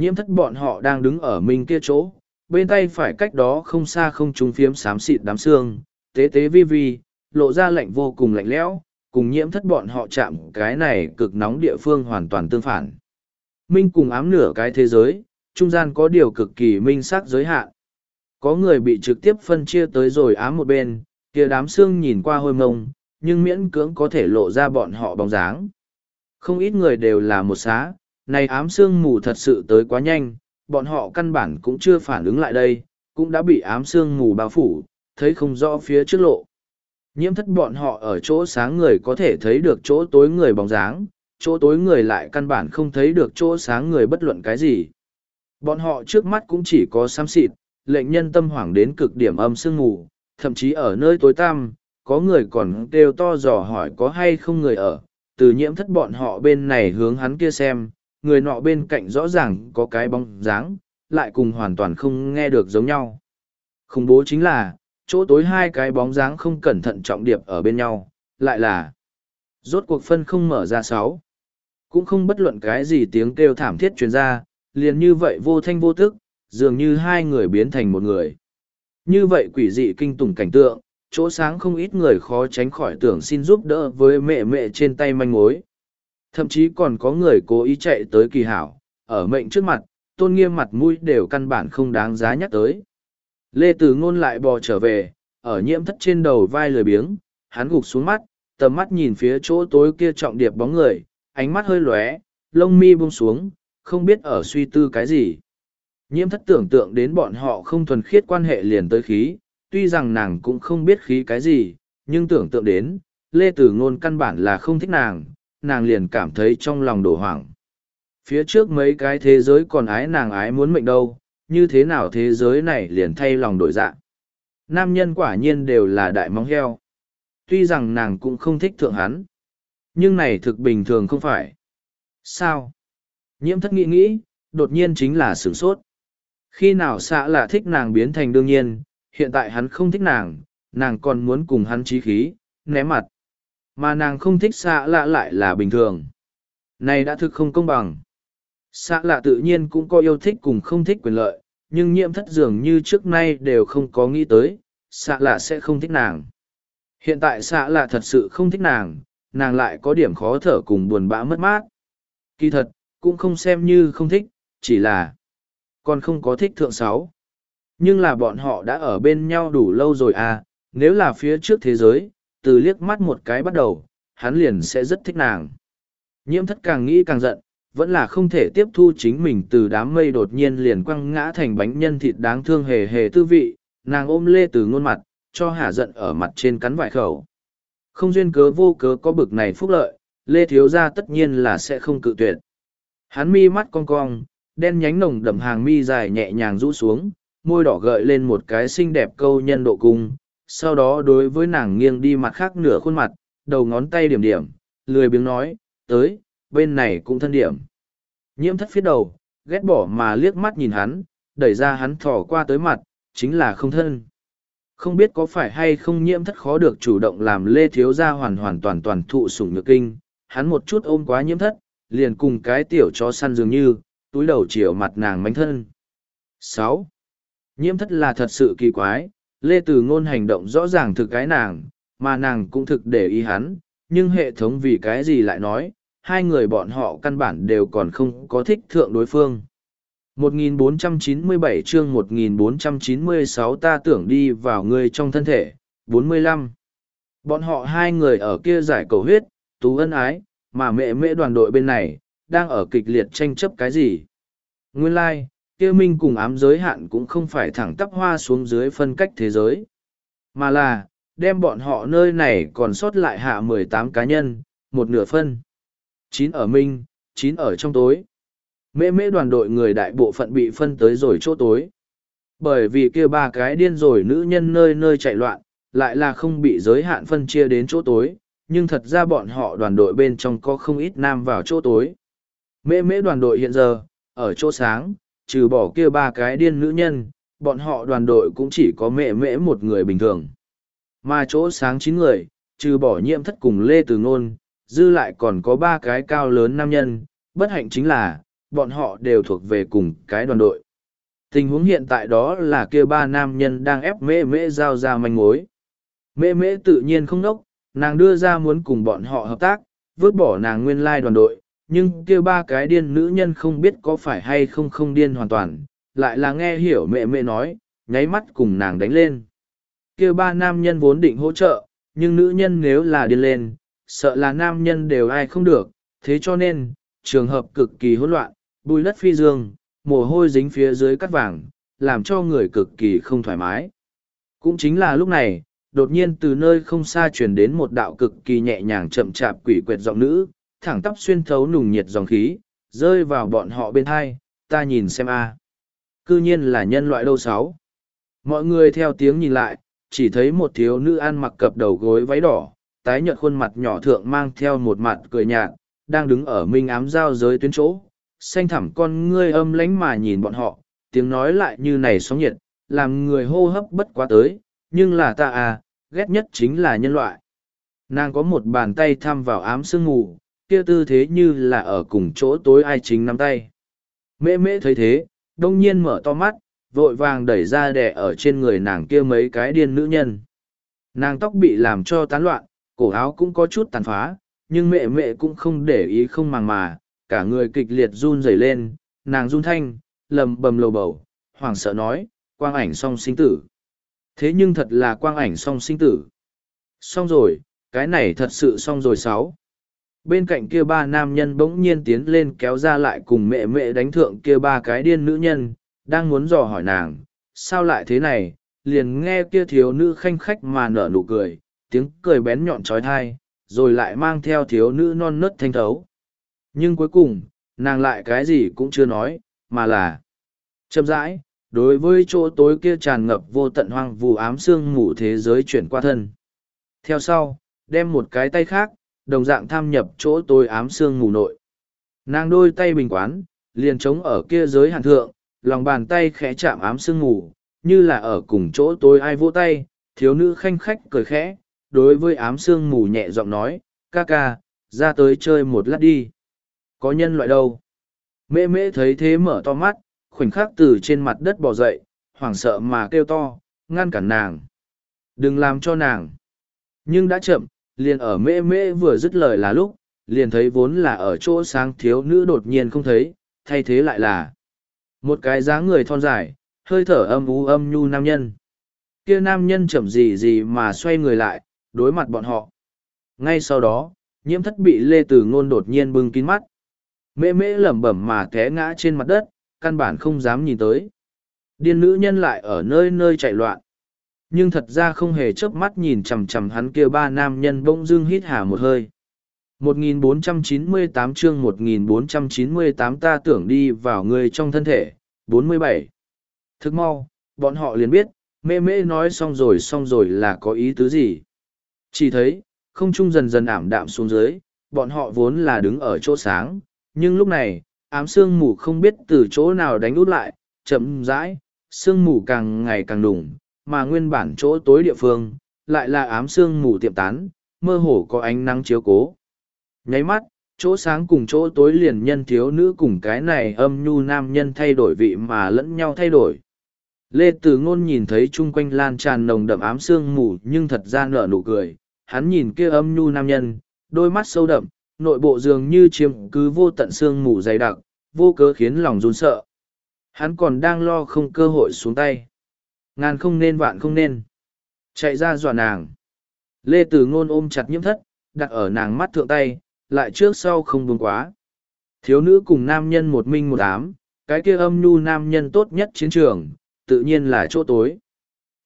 Nhiễm thất bọn họ đang đứng ở mình kia chỗ, bên tay phải cách đó không xa không trúng phiếm xám xịt đám xương, tế tế vi vi, lộ ra lạnh vô cùng lạnh lẽo, cùng nhiễm thất bọn họ chạm cái này cực nóng địa phương hoàn toàn tương phản. Minh cùng ám nửa cái thế giới, trung gian có điều cực kỳ minh xác giới hạn. Có người bị trực tiếp phân chia tới rồi ám một bên, kia đám xương nhìn qua hôi mông, nhưng miễn cưỡng có thể lộ ra bọn họ bóng dáng. Không ít người đều là một xá, này ám sương mù thật sự tới quá nhanh, bọn họ căn bản cũng chưa phản ứng lại đây, cũng đã bị ám sương mù bao phủ, thấy không rõ phía trước lộ. Nhiễm thất bọn họ ở chỗ sáng người có thể thấy được chỗ tối người bóng dáng, chỗ tối người lại căn bản không thấy được chỗ sáng người bất luận cái gì. Bọn họ trước mắt cũng chỉ có xám xịt, lệnh nhân tâm hoảng đến cực điểm âm sương mù, thậm chí ở nơi tối tăm, có người còn kêu to dò hỏi có hay không người ở, từ nhiễm thất bọn họ bên này hướng hắn kia xem, người nọ bên cạnh rõ ràng có cái bóng dáng, lại cùng hoàn toàn không nghe được giống nhau. Khủng bố chính là, chỗ tối hai cái bóng dáng không cẩn thận trọng điệp ở bên nhau, lại là rốt cuộc phân không mở ra sáu. Cũng không bất luận cái gì tiếng kêu thảm thiết truyền ra, liền như vậy vô thanh vô tức, dường như hai người biến thành một người. Như vậy quỷ dị kinh tủng cảnh tượng, chỗ sáng không ít người khó tránh khỏi tưởng xin giúp đỡ với mẹ mẹ trên tay manh mối. Thậm chí còn có người cố ý chạy tới kỳ hảo, ở mệnh trước mặt, tôn nghiêm mặt mũi đều căn bản không đáng giá nhắc tới. Lê Tử Ngôn lại bò trở về, ở nhiễm thất trên đầu vai lười biếng, hắn gục xuống mắt, tầm mắt nhìn phía chỗ tối kia trọng điệp bóng người, ánh mắt hơi lóe, lông mi buông xuống, không biết ở suy tư cái gì. Nhiễm thất tưởng tượng đến bọn họ không thuần khiết quan hệ liền tới khí, tuy rằng nàng cũng không biết khí cái gì, nhưng tưởng tượng đến, Lê Tử Ngôn căn bản là không thích nàng, nàng liền cảm thấy trong lòng đổ hoảng. Phía trước mấy cái thế giới còn ái nàng ái muốn mệnh đâu, như thế nào thế giới này liền thay lòng đổi dạng. Nam nhân quả nhiên đều là đại móng heo. Tuy rằng nàng cũng không thích thượng hắn, nhưng này thực bình thường không phải. Sao? Nhiễm thất nghĩ nghĩ, đột nhiên chính là sửng sốt. Khi nào xạ là thích nàng biến thành đương nhiên, hiện tại hắn không thích nàng, nàng còn muốn cùng hắn trí khí, né mặt. Mà nàng không thích xạ lạ lại là bình thường. Này đã thực không công bằng. Xạ lạ tự nhiên cũng có yêu thích cùng không thích quyền lợi, nhưng nhiễm thất dường như trước nay đều không có nghĩ tới, xạ lạ sẽ không thích nàng. Hiện tại xạ lạ thật sự không thích nàng, nàng lại có điểm khó thở cùng buồn bã mất mát. Kỳ thật, cũng không xem như không thích, chỉ là còn không có thích thượng sáu. Nhưng là bọn họ đã ở bên nhau đủ lâu rồi à, nếu là phía trước thế giới, từ liếc mắt một cái bắt đầu, hắn liền sẽ rất thích nàng. Nhiễm thất càng nghĩ càng giận, vẫn là không thể tiếp thu chính mình từ đám mây đột nhiên liền quăng ngã thành bánh nhân thịt đáng thương hề hề tư vị, nàng ôm lê từ ngôn mặt, cho hả giận ở mặt trên cắn vải khẩu. Không duyên cớ vô cớ có bực này phúc lợi, lê thiếu ra tất nhiên là sẽ không cự tuyệt. Hắn mi mắt cong cong, đen nhánh nồng đậm hàng mi dài nhẹ nhàng rũ xuống, môi đỏ gợi lên một cái xinh đẹp câu nhân độ cung, sau đó đối với nàng nghiêng đi mặt khác nửa khuôn mặt, đầu ngón tay điểm điểm, lười biếng nói, tới, bên này cũng thân điểm. Nhiễm thất phía đầu, ghét bỏ mà liếc mắt nhìn hắn, đẩy ra hắn thỏ qua tới mặt, chính là không thân. Không biết có phải hay không nhiễm thất khó được chủ động làm lê thiếu gia hoàn hoàn toàn toàn thụ sủng nhược kinh, hắn một chút ôm quá nhiễm thất, liền cùng cái tiểu chó săn dường như, túi đầu chiều mặt nàng mánh thân. sáu Nhiễm thất là thật sự kỳ quái, Lê Từ Ngôn hành động rõ ràng thực cái nàng, mà nàng cũng thực để ý hắn, nhưng hệ thống vì cái gì lại nói, hai người bọn họ căn bản đều còn không có thích thượng đối phương. 1497 chương 1496 ta tưởng đi vào người trong thân thể, 45. Bọn họ hai người ở kia giải cầu huyết, tú ân ái, mà mẹ mẹ đoàn đội bên này, đang ở kịch liệt tranh chấp cái gì. Nguyên lai, like, kia minh cùng ám giới hạn cũng không phải thẳng tắp hoa xuống dưới phân cách thế giới, mà là, đem bọn họ nơi này còn sót lại hạ mười tám cá nhân, một nửa phân. chín ở minh, chín ở trong tối. Mễ mễ đoàn đội người đại bộ phận bị phân tới rồi chỗ tối. Bởi vì kia ba cái điên rồi nữ nhân nơi nơi chạy loạn, lại là không bị giới hạn phân chia đến chỗ tối, nhưng thật ra bọn họ đoàn đội bên trong có không ít nam vào chỗ tối. Mễ mễ đoàn đội hiện giờ, ở chỗ sáng, trừ bỏ kia ba cái điên nữ nhân, bọn họ đoàn đội cũng chỉ có mẹ mễ một người bình thường. Mà chỗ sáng chín người, trừ bỏ nhiễm thất cùng Lê Từ Ngôn, dư lại còn có ba cái cao lớn nam nhân, bất hạnh chính là, bọn họ đều thuộc về cùng cái đoàn đội. Tình huống hiện tại đó là kia ba nam nhân đang ép mễ mễ giao ra manh mối. Mễ mễ tự nhiên không nốc, nàng đưa ra muốn cùng bọn họ hợp tác, vứt bỏ nàng nguyên lai đoàn đội, nhưng kia ba cái điên nữ nhân không biết có phải hay không không điên hoàn toàn, lại là nghe hiểu mẹ mẹ nói, nháy mắt cùng nàng đánh lên. Kia ba nam nhân vốn định hỗ trợ, nhưng nữ nhân nếu là điên lên, sợ là nam nhân đều ai không được, thế cho nên, trường hợp cực kỳ hỗn loạn, bùi đất phi dương, mồ hôi dính phía dưới cắt vàng, làm cho người cực kỳ không thoải mái. Cũng chính là lúc này, đột nhiên từ nơi không xa truyền đến một đạo cực kỳ nhẹ nhàng chậm chạp quỷ quệt giọng nữ, thẳng tắp xuyên thấu nùng nhiệt dòng khí, rơi vào bọn họ bên hai, ta nhìn xem a. Cư nhiên là nhân loại đâu sáu. Mọi người theo tiếng nhìn lại, chỉ thấy một thiếu nữ ăn mặc cập đầu gối váy đỏ, tái nhợt khuôn mặt nhỏ thượng mang theo một mặt cười nhạt, đang đứng ở minh ám giao giới tuyến chỗ, xanh thẳm con ngươi âm lánh mà nhìn bọn họ, tiếng nói lại như này sóng nhiệt, làm người hô hấp bất quá tới, nhưng là ta à, ghét nhất chính là nhân loại. Nàng có một bàn tay thăm vào ám sương Ngủ kia tư thế như là ở cùng chỗ tối ai chính nắm tay. Mễ mễ thấy thế, đông nhiên mở to mắt, vội vàng đẩy ra đẻ ở trên người nàng kia mấy cái điên nữ nhân. Nàng tóc bị làm cho tán loạn, cổ áo cũng có chút tàn phá, nhưng mẹ mẹ cũng không để ý không màng mà, cả người kịch liệt run rẩy lên, nàng run thanh, lầm bầm lầu bầu, hoảng sợ nói, quang ảnh song sinh tử. Thế nhưng thật là quang ảnh song sinh tử. Xong rồi, cái này thật sự xong rồi sáu. Bên cạnh kia ba nam nhân bỗng nhiên tiến lên kéo ra lại cùng mẹ mẹ đánh thượng kia ba cái điên nữ nhân, đang muốn dò hỏi nàng, sao lại thế này, liền nghe kia thiếu nữ khanh khách mà nở nụ cười, tiếng cười bén nhọn trói thai, rồi lại mang theo thiếu nữ non nớt thanh thấu. Nhưng cuối cùng, nàng lại cái gì cũng chưa nói, mà là chậm rãi, đối với chỗ tối kia tràn ngập vô tận hoang vu ám sương mù thế giới chuyển qua thân. Theo sau, đem một cái tay khác, đồng dạng tham nhập chỗ tôi ám xương ngủ nội. Nàng đôi tay bình quán, liền trống ở kia giới hàn thượng, lòng bàn tay khẽ chạm ám xương ngủ, như là ở cùng chỗ tôi ai vỗ tay, thiếu nữ khanh khách cười khẽ, đối với ám xương ngủ nhẹ giọng nói, ca ca, ra tới chơi một lát đi. Có nhân loại đâu? Mễ mễ thấy thế mở to mắt, khoảnh khắc từ trên mặt đất bò dậy, hoảng sợ mà kêu to, ngăn cản nàng. Đừng làm cho nàng. Nhưng đã chậm, liền ở mễ mễ vừa dứt lời là lúc, liền thấy vốn là ở chỗ sáng thiếu nữ đột nhiên không thấy, thay thế lại là một cái dáng người thon dài, hơi thở âm u âm nhu nam nhân. Kia nam nhân chậm gì gì mà xoay người lại, đối mặt bọn họ. Ngay sau đó, nhiễm thất bị lê tử ngôn đột nhiên bưng kín mắt. Mễ mễ lẩm bẩm mà té ngã trên mặt đất, căn bản không dám nhìn tới. Điên nữ nhân lại ở nơi nơi chạy loạn. Nhưng thật ra không hề chớp mắt nhìn chằm chằm hắn kia ba nam nhân bỗng dưng hít hà một hơi. 1498 chương 1498 ta tưởng đi vào người trong thân thể, 47. Thức mau, bọn họ liền biết, mê mê nói xong rồi xong rồi là có ý tứ gì. Chỉ thấy, không trung dần dần ảm đạm xuống dưới, bọn họ vốn là đứng ở chỗ sáng, nhưng lúc này, ám sương mù không biết từ chỗ nào đánh út lại, chậm rãi, sương mù càng ngày càng đủng, mà nguyên bản chỗ tối địa phương, lại là ám sương mù tiệm tán, mơ hồ có ánh nắng chiếu cố. Nháy mắt, chỗ sáng cùng chỗ tối liền nhân thiếu nữ cùng cái này âm nhu nam nhân thay đổi vị mà lẫn nhau thay đổi. Lê Tử Ngôn nhìn thấy chung quanh lan tràn nồng đậm ám sương mù nhưng thật ra nở nụ cười, hắn nhìn kia âm nhu nam nhân, đôi mắt sâu đậm, nội bộ dường như chiếm cứ vô tận sương mù dày đặc, vô cớ khiến lòng run sợ. Hắn còn đang lo không cơ hội xuống tay. Ngàn không nên vạn không nên. Chạy ra dọa nàng. Lê Tử Ngôn ôm chặt nhiễm thất, đặt ở nàng mắt thượng tay, lại trước sau không buông quá. Thiếu nữ cùng nam nhân một minh một ám, cái kia âm nhu nam nhân tốt nhất chiến trường, tự nhiên là chỗ tối.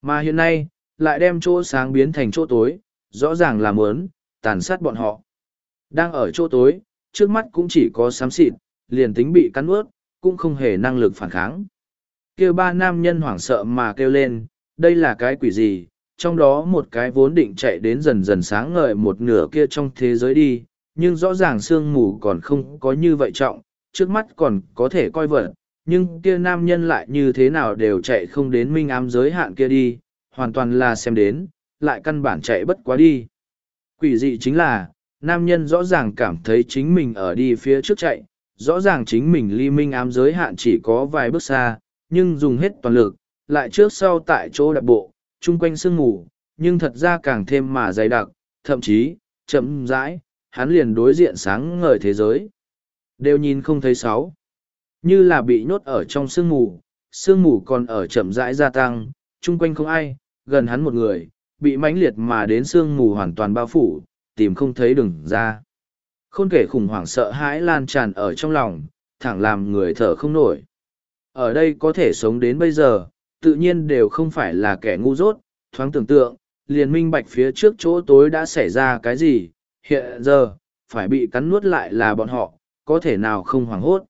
Mà hiện nay, lại đem chỗ sáng biến thành chỗ tối, rõ ràng là mớn, tàn sát bọn họ. Đang ở chỗ tối, trước mắt cũng chỉ có xám xịt, liền tính bị cắn ướt, cũng không hề năng lực phản kháng. Kêu ba nam nhân hoảng sợ mà kêu lên, đây là cái quỷ gì, trong đó một cái vốn định chạy đến dần dần sáng ngời một nửa kia trong thế giới đi, nhưng rõ ràng sương mù còn không có như vậy trọng, trước mắt còn có thể coi vật, nhưng kia nam nhân lại như thế nào đều chạy không đến minh ám giới hạn kia đi, hoàn toàn là xem đến, lại căn bản chạy bất quá đi. Quỷ dị chính là, nam nhân rõ ràng cảm thấy chính mình ở đi phía trước chạy, rõ ràng chính mình ly minh ám giới hạn chỉ có vài bước xa, nhưng dùng hết toàn lực, lại trước sau tại chỗ đạp bộ, chung quanh sương mù, nhưng thật ra càng thêm mà dày đặc, thậm chí, chậm rãi, hắn liền đối diện sáng ngời thế giới. Đều nhìn không thấy sáu. Như là bị nhốt ở trong sương mù, sương mù còn ở chậm rãi gia tăng, chung quanh không ai, gần hắn một người, bị mãnh liệt mà đến sương mù hoàn toàn bao phủ, tìm không thấy đường ra. Khôn kể khủng hoảng sợ hãi lan tràn ở trong lòng, thẳng làm người thở không nổi. Ở đây có thể sống đến bây giờ, tự nhiên đều không phải là kẻ ngu dốt, thoáng tưởng tượng, liền minh bạch phía trước chỗ tối đã xảy ra cái gì, hiện giờ, phải bị cắn nuốt lại là bọn họ, có thể nào không hoảng hốt.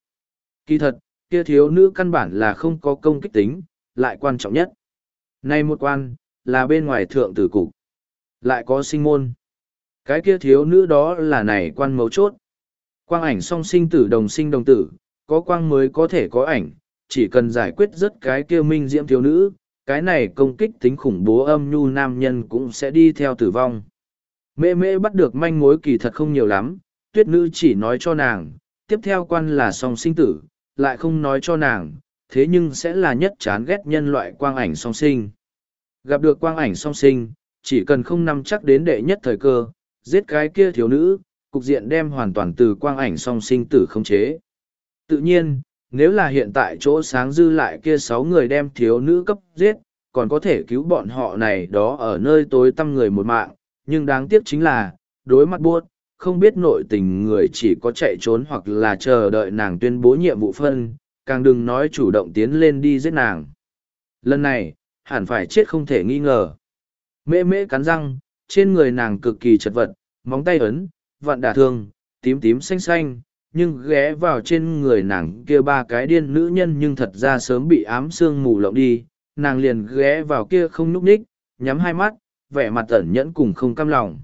Kỳ thật, kia thiếu nữ căn bản là không có công kích tính, lại quan trọng nhất. Nay một quan, là bên ngoài thượng tử cục. Lại có sinh môn. Cái kia thiếu nữ đó là này quan mấu chốt. Quang ảnh song sinh tử đồng sinh đồng tử, có quang mới có thể có ảnh, chỉ cần giải quyết rất cái kia minh diễm thiếu nữ, cái này công kích tính khủng bố âm nhu nam nhân cũng sẽ đi theo tử vong. Mễ mễ bắt được manh mối kỳ thật không nhiều lắm, tuyết nữ chỉ nói cho nàng, tiếp theo quan là song sinh tử, lại không nói cho nàng, thế nhưng sẽ là nhất chán ghét nhân loại quang ảnh song sinh. Gặp được quang ảnh song sinh, chỉ cần không nắm chắc đến đệ nhất thời cơ, giết cái kia thiếu nữ, cục diện đem hoàn toàn từ quang ảnh song sinh tử không chế. Tự nhiên, nếu là hiện tại chỗ sáng dư lại kia sáu người đem thiếu nữ cấp giết, còn có thể cứu bọn họ này đó ở nơi tối tăm người một mạng, nhưng đáng tiếc chính là, đối mặt buốt, không biết nội tình người chỉ có chạy trốn hoặc là chờ đợi nàng tuyên bố nhiệm vụ phân, càng đừng nói chủ động tiến lên đi giết nàng. Lần này, hẳn phải chết không thể nghi ngờ. Mễ mễ cắn răng, trên người nàng cực kỳ chật vật, móng tay ấn, vặn đả thương, tím tím xanh xanh, nhưng ghé vào trên người nàng kia ba cái điên nữ nhân nhưng thật ra sớm bị ám sương mù lộng đi, nàng liền ghé vào kia không núp ních, nhắm hai mắt, vẻ mặt ẩn nhẫn cùng không cam lòng.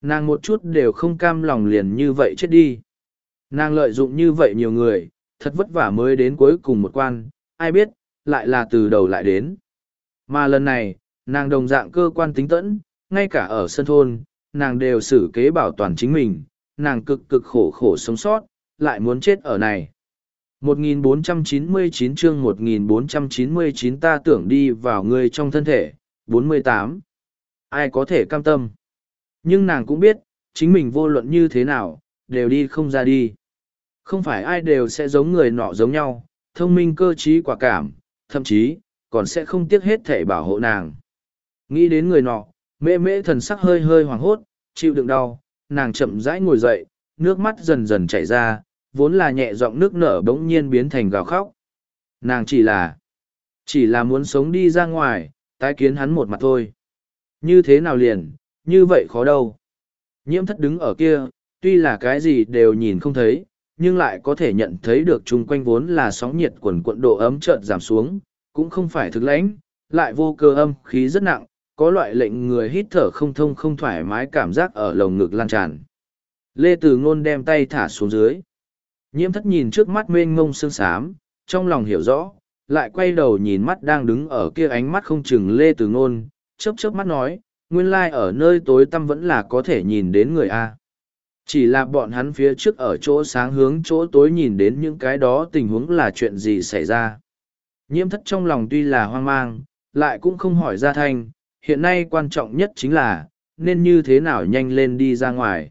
Nàng một chút đều không cam lòng liền như vậy chết đi. Nàng lợi dụng như vậy nhiều người, thật vất vả mới đến cuối cùng một quan, ai biết, lại là từ đầu lại đến. Mà lần này, nàng đồng dạng cơ quan tính tẫn, ngay cả ở sân thôn, nàng đều xử kế bảo toàn chính mình, nàng cực cực khổ khổ sống sót, lại muốn chết ở này. 1499 chương 1499 ta tưởng đi vào người trong thân thể, 48. Ai có thể cam tâm? Nhưng nàng cũng biết, chính mình vô luận như thế nào, đều đi không ra đi. Không phải ai đều sẽ giống người nọ giống nhau, thông minh cơ trí quả cảm, thậm chí, còn sẽ không tiếc hết thể bảo hộ nàng. Nghĩ đến người nọ, mê mễ thần sắc hơi hơi hoảng hốt, chịu đựng đau, nàng chậm rãi ngồi dậy, nước mắt dần dần chảy ra, vốn là nhẹ giọng nước nở bỗng nhiên biến thành gào khóc. Nàng chỉ là, chỉ là muốn sống đi ra ngoài, tái kiến hắn một mặt thôi. Như thế nào liền, như vậy khó đâu. Nhiễm thất đứng ở kia, tuy là cái gì đều nhìn không thấy, nhưng lại có thể nhận thấy được chung quanh vốn là sóng nhiệt quần cuộn độ ấm chợt giảm xuống, cũng không phải thực lãnh, lại vô cơ âm khí rất nặng, có loại lệnh người hít thở không thông không thoải mái cảm giác ở lồng ngực lan tràn. Lê Từ Ngôn đem tay thả xuống dưới. Nhiễm thất nhìn trước mắt mênh ngông sương sám, trong lòng hiểu rõ, lại quay đầu nhìn mắt đang đứng ở kia ánh mắt không chừng Lê Từ Ngôn, chớp chớp mắt nói, nguyên lai like ở nơi tối tăm vẫn là có thể nhìn đến người A. Chỉ là bọn hắn phía trước ở chỗ sáng hướng chỗ tối nhìn đến những cái đó tình huống là chuyện gì xảy ra. Nhiễm thất trong lòng tuy là hoang mang, lại cũng không hỏi ra thanh, hiện nay quan trọng nhất chính là, nên như thế nào nhanh lên đi ra ngoài.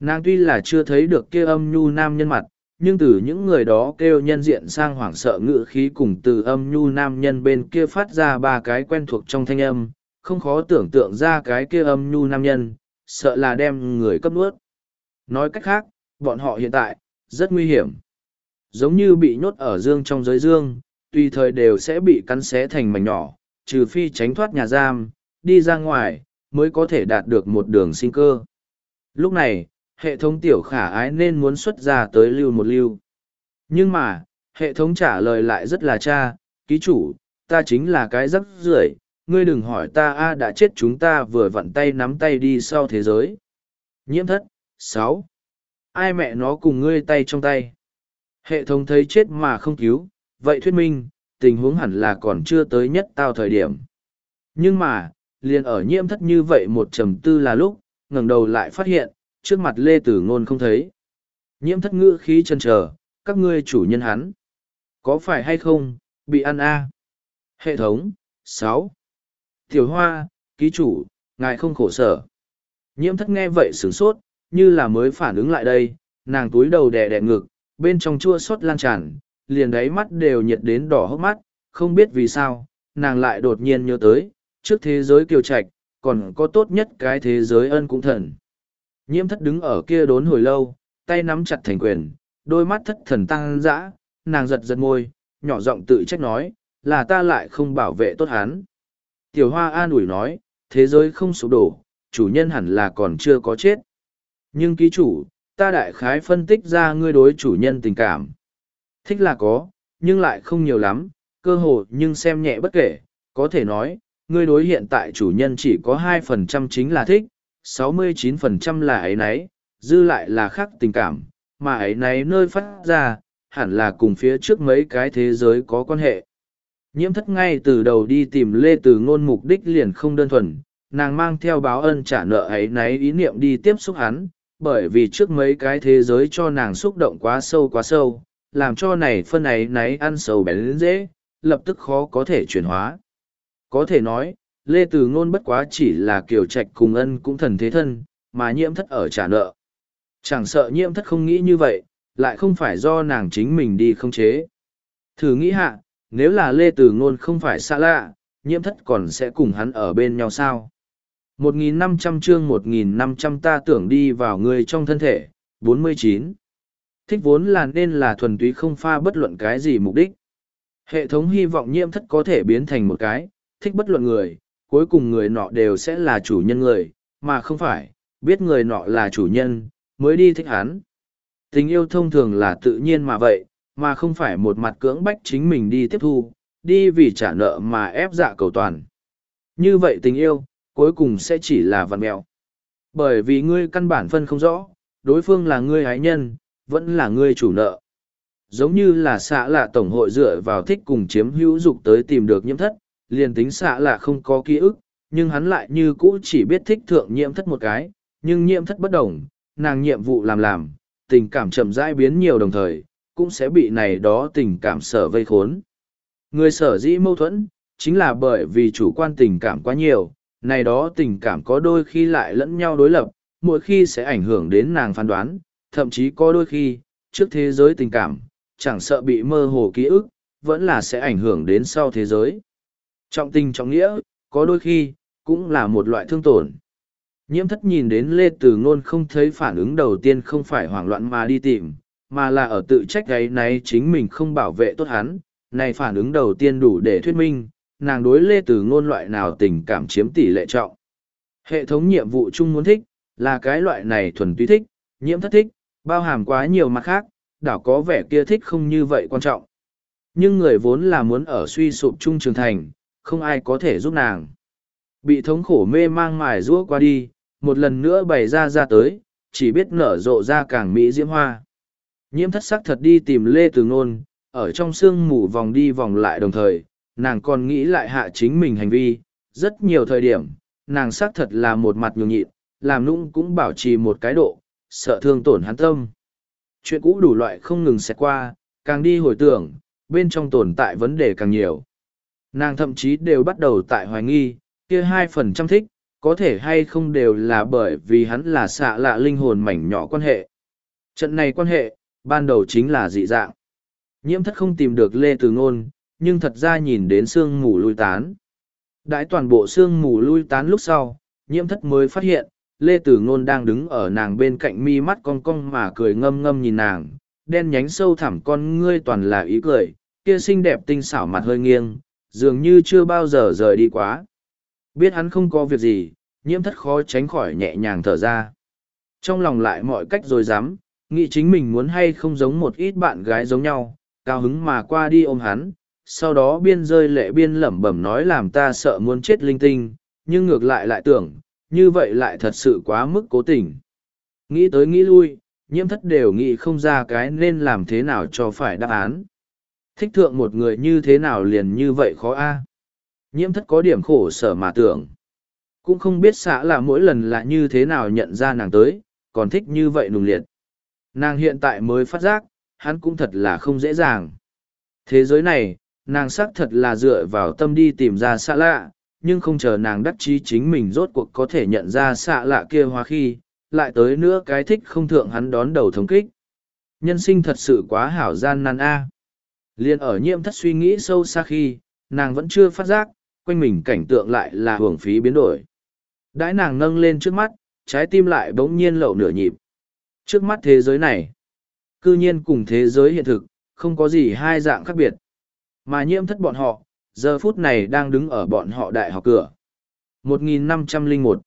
Nàng tuy là chưa thấy được kia âm nhu nam nhân mặt, nhưng từ những người đó kêu nhân diện sang hoảng sợ ngự khí cùng từ âm nhu nam nhân bên kia phát ra ba cái quen thuộc trong thanh âm, không khó tưởng tượng ra cái kia âm nhu nam nhân, sợ là đem người cấp nuốt. Nói cách khác, bọn họ hiện tại, rất nguy hiểm. Giống như bị nhốt ở dương trong giới dương, tùy thời đều sẽ bị cắn xé thành mảnh nhỏ, trừ phi tránh thoát nhà giam, đi ra ngoài, mới có thể đạt được một đường sinh cơ. Lúc này, hệ thống tiểu khả ái nên muốn xuất ra tới lưu một lưu. Nhưng mà, hệ thống trả lời lại rất là cha, ký chủ, ta chính là cái rắc rưởi ngươi đừng hỏi ta a đã chết chúng ta vừa vặn tay nắm tay đi sau thế giới. Nhiễm thất, sáu Ai mẹ nó cùng ngươi tay trong tay? Hệ thống thấy chết mà không cứu, vậy thuyết minh, tình huống hẳn là còn chưa tới nhất tao thời điểm. Nhưng mà, liền ở nhiễm thất như vậy một trầm tư là lúc, ngẩng đầu lại phát hiện, trước mặt Lê Tử Ngôn không thấy. Nhiễm thất ngữ khí chân chờ, các ngươi chủ nhân hắn. Có phải hay không, bị ăn a Hệ thống, sáu Tiểu Hoa, ký chủ, ngài không khổ sở. Nhiễm thất nghe vậy sửng sốt, như là mới phản ứng lại đây, nàng túi đầu đè đè ngực, bên trong chua xót lan tràn, liền đáy mắt đều nhiệt đến đỏ hốc mắt, không biết vì sao, nàng lại đột nhiên nhớ tới, trước thế giới kiều trạch, còn có tốt nhất cái thế giới ân cũng thần. Nhiễm thất đứng ở kia đốn hồi lâu, tay nắm chặt thành quyền, đôi mắt thất thần tăng dã, nàng giật giật môi, nhỏ giọng tự trách nói, là ta lại không bảo vệ tốt hắn. Tiểu hoa an ủi nói, thế giới không sụp đổ, chủ nhân hẳn là còn chưa có chết. Nhưng ký chủ, ta đại khái phân tích ra ngươi đối chủ nhân tình cảm. Thích là có, nhưng lại không nhiều lắm, cơ hồ nhưng xem nhẹ bất kể, có thể nói, ngươi đối hiện tại chủ nhân chỉ có hai phần trăm chính là thích, sáu mươi chín phần trăm là ấy nấy, dư lại là khác tình cảm, mà ấy nấy nơi phát ra, hẳn là cùng phía trước mấy cái thế giới có quan hệ. Nhiễm thất ngay từ đầu đi tìm Lê Từ ngôn mục đích liền không đơn thuần, nàng mang theo báo ân trả nợ ấy nấy ý niệm đi tiếp xúc hắn, bởi vì trước mấy cái thế giới cho nàng xúc động quá sâu quá sâu, làm cho này phân ấy nấy ăn sầu bén dễ, lập tức khó có thể chuyển hóa. Có thể nói, Lê Từ Ngôn bất quá chỉ là kiểu trạch cùng ân cũng thần thế thân, mà nhiễm thất ở trả nợ. Chẳng sợ nhiễm thất không nghĩ như vậy, lại không phải do nàng chính mình đi không chế. Thử nghĩ hạ, nếu là Lê Từ Ngôn không phải xa lạ, nhiễm thất còn sẽ cùng hắn ở bên nhau sao? 1.500 chương 1.500 ta tưởng đi vào người trong thân thể, 49. Thích vốn là nên là thuần túy không pha bất luận cái gì mục đích. Hệ thống hy vọng nhiễm thất có thể biến thành một cái, thích bất luận người, cuối cùng người nọ đều sẽ là chủ nhân người, mà không phải, biết người nọ là chủ nhân, mới đi thích hắn. Tình yêu thông thường là tự nhiên mà vậy, mà không phải một mặt cưỡng bách chính mình đi tiếp thu, đi vì trả nợ mà ép dạ cầu toàn. Như vậy tình yêu, cuối cùng sẽ chỉ là vằn mẹo. Bởi vì ngươi căn bản phân không rõ, đối phương là ngươi hái nhân, vẫn là ngươi chủ nợ. Giống như là xã lạ tổng hội dựa vào thích cùng chiếm hữu dục tới tìm được nhiễm thất, liền tính xạ là không có ký ức, nhưng hắn lại như cũ chỉ biết thích thượng nhiễm thất một cái, nhưng nhiễm thất bất đồng, nàng nhiệm vụ làm làm, tình cảm chậm rãi biến nhiều đồng thời, cũng sẽ bị này đó tình cảm sở vây khốn. Người sở dĩ mâu thuẫn, chính là bởi vì chủ quan tình cảm quá nhiều, này đó tình cảm có đôi khi lại lẫn nhau đối lập, mỗi khi sẽ ảnh hưởng đến nàng phán đoán, thậm chí có đôi khi, trước thế giới tình cảm, chẳng sợ bị mơ hồ ký ức, vẫn là sẽ ảnh hưởng đến sau thế giới. Trọng tình trọng nghĩa, có đôi khi, cũng là một loại thương tổn. Nhiễm thất nhìn đến Lê Tử Ngôn không thấy phản ứng đầu tiên không phải hoảng loạn mà đi tìm, mà là ở tự trách gáy này chính mình không bảo vệ tốt hắn. Này phản ứng đầu tiên đủ để thuyết minh, nàng đối Lê Tử Ngôn loại nào tình cảm chiếm tỷ lệ trọng. Hệ thống nhiệm vụ chung muốn thích, là cái loại này thuần túy thích, nhiễm thất thích, bao hàm quá nhiều mặt khác, đảo có vẻ kia thích không như vậy quan trọng. Nhưng người vốn là muốn ở suy sụp chung trường thành, không ai có thể giúp nàng. Bị thống khổ mê mang mài rũa qua đi, một lần nữa bày ra ra tới, chỉ biết nở rộ ra càng mỹ diễm hoa. Nhiễm thất sắc thật đi tìm Lê Từ Nôn, ở trong sương mù vòng đi vòng lại đồng thời, nàng còn nghĩ lại hạ chính mình hành vi, rất nhiều thời điểm, nàng xác thật là một mặt nhường nhịn, làm nũng cũng bảo trì một cái độ, sợ thương tổn hắn tâm. Chuyện cũ đủ loại không ngừng xẹt qua, càng đi hồi tưởng, bên trong tồn tại vấn đề càng nhiều. Nàng thậm chí đều bắt đầu tại hoài nghi, kia hai phần trăm thích, có thể hay không đều là bởi vì hắn là xạ lạ linh hồn mảnh nhỏ quan hệ. Trận này quan hệ, ban đầu chính là dị dạng. Nhiễm thất không tìm được Lê Từ Ngôn, nhưng thật ra nhìn đến sương mù lui tán. Đãi toàn bộ sương mù lui tán lúc sau, nhiễm thất mới phát hiện, Lê Tử Ngôn đang đứng ở nàng bên cạnh mi mắt cong cong mà cười ngâm ngâm nhìn nàng, đen nhánh sâu thẳm con ngươi toàn là ý cười, kia xinh đẹp tinh xảo mặt hơi nghiêng, dường như chưa bao giờ rời đi quá. Biết hắn không có việc gì, nhiễm thất khó tránh khỏi nhẹ nhàng thở ra. Trong lòng lại mọi cách rồi dám, nghĩ chính mình muốn hay không giống một ít bạn gái giống nhau, cao hứng mà qua đi ôm hắn, sau đó biên rơi lệ biên lẩm bẩm nói làm ta sợ muốn chết linh tinh, nhưng ngược lại lại tưởng, như vậy lại thật sự quá mức cố tình. Nghĩ tới nghĩ lui, nhiễm thất đều nghĩ không ra cái nên làm thế nào cho phải đáp án. Thích thượng một người như thế nào liền như vậy khó a Nhiễm thất có điểm khổ sở mà tưởng. Cũng không biết xã là mỗi lần là như thế nào nhận ra nàng tới, còn thích như vậy nùng liệt. Nàng hiện tại mới phát giác, hắn cũng thật là không dễ dàng. Thế giới này, nàng xác thật là dựa vào tâm đi tìm ra xã lạ, nhưng không chờ nàng đắc chí chính mình rốt cuộc có thể nhận ra xạ lạ kia hóa khi, lại tới nữa cái thích không thượng hắn đón đầu thống kích. Nhân sinh thật sự quá hảo gian nan a. Liên ở nhiễm thất suy nghĩ sâu xa khi, nàng vẫn chưa phát giác, quanh mình cảnh tượng lại là hưởng phí biến đổi. Đãi nàng nâng lên trước mắt, trái tim lại bỗng nhiên lậu nửa nhịp. Trước mắt thế giới này, cư nhiên cùng thế giới hiện thực, không có gì hai dạng khác biệt. Mà nhiễm thất bọn họ, giờ phút này đang đứng ở bọn họ đại học cửa. 1501